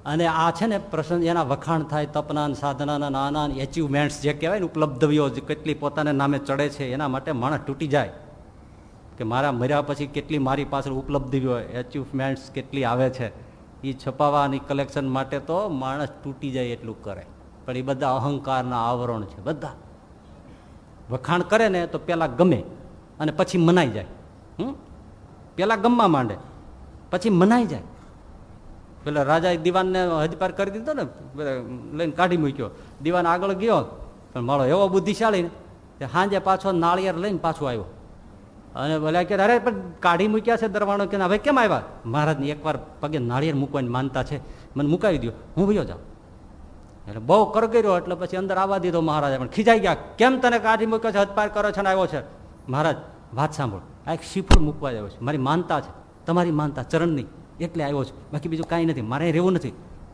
અને આ છે ને પ્રસંગ, એના વખાણ થાય તપના સાધનાના નાના એચિવમેન્ટ્સ જે કહેવાય ને ઉપલબ્ધિઓ કેટલી પોતાને નામે ચડે છે, એના માટે માણસ તૂટી જાય. કે મારા મર્યા પછી કેટલી મારી પાછળ ઉપલબ્ધિઓ એચિવમેન્ટ્સ કેટલી આવે છે. એ છપાવવાની કલેક્શન માટે તો માણસ તૂટી જાય એટલું કરે. પણ એ બધા અહંકારના આવરણ છે, બધા. વખાણ કરે ને તો પેલા ગમે, અને પછી મનાઈ જાય. હમ? પેલા ગમવા માંડે. પછી મનાઈ જાય. પેલા રાજાએ દીવાનને હદપાર કરી દીધો ને લઈને કાઢી મૂક્યો. દીવાન આગળ ગયો, પણ મારો એવો બુદ્ધિશાળી ને સાંજે પાછો નાળિયેર લઈને પાછો આવ્યો. અને બોલ્યા કે, અરે, પણ કાઢી મૂક્યા છે દરવાણો? કે હવે કેમ આવ્યા? મહારાજને એકવાર પગે નાળિયેર મૂકવાની માનતા છે. મને મુકાવી દો હું ભયો જાઉં. એટલે બહુ કરગર્યો, એટલે પછી અંદર આવવા દીધો મહારાજા. પણ ખીજાઈ ગયા. કેમ તને કાઢી મૂક્યો છે હદપાર કરો છે ને, આવ્યો છે? મહારાજ વાત સાંભળો. આ એક શ્રીફળ મૂકવા આવ્યો છે. મારી માનતા છે. તમારી માનતા ચરણની એટલે આવ્યો છું. બાકી બીજું કાંઈ નથી. મારે રહેવું નથી.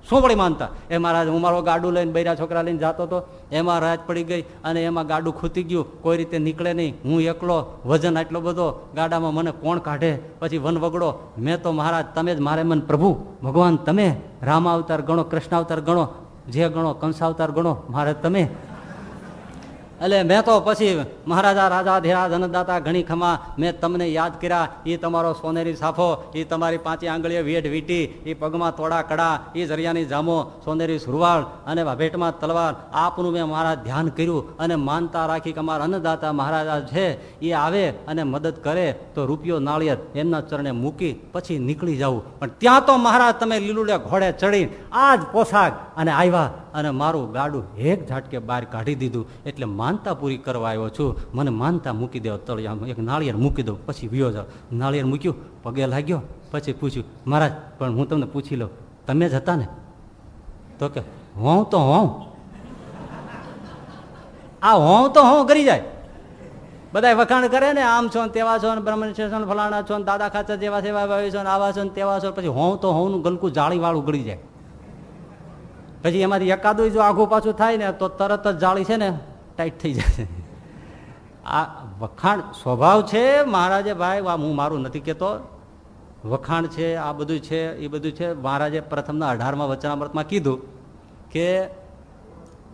શું વળી માનતા? એ મહારાજ, હું મારો ગાડું લઈને બૈરા છોકરા લઈને જતો હતો. એમાં રાજ પડી ગઈ અને એમાં ગાડું ખૂતી ગયું. કોઈ રીતે નીકળે નહીં. હું એકલો, વજન આટલો બધો ગાડામાં મને કોણ કાઢે? પછી વન વગડો. મેં તો મહારાજ, તમે જ મારે મન પ્રભુ. ભગવાન, તમે રામ અવતાર ગણો કૃષ્ણ અવતાર ગણો, જે ગણો, કંસાવતાર ગણો, મારે તમે. એટલે મેં તો પછી મહારાજા, રાજા, ધીરા ધનદાતા ઘણી ખમા, મેં તમને યાદ કર્યા એ તમારો સોનેરી સાફો એ તમારી પાંચી આંગળીઓ વેઠ વીટી એ પગમાં તોડા કડા એ જરિયાની જામો, સોનેરી સુરવાળ અને ભેટમાં તલવાર, આપનું મેં મારા ધ્યાન કર્યું અને માનતા રાખી કે અમારા અન્નદાતા મહારાજા છે એ આવે અને મદદ કરે, તો રૂપિયો નાળિયેર એમના ચરણે મૂકી પછી નીકળી જવું પણ ત્યાં તો મહારાજ તમે લીલુડે ઘોડે ચડી આ જ પોશાક અને આવ્યા અને મારું ગાડું એક ઝાટકે બહાર કાઢી દીધું. એટલે માનતા પૂરી કરવા આવ્યો છું. મને માનતા મૂકી દેવો, તળિયા એક નાળિયેર મૂકી દઉં પછી વિયો જાઓ. નાળિયેર મૂક્યું, પગે લાગ્યો, પછી પૂછ્યું, મહારાજ, પણ હું તમને પૂછી લઉં. તમે જ હતા ને? તો કે હોં તો હોઉં. આ હોઉં તો હોં કરી જાય. બધા વખાણ કરે ને, આમ છો ને તેવા છો ને, બ્રહ્મણ છો ને, ફલાણા છો ને, દાદા ખાચર જેવા સેવા ભાવી છો ને, આવા છો ને, તેવા છો પછી હોં તો હોંનું ગલકું જાળીવાળું ગળી જાય. પછી એમાંથી એકાદું જો આઘું પાછું થાય ને, તો તરત જ જાળી છે ને, ટાઈટ થઈ જશે. આ વખાણ સ્વભાવ છે મહારાજે, ભાઈ હું મારું નથી કહેતો વખાણ છે, આ બધું છે, એ બધું છે. મહારાજે પ્રથમના અઢારમાં વચનામૃતમાં કીધું કે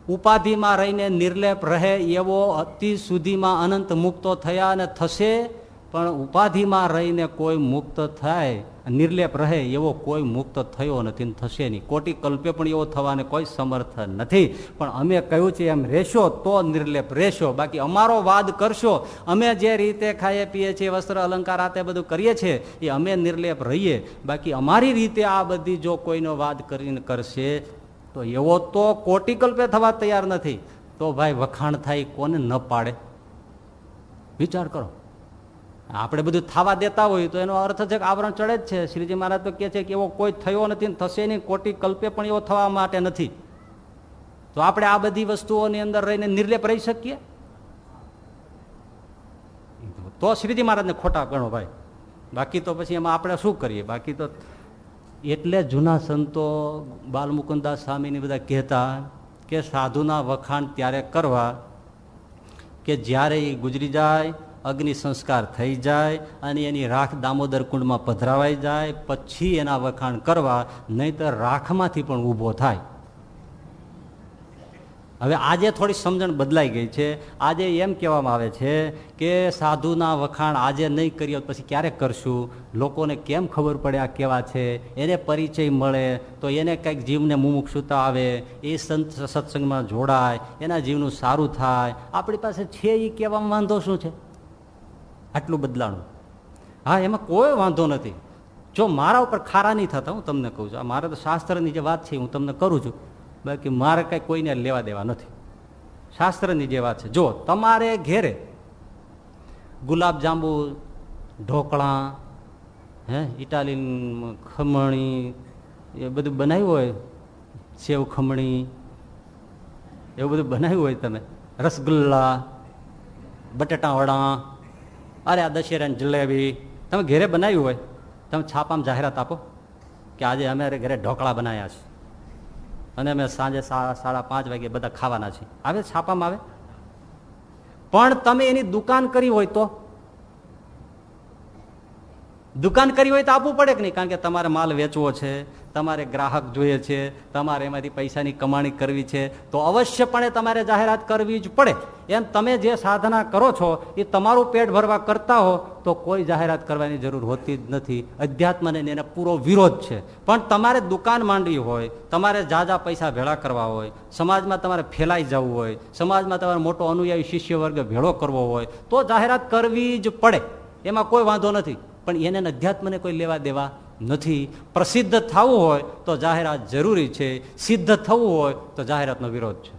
ઉપાધિમાં રહીને નિર્લેપ રહે એવો અતિ સુધીમાં અનંત મુક્તો થયા અને થશે પણ ઉપાધિમાં રહીને કોઈ મુક્ત થાય, નિર્લેપ રહે એવો કોઈ મુક્ત થયો નથી થશે નહીં. કોટી કલ્પે પણ એવો થવાને કોઈ સમર્થ નથી. પણ અમે કહ્યું છે, એમ રહેશો તો નિર્લેપ રહેશો. બાકી અમારો વાદ કરશો. અમે જે રીતે ખાઈએ પીએ છીએ, વસ્ત્ર, અલંકાર આ બધું કરીએ છીએ, એ અમે નિર્લેપ રહીએ. બાકી અમારી રીતે આ બધી જો કોઈનો વાદ કરીને કરશે, તો એવો તો કોટી કલ્પે થવા તૈયાર નથી. તો ભાઈ વખાણ થાય, કોને ન પાડે? વિચાર કરો. આપણે બધું થવા દેતા હોય તો એનો અર્થ છે કે આવરણ ચડે જ છે. શ્રીજી મહારાજ તો કહે છે કે એવો કોઈ થયો નથી થશે નહીં, કોટી કલ્પે પણ એવો થવા માટે નથી. તો આપણે આ બધી વસ્તુઓની અંદર રહીને નિર્લેપ રહી શકીએ? તો શ્રીજી મહારાજને ખોટા ગણો ભાઈ. બાકી તો પછી એમાં આપણે શું કરીએ? બાકી તો એટલે જૂના સંતો બાલમુકુદાસ સ્વામીની બધા કહેતા કે સાધુના વખાણ ત્યારે કરવા કે જ્યારે એ ગુજરી જાય અગ્નિ સંસ્કાર થઈ જાય અને એની રાખ દામોદર કુંડમાં પધરાવાઈ જાય, પછી એના વખાણ કરવા નહીતર રાખમાંથી પણ ઊભો થાય. હવે આજે થોડી સમજણ બદલાઈ ગઈ છે. આજે એમ કહેવામાં આવે છે કે સાધુના વખાણ આજે નહીં કરીએ પછી ક્યારે કરશું? લોકોને કેમ ખબર પડે આ કેવા છે? એને પરિચય મળે તો એને કંઈક જીવને મુમુક્ષુતા આવે, એ સંત સત્સંગમાં જોડાય, એના જીવનું સારું થાય. આપણી પાસે છે એ કહેવામાં વાંધો શું છે? આટલું બદલાણું. હા, એમાં કોઈ વાંધો નથી. જો મારા ઉપર ખારા નહીં થતા, હું તમને કહું છું. મારે તો શાસ્ત્રની જે વાત છે, હું તમને કરું છું. બાકી મારે કાંઈ કોઈને લેવા દેવા નથી. શાસ્ત્રની જે વાત છે. જો, તમારે ઘેરે ગુલાબ જાંબુ, ઢોકળા, હે, ઇટાલિયન ખમણી, એ બધું બનાવ્યું હોય, સેવ ખમણી, એવું બધું બનાવ્યું હોય તમે. રસગુલ્લા બટેટા વડા અરે આ દશેરાની જલેબી. તમે ઘેરે બનાવ્યું હોય? તમે છાપામાં જાહેરાત આપો કે આજે અમે ઘરે ઢોકળા બનાવ્યા છે. અને અમે સાંજે સાડા પાંચ વાગે બધા ખાવાના છીએ. આવે છાપામાં આવે? પણ તમે એની દુકાન કરી હોય તો? દુકાન કરી હોય તો આપવું પડે કે નહીં? કારણ કે તમારે માલ વેચવો છે તમારે ગ્રાહક જોઈએ છે, તમારે એમાંથી પૈસાની કમાણી કરવી છે, તો અવશ્યપણે તમારે જાહેરાત કરવી જ પડે. એમ તમે જે સાધના કરો છો, એ તમારું પેટ ભરવા કરતા હો, તો કોઈ જાહેરાત કરવાની જરૂર હોતી જ નથી. અધ્યાત્મને એને પૂરો વિરોધ છે. પણ તમારે દુકાન માંડવી હોય, તમારે જાજા પૈસા ભેળા કરવા હોય, સમાજમાં તમારે ફેલાઈ જવું હોય, સમાજમાં તમારે મોટો અનુયાયી શિષ્ય વર્ગ ભેળો કરવો હોય, તો જાહેરાત કરવી જ પડે. એમાં કોઈ વાંધો નથી. પણ એને અધ્યાત્મને કોઈ લેવા દેવા નથી. પ્રસિદ્ધ થવું હોય તો જાહેરાત જરૂરી છે. સિદ્ધ થવું હોય તો જાહેરાતનો વિરોધ છે.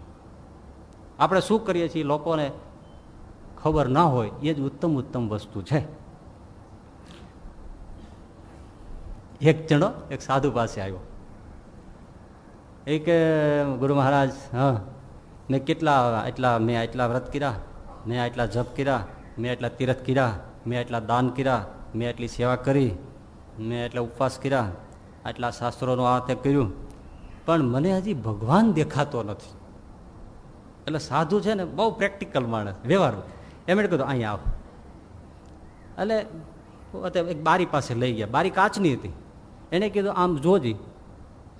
આપણે શું કરીએ છીએ? લોકોને ખબર ના હોય, એ જ ઉત્તમ ઉત્તમ વસ્તુ છે. એક જણો એક સાધુ પાસે આવ્યો. એ કે, ગુરુ મહારાજ, હા, મેં કેટલા એટલા મેં આટલા વ્રત કર્યા, મેં આટલા જપ કર્યા, મેં આટલા તીરથ કર્યા, મેં આટલા દાન કર્યા, મેં આટલી સેવા કરી મેં એટલે ઉપવાસ કર્યા, આટલા શાસ્ત્રોનું આ તે કર્યું. પણ મને હજી ભગવાન દેખાતો નથી. એટલે સાધુ છે ને, બહુ પ્રેક્ટિકલ માણસ, વ્યવહાર. એમણે કીધું, અહીંયા આવો. એટલે એક બારી પાસે લઈ ગયા. બારી કાચની હતી. એને કીધું, આમ જોજી.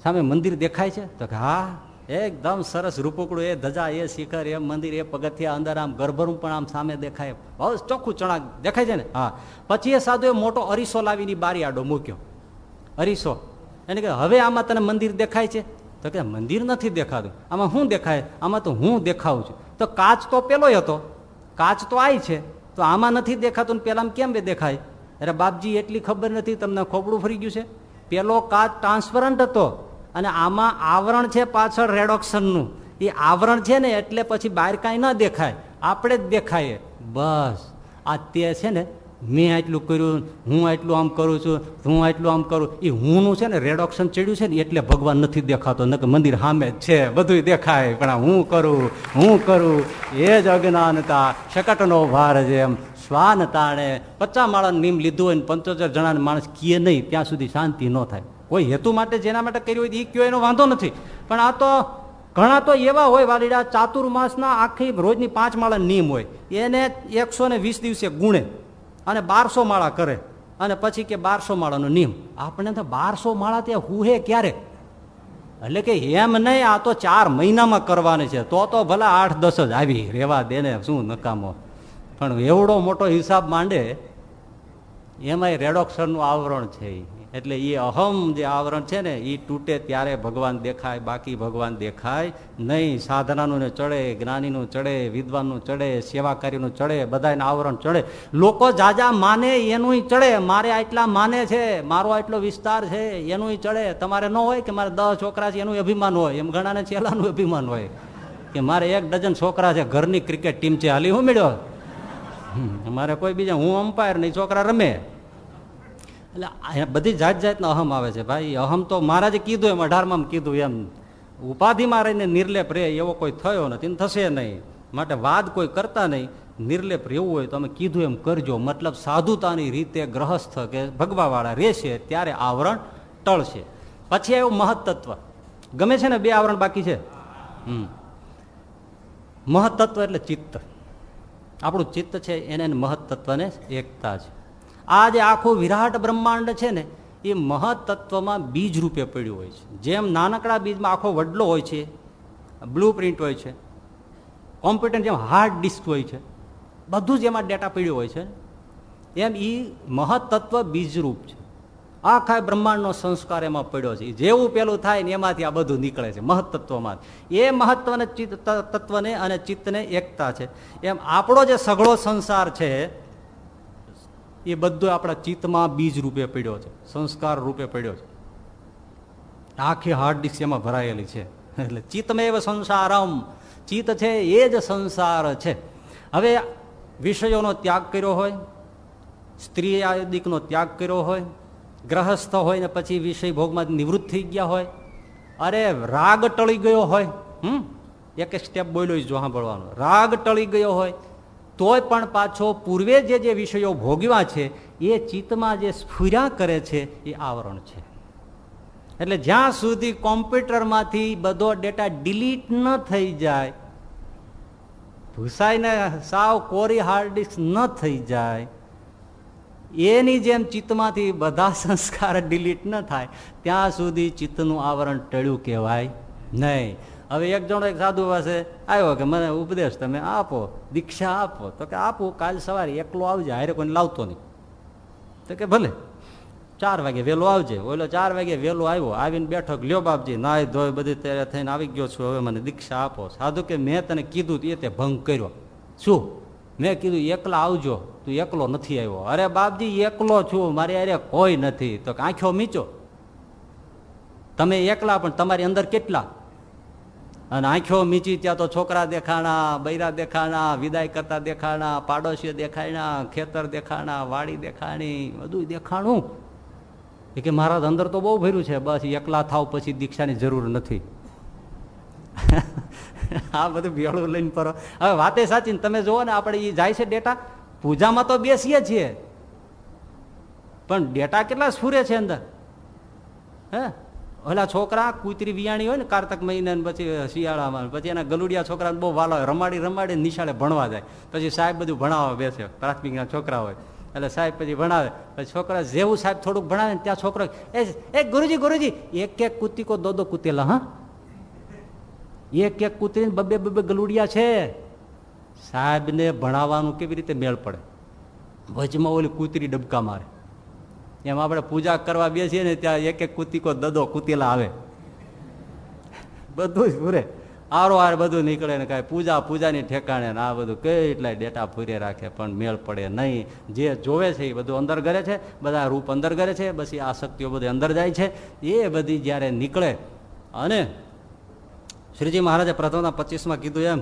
સામે મંદિર દેખાય છે? તો કે, હા. એકદમ સરસ રૂપકડું એ ધજા, એ શિખર, એ મંદિર, એ પગથિયા અંદર આમ ગરભરું પણ આમ સામે દેખાય. બહુ ચોખ્ખું ચણાક દેખાય છે ને? હા. પછી એ સાધુએ મોટો અરીસો લાવીને બારી આડો મૂક્યો. અરીસો. એને કે હવે આમાં તને મંદિર દેખાય છે? તો કે, મંદિર નથી દેખાતું. આમાં શું દેખાય? આમાં તો હું દેખાવું છું. તો કાચ તો પેલો હતો. કાચ તો આય છે. તો આમાં નથી દેખાતું ને પેલામાં કેમ બે દેખાય? અરે બાપજી, એટલી ખબર નથી તમને ખોપડું ફરી ગયું છે? પેલો કાચ ટ્રાન્સપરન્ટ હતો. અને આમાં આવરણ છે પાછળ રેડોક્શનનું એ આવરણ છે ને એટલે પછી બહાર કાંઈ ન દેખાય. આપણે જ દેખાય બસ. આ તે છે ને, મેં આટલું કર્યું, હું આટલું આમ કરું છું, હું આટલું આમ કરું. એ હુંનું છે ને રેડોક્શન ચડ્યું છે ને એટલે ભગવાન નથી દેખાતો. ન મંદિર સામે જ છે બધું દેખાય. પણ હું કરું હું કરું, એ જ અજ્ઞાનતા, શકટનો ભાર જેમ શ્વાન તાણે. પચાસ માળાનું નીમ લીધું હોય ને પંચોતેર જણાને માણસ કીએ નહીં, ત્યાં સુધી શાંતિ ન થાય. કોઈ હેતુ માટે જેના માટે કર્યું હોય એ કયો એનો વાંધો નથી. પણ આ તો ઘણા તો એવા હોય, વાલીડા ચાતુર્માસના આખી રોજની પાંચ માળા નિયમ હોય. એને એકસો ને વીસ દિવસે ગુણે અને બારસો માળા કરે અને પછી કે બારસો માળાનો નિયમ આપણે તો બારસો માળા ત્યાં હુહે ક્યારે? એટલે કે એમ નહીં, આ તો ચાર મહિનામાં કરવાની છે. તો તો ભલે આઠ દસ જ આવી. રેવા દેને શું નકામો. પણ એવડો મોટો હિસાબ માંડે, એમાંય રેડોક્સરનું આવરણ છે એટલે એ અહમ જે આવરણ છે ને એ તૂટે ત્યારે ભગવાન દેખાય, બાકી ભગવાન દેખાય નહીં. સાધનાનું ચડે, જ્ઞાનીનું ચડે, વિદ્વાનનું ચડે, સેવાકારીનું ચડે બધાને આવરણ ચડે. લોકો જાજા માને એનું ચડે. મારે આટલા માને છે, મારો આટલો વિસ્તાર છે એનું ચડે. તમારે ન હોય કે મારે દસ છોકરા છે એનું અભિમાન હોય. એમ ઘણાને ચેલાનું અભિમાન હોય કે મારે એક ડઝન છોકરા છે, ઘરની ક્રિકેટ ટીમ છે, હાલી હું મળ્યો? મારે કોઈ બીજા, હું અમ્પાયર નહીં, છોકરા રમે. એટલે બધી જાત જાતનો અહમ આવે છે ભાઈ. અહમ તો મહારાજે કીધું એમ, અઢારમાં કીધું એમ. ઉપાધિમાં રહીને નિર્લેપ રહે એવો કોઈ થયો નથી થશે નહીં. માટે વાદ કોઈ કરતા નહીં. નિર્લેપ રહેવું હોય તો અમે કીધું એમ કરજો. મતલબ સાધુતાની રીતે ગ્રહસ્થ કે ભગવાવાળા રહેશે ત્યારે આવરણ ટળશે. પછી આવ્યું મહત્તત્વ. ગમે છે ને બે આવરણ બાકી છે? હમ. મહત્તત્વ એટલે ચિત્ત. આપણું ચિત્ત છે, એને મહત્તત્વને એકતા છે. આ જે આખું વિરાટ બ્રહ્માંડ છે ને, એ મહત્તત્વમાં બીજ રૂપે પડ્યું હોય છે. જેમ નાનકડા બીજમાં આખો વડલો હોય છે, બ્લુ પ્રિન્ટ હોય છે, કોમ્પ્યુટર જેમ હાર્ડ ડિસ્ક હોય છે, બધું જ એમાં ડેટા પડ્યું હોય છે. એમ એ મહત્તત્વ બીજરૂપ છે. આખા બ્રહ્માંડનો સંસ્કાર એમાં પડ્યો છે. જેવું પેલું થાય ને એમાંથી આ બધું નીકળે છે, મહત્તત્વમાં. એ મહત્વને તત્વને અને ચિત્તને એકતા છે. એમ આપણો જે સઘળો સંસાર છે એ બધું આપણા ચિત્તમાં બીજ રૂપે પડ્યો છે, સંસ્કાર રૂપે પડ્યો છે. આખી હાર્ડ ડિસ્ક એમાં ભરાયેલી છે. એટલે ચિત્તમેવ સંસારમ, ચિત્ત છે એ જ સંસાર છે. હવે વિષયોનો ત્યાગ કર્યો હોય સ્ત્રી આદિકનો ત્યાગ કર્યો હોય, ગ્રહસ્થ હોય ને પછી વિષય ભોગમાં નિવૃત્ત થઈ ગયા હોય, અરે રાગ ટળી ગયો હોય, હમ? એક સ્ટેપ બોલ્યો જો સાંભળવાનો. રાગ ટળી ગયો હોય તોય પણ પાછો પૂર્વે જે જે વિષયો ભોગવ્યા છે, એ ચિત્તમાં જે સ્ફુર્યા કરે છે, એ આવરણ છે. એટલે જ્યાં સુધી કોમ્પ્યુટરમાંથી બધો ડેટા ડિલીટ ન થઈ જાય, ભૂસાઈને સાવ કોરી હાર્ડ ડિસ્ક ન થઈ જાય, એની જેમ ચિત્તમાંથી બધા સંસ્કાર ડિલીટ ન થાય, ત્યાં સુધી ચિત્તનું આવરણ ટળ્યું કહેવાય નહીં. હવે એક જણો એક સાધુ પાસે આવ્યો કે મને ઉપદેશ તમે આપો, દીક્ષા આપો. તો કે આપું, કાલ સવારે એકલો આવજે, હારે કોઈને લાવતો નહીં. તો કે ભલે, ચાર વાગે વહેલો આવજે. ઓલો ચાર વાગે વહેલો આવ્યો. આવીને બેઠો લ્યો બાપજી નાય ધોય બધી તૈયાર થઈને આવી ગયો છું, હવે મને દીક્ષા આપો. સાધુ કે મેં તને કીધું એ તે ભંગ કર્યો. શું? મેં કીધું એકલા આવજો, તું એકલો નથી આવ્યો. અરે બાપજી, એકલો છું, મારી અરે કોઈ નથી. તો આંખો મીચો. તમે એકલા, પણ તમારી અંદર કેટલા? અને આંખો મીચી ત્યાં તો છોકરા દેખાણા, બૈરા દેખાણા, વિદાય કરતા દેખાણા, પાડોશીઓ દેખાણા ખેતર દેખાણા, વાડી દેખાણી બધું દેખાણું. એ કે મહારાજ, અંદર તો બહુ ભર્યું છે, બસ એકલા થાવ પછી દીક્ષાની જરૂર નથી. આ બધું ભેળું લઈને પરો હવે વાતે સાચી ને તમે જુઓ ને, આપણે એ જાય છે ડેટા. પૂજામાં તો બેસીએ છીએ. પણ ડેટા કેટલા સ્ફૂરે છે અંદર? હે? ઓલા છોકરા કુતરી વિયાણી હોય ને કારતક મહિના પછી શિયાળામાં, પછી એના ગલુડિયા છોકરા બહુ વાલો રમાડી રમાડી નિશાળે ભણવા જાય. પછી સાહેબ બધું ભણાવવા બેસે પ્રાથમિકના છોકરા હોય. એટલે સાહેબ પછી ભણાવે. પછી છોકરા જેવું સાહેબ થોડુંક ભણાવે ને ત્યાં છોકરો એ ગુરુજી ગુરુજી, એક એક કુતિકો દો દો કૂતેલા, હા? એક એક કૂતરી બબે બબે ગલુડિયા છે. સાહેબને ભણાવવાનું કેવી રીતે મેળ પડે? વચમાં ઓલી કૂતરી ડબકા મારે. એમ આપણે પૂજા કરવા બેસીએ ને ત્યાં એક એક કૂતીકો દદો કૂતેલા આવે. બધું જ પૂરે. આરો આર બધું નીકળે ને કાંઈ પૂજા, પૂજાની ઠેકાણે ને આ બધું કેટલાય ડેટા પૂરે રાખે, પણ મેળ પડે નહીં. જે જોવે છે એ બધું અંદર કરે છે, બધા રૂપ અંદર કરે છે બસ આ શક્તિઓ બધી અંદર જાય છે. એ બધી જ્યારે નીકળે અને શ્રીજી મહારાજે પ્રથમના પચીસમાં કીધું એમ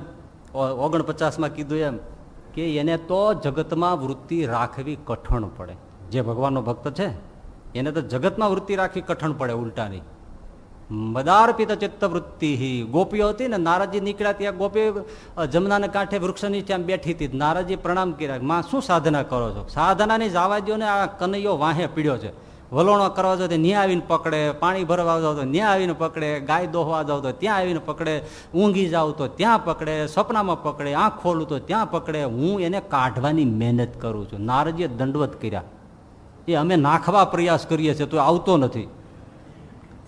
ઓગણપચાસમાં કીધું એમ કે એને તો જગતમાં વૃત્તિ રાખવી કઠણ પડે. જે ભગવાનનો ભક્ત છે, એને તો જગતમાં વૃત્તિ રાખવી કઠણ પડે ઉલટાની. મદાર્પિત ચિત્ત વૃત્તિ ગોપીઓ હતી ને નારાજી નીકળ્યા ત્યાં ગોપી જમનાને કાંઠે વૃક્ષની ત્યાં બેઠી હતી. નારાજી પ્રણામ કર્યા. માં શું સાધના કરો છો? સાધનાની જવા આ કનૈયો વાહે પીડ્યો છે. વલોણો કરવા જાવ તો ત્યાં આવીને પકડે, પાણી ભરવા જાવ તો ત્યાં આવીને પકડે, ગાય દોહવા જાવ તો ત્યાં આવીને પકડે, ઊંઘી જાવ તો ત્યાં પકડે, સપનામાં પકડે, આંખ ખોલું તો ત્યાં પકડે. હું એને કાઢવાની મહેનત કરું છું. નારજીએ દંડવત કર્યા. એ અમે નાખવા પ્રયાસ કરીએ છીએ, તો આવતો નથી.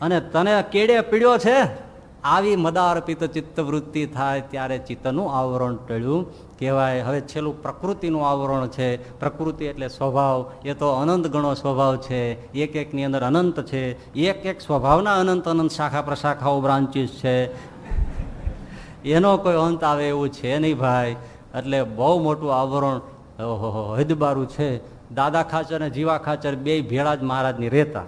અને તને કેડે પીડ્યો છે? આવી મદાર્પિત ચિત્તવૃત્તિ થાય ત્યારે ચિત્તનું આવરણ ટળ્યું. કહેવાય, હવે છેલ્લું પ્રકૃતિનું આવરણ છે. પ્રકૃતિ એટલે સ્વભાવ. એ તો અનંત ગણો સ્વભાવ છે. એક એકની અંદર અનંત છે. એક એક સ્વભાવના અનંત અનંત શાખા પ્રશાખાઓ બ્રાન્ચીસ છે. એનો કોઈ અંત આવે એવું છે નહીં ભાઈ. એટલે બહુ મોટું આવરણ હદબારું છે. દાદા ખાચર અને જીવા ખાચર બે ભેળા જ મહારાજની રહેતા.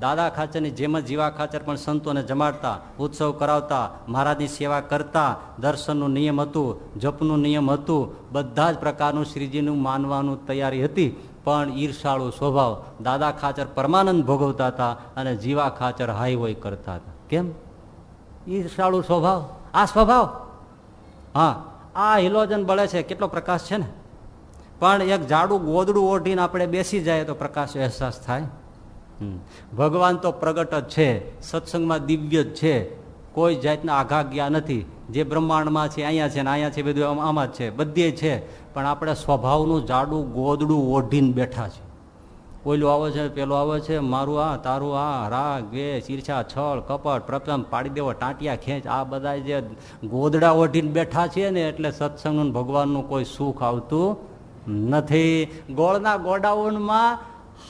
દાદા ખાચરની જેમ જ જીવા ખાચર પણ સંતોને જમાડતા, ઉત્સવ કરાવતા, મહારાજની સેવા કરતા, દર્શનનું નિયમ હતું, જપનું નિયમ હતું, બધા જ પ્રકારનું શ્રીજીનું માનવાનું તૈયારી હતી. પણ ઈર્ષાળુ સ્વભાવ દાદા ખાચર પરમાનંદ ભોગવતા હતા અને જીવા ખાચર હાઈ હોય કરતા હતા. કેમ? ઈર્ષાળુ સ્વભાવ? આ સ્વભાવ? હા, આ હિલોજન બળે છે, કેટલો પ્રકાશ છે ને? પણ એક જાડું ગોદડું ઓઢીને આપણે બેસી જાય તો પ્રકાશ અહેસાસ થાય. ભગવાન તો પ્રગટ જ છે, સત્સંગમાં દિવ્ય જ છે, કોઈ જાતના આઘા ગયા નથી. જે બ્રહ્માંડમાં છે, અહીંયા છે ને અહીંયા છે, બધું આમાં જ છે, બધે છે. પણ આપણે સ્વભાવનું જાડું ગોદડું ઓઢીને બેઠા છે ઓલું આવે છે, પેલું આવે છે, મારું આ, તારું આ, રાગ વે શીર્ષા છળ, કપટ પ્રપમ પાડી દેવો, ટાંટિયા, ખેંચ, આ બધા જે ગોદડા ઓઢીને બેઠા છે ને એટલે સત્સંગનું ભગવાનનું કોઈ સુખ આવતું નથી. ગોળના ગોડાઉનમાં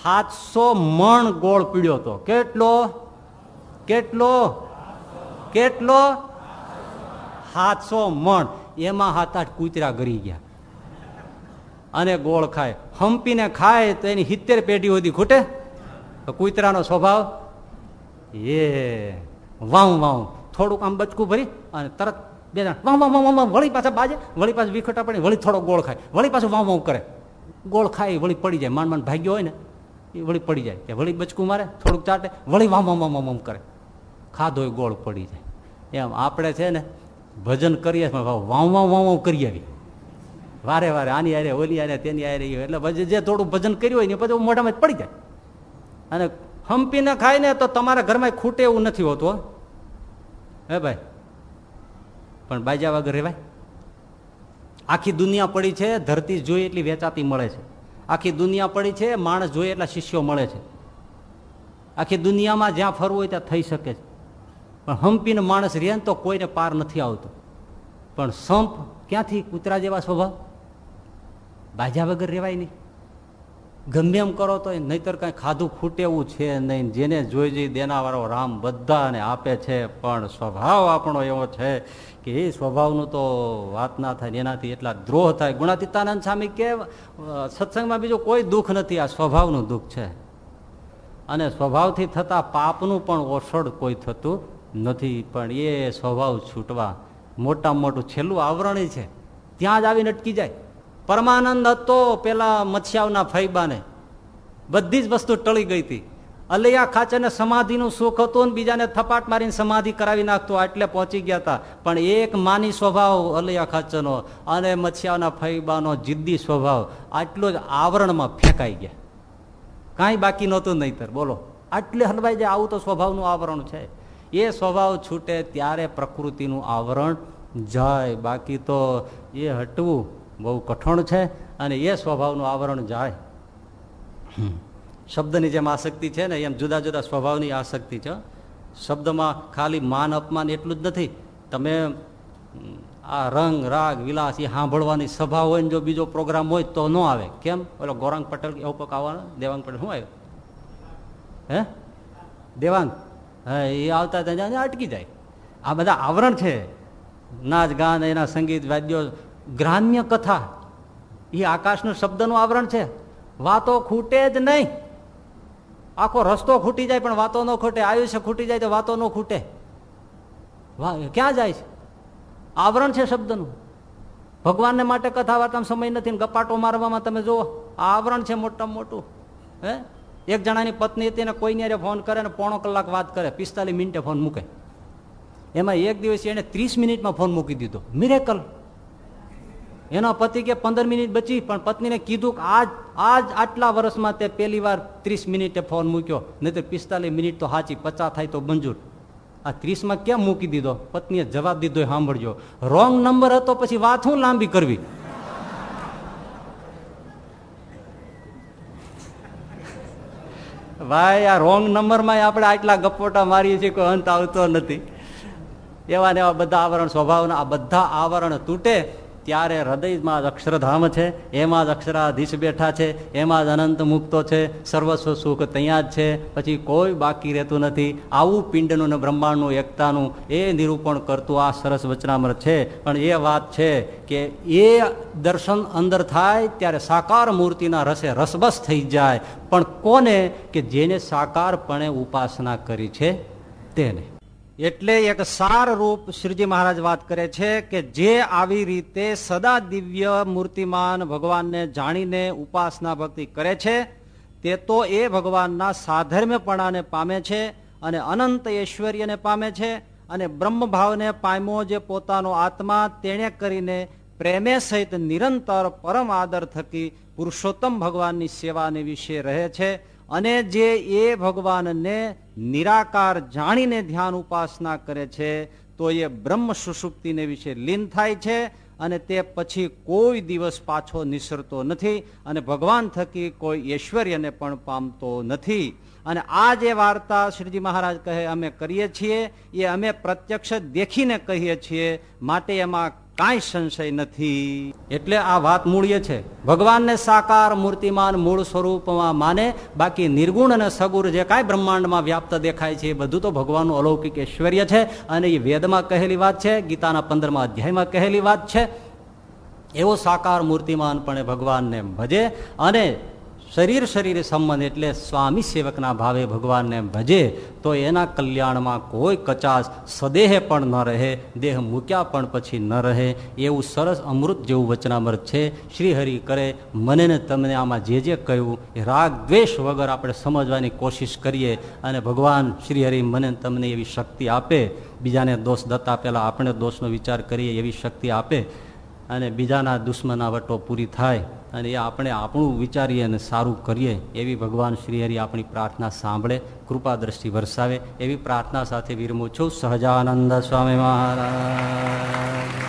સાતસો મણ ગોળ પીડ્યો હતો. કેટલો? કેટલો? કેટલો? સાતસો મણ. એમાં હાથ આઠ કૂતરા ગરી ગયા. અને ગોળ ખાય. હંપીને ખાય તો એની સિત્તેર પેઢી સુધી ખૂટે. કૂતરાનો સ્વભાવ? એ. વાવ વાવ થોડુંક આમ બચકું ભરી અને તરત બે જણ વાહ વાહ વાહ વાહ વળી પાછા બાજે વળી પાછું વિખટા પડી વળી થોડો ગોળ ખાય વળી પાછું વાહ વાહ કરે ગોળ ખાય વળી પડી જાય માંડ માંડ ભાગ્યો હોય ને એ વળી પડી જાય કે વળી બચકું મારે થોડુંક ચાટે વળી વામ વામ વામ કરે ખાધો ગોળ પડી જાય એમ આપણે છે ને ભજન કરીએ વાવ વાવ વાવ કરી આવી વારે વારે આની આરે ઓલી આરે તેની આરે એટલે જે થોડું ભજન કર્યું હોય ને પછી મોઢામાં પડી જાય અને હંપીને ખાય ને તો તમારા ઘરમાં ખૂટે એવું નથી હોતું હે ભાઈ પણ બાજા વગર રહેવાય આખી દુનિયા પડી છે, ધરતી જોઈ એટલી વેચાતી મળે છે. આખી દુનિયા પડી છે, માણસ જોઈએ એટલા શિષ્યો મળે છે. આખી દુનિયામાં જ્યાં ફરવું હોય ત્યાં થઈ શકે છે. પણ હંપીને માણસ રહે તો કોઈને પાર નથી આવતો. પણ સંપ ક્યાંથી કૂતરા જેવા સ્વભાવ? બાજા વગર રહેવાય નહીં. ગમે એમ કરો તો નહીતર કાંઈ ખાધું ખૂટે એવું છે નહીં. જેને જોઈ જોઈ દેનાવાળો રામ બધાને આપે છે, પણ સ્વભાવ આપણો એવો છે કે એ સ્વભાવનું તો વાત ના થાય એનાથી એટલા દ્રોહ થાય. ગુણાતીતાનંદ સ્વામી કે સત્સંગમાં બીજું કોઈ દુઃખ નથી, આ સ્વભાવનું દુઃખ છે. અને સ્વભાવથી થતા પાપનું પણ ઓછળ કોઈ થતું નથી, પણ એ સ્વભાવ છૂટવા મોટામાં મોટું છેલ્લું આવરણ છે. ત્યાં જ આવીને અટકી જાય. પરમાનંદ હતો પેલા મત્સ્યાવના ફૈબાને. બધી જ વસ્તુ ટળી ગઈ હતી. અલૈયા ખાચરને સમાધિનું સુખ હતું ને બીજાને થપાટ મારીને સમાધિ કરાવી નાખતો. એટલે પહોંચી ગયા હતા. પણ એક માની સ્વભાવ અલૈયા ખાચરનો અને મચ્છિયાના ફૈબાનો જિદ્દી સ્વભાવ આટલો જ આવરણમાં ફેંકાઈ ગયા. કાંઈ બાકી નહોતું નહીતર. બોલો. આટલે હલવાઈ જાય. આવું તો સ્વભાવનું આવરણ છે. એ સ્વભાવ છૂટે ત્યારે પ્રકૃતિનું આવરણ જાય. બાકી તો એ હટવું બહુ કઠણ છે અને એ સ્વભાવનું આવરણ જાય. શબ્દની જેમ આસક્તિ છે ને, એમ જુદા જુદા સ્વભાવની આસક્તિ છે. શબ્દમાં ખાલી માન, અપમાન એટલું જ નથી. તમે આ રંગ, રાગ, વિલાસ એ સાંભળવાની સભા હોય ને, જો બીજો પ્રોગ્રામ હોય તો ન આવે. કેમ? ઓલો ગૌરાંગ પટેલ એવું કોક આવવાનો? દેવાંગ પટેલ. શું આવ્યો? હે? દેવાંગ? હા, એ આવતા ત્યાં અટકી જાય. આ બધા આવરણ છે. નાચ, ગાન, એના સંગીત, વાદ્યો ગ્રામ્ય કથા. એ આકાશનું શબ્દનું આવરણ છે. વાતો ખૂટે જ નહીં. આખો રસ્તો ખૂટી જાય પણ વાતો ન ખૂટે, આયુષ્ય ખૂટી જાય તો વાતો ન ખૂટે. ક્યાં જાય છે? આવરણ છે શબ્દનું. ભગવાનને માટે કથા વાર્તામાં સમય નથી ગપાટો મારવામાં તમે જુઓ આવરણ છે મોટામાં મોટું. હે? એક જણાની પત્ની હતી ને અરે ફોન કરે ને પોણો કલાક વાત કરે, પિસ્તાલીસ મિનિટે ફોન મૂકે. એમાં એક દિવસ એને ત્રીસ મિનિટમાં ફોન મૂકી દીધો. મિરેકલ એનો પતિ કે પંદર મિનિટ બચી, પણ પત્નીને કીધું કે આજ આજ આટલા વર્ષમાં તે પહેલી વાર ત્રીસ મિનિટે ફોન મૂક્યો. નહીં પિસ્તાલીસ મિનિટ તો સાચી પચાસ થાય તો મંજૂર. આ ત્રીસમાં કેમ મૂકી દીધો? પત્નીએ જવાબ દીધો સાંભળજો. રોંગ નંબર હતો, પછી વાત શું લાંબી કરવી? ભાઈ, આ રોંગ નંબરમાં આપણે આટલા ગપોટા મારીએ છીએ, કોઈ અંત આવતો નથી. એવા ને એવા બધા આવરણ સ્વભાવના, આ બધા આવરણ તૂટે. ત્યારે હૃદયમાં જ અક્ષરધામ છે, એમાં જ અક્ષરાધીશ બેઠા છે, એમાં જ અનંત મુક્તો છે, સર્વસ્વ સુખ ત્યાં જ છે, પછી કોઈ બાકી રહેતું નથી. આવું પિંડનું ને બ્રહ્માંડનું એકતાનું એ નિરૂપણ કરતું આ સરસ વચનામૃત છે. પણ એ વાત છે કે એ દર્શન અંદર થાય ત્યારે સાકાર મૂર્તિના રસે રસબસ થઈ જાય. પણ કોને? કે જેને સાકારપણે ઉપાસના કરી છે, તેને. એટલે એક સાર રૂપ શ્રીજી મહારાજ વાત કરે છે કે જે આવી રીતે સદા દિવ્ય મૂર્તિમાન ભગવાનને જાણીને ઉપાસના ભક્તિ કરે છે, તે તો એ ભગવાનના સાધર્મ્યપણાને પામે છે અને અનંત ઐશ્વર્યને પામે છે અને બ્રહ્મભાવને પામ્યો જે પોતાનો આત્મા, તેણે કરીને પ્રેમે સહિત નિરંતર પરમ આદર થકી પુરુષોત્તમ ભગવાનની સેવાને વિશે રહે છે. અને જે એ ભગવાનને નિરાકાર જાણીને ધ્યાન ઉપાસના કરે છે, તો એ બ્રહ્મ સુષુપ્તિને વિશે લીન થાય છે અને તે પછી કોઈ દિવસ પાછો નિસરતો નથી અને ભગવાન થકી કોઈ ઐશ્વર્યને પણ પામતો નથી. અને આ જે વાર્તા શ્રીજી મહારાજ કહે, અમે કરીએ છીએ, એ અમે પ્રત્યક્ષ દેખીને કહીએ છીએ, માટે એમાં કાંઈ સંશય નથી. એટલે આ વાત મૂળીએ છે. ભગવાનને સાકાર મૂર્તિમાન મૂળ સ્વરૂપમાં માને, બાકી નિર્ગુણ અને સગુર જે કાંઈ બ્રહ્માંડમાં વ્યાપ્ત દેખાય છે એ બધું તો ભગવાનનું અલૌકિક ઐશ્વર્ય છે. અને એ વેદમાં કહેલી વાત છે, ગીતાના પંદરમા અધ્યાયમાં કહેલી વાત છે. એવો સાકાર મૂર્તિમાન પણ ભગવાનને ભજે અને શરીર શરીર સંબંધ એટલે સ્વામી સેવકના ભાવે ભગવાનને ભજે, તો એના કલ્યાણમાં કોઈ કચાશ સદેહે પણ ન રહે, દેહ મૂક્યા પણ પછી ન રહે. એવું સરસ અમૃત જેવું વચનામૃત છે. શ્રીહરિ કરે, મને ને તમને આમાં જે જે કહ્યું, એ રાગ દ્વેષ વગર આપણે સમજવાની કોશિશ કરીએ. અને ભગવાન શ્રીહરિ, મને તમને એવી શક્તિ આપે. બીજાને દોષ દત્તા પહેલાં આપણે દોષનો વિચાર કરીએ, એવી શક્તિ આપે. અને બીજાના દુશ્મનાવટો પૂરી થાય. અને એ આપણે આપણું વિચારીએ અને સારું કરીએ, એવી ભગવાન શ્રીહરિ આપણી પ્રાર્થના સાંભળે, કૃપા દ્રષ્ટિ વરસાવે, એવી પ્રાર્થના સાથે વિરમું છું. સહજાનંદ સ્વામી મહારાજ.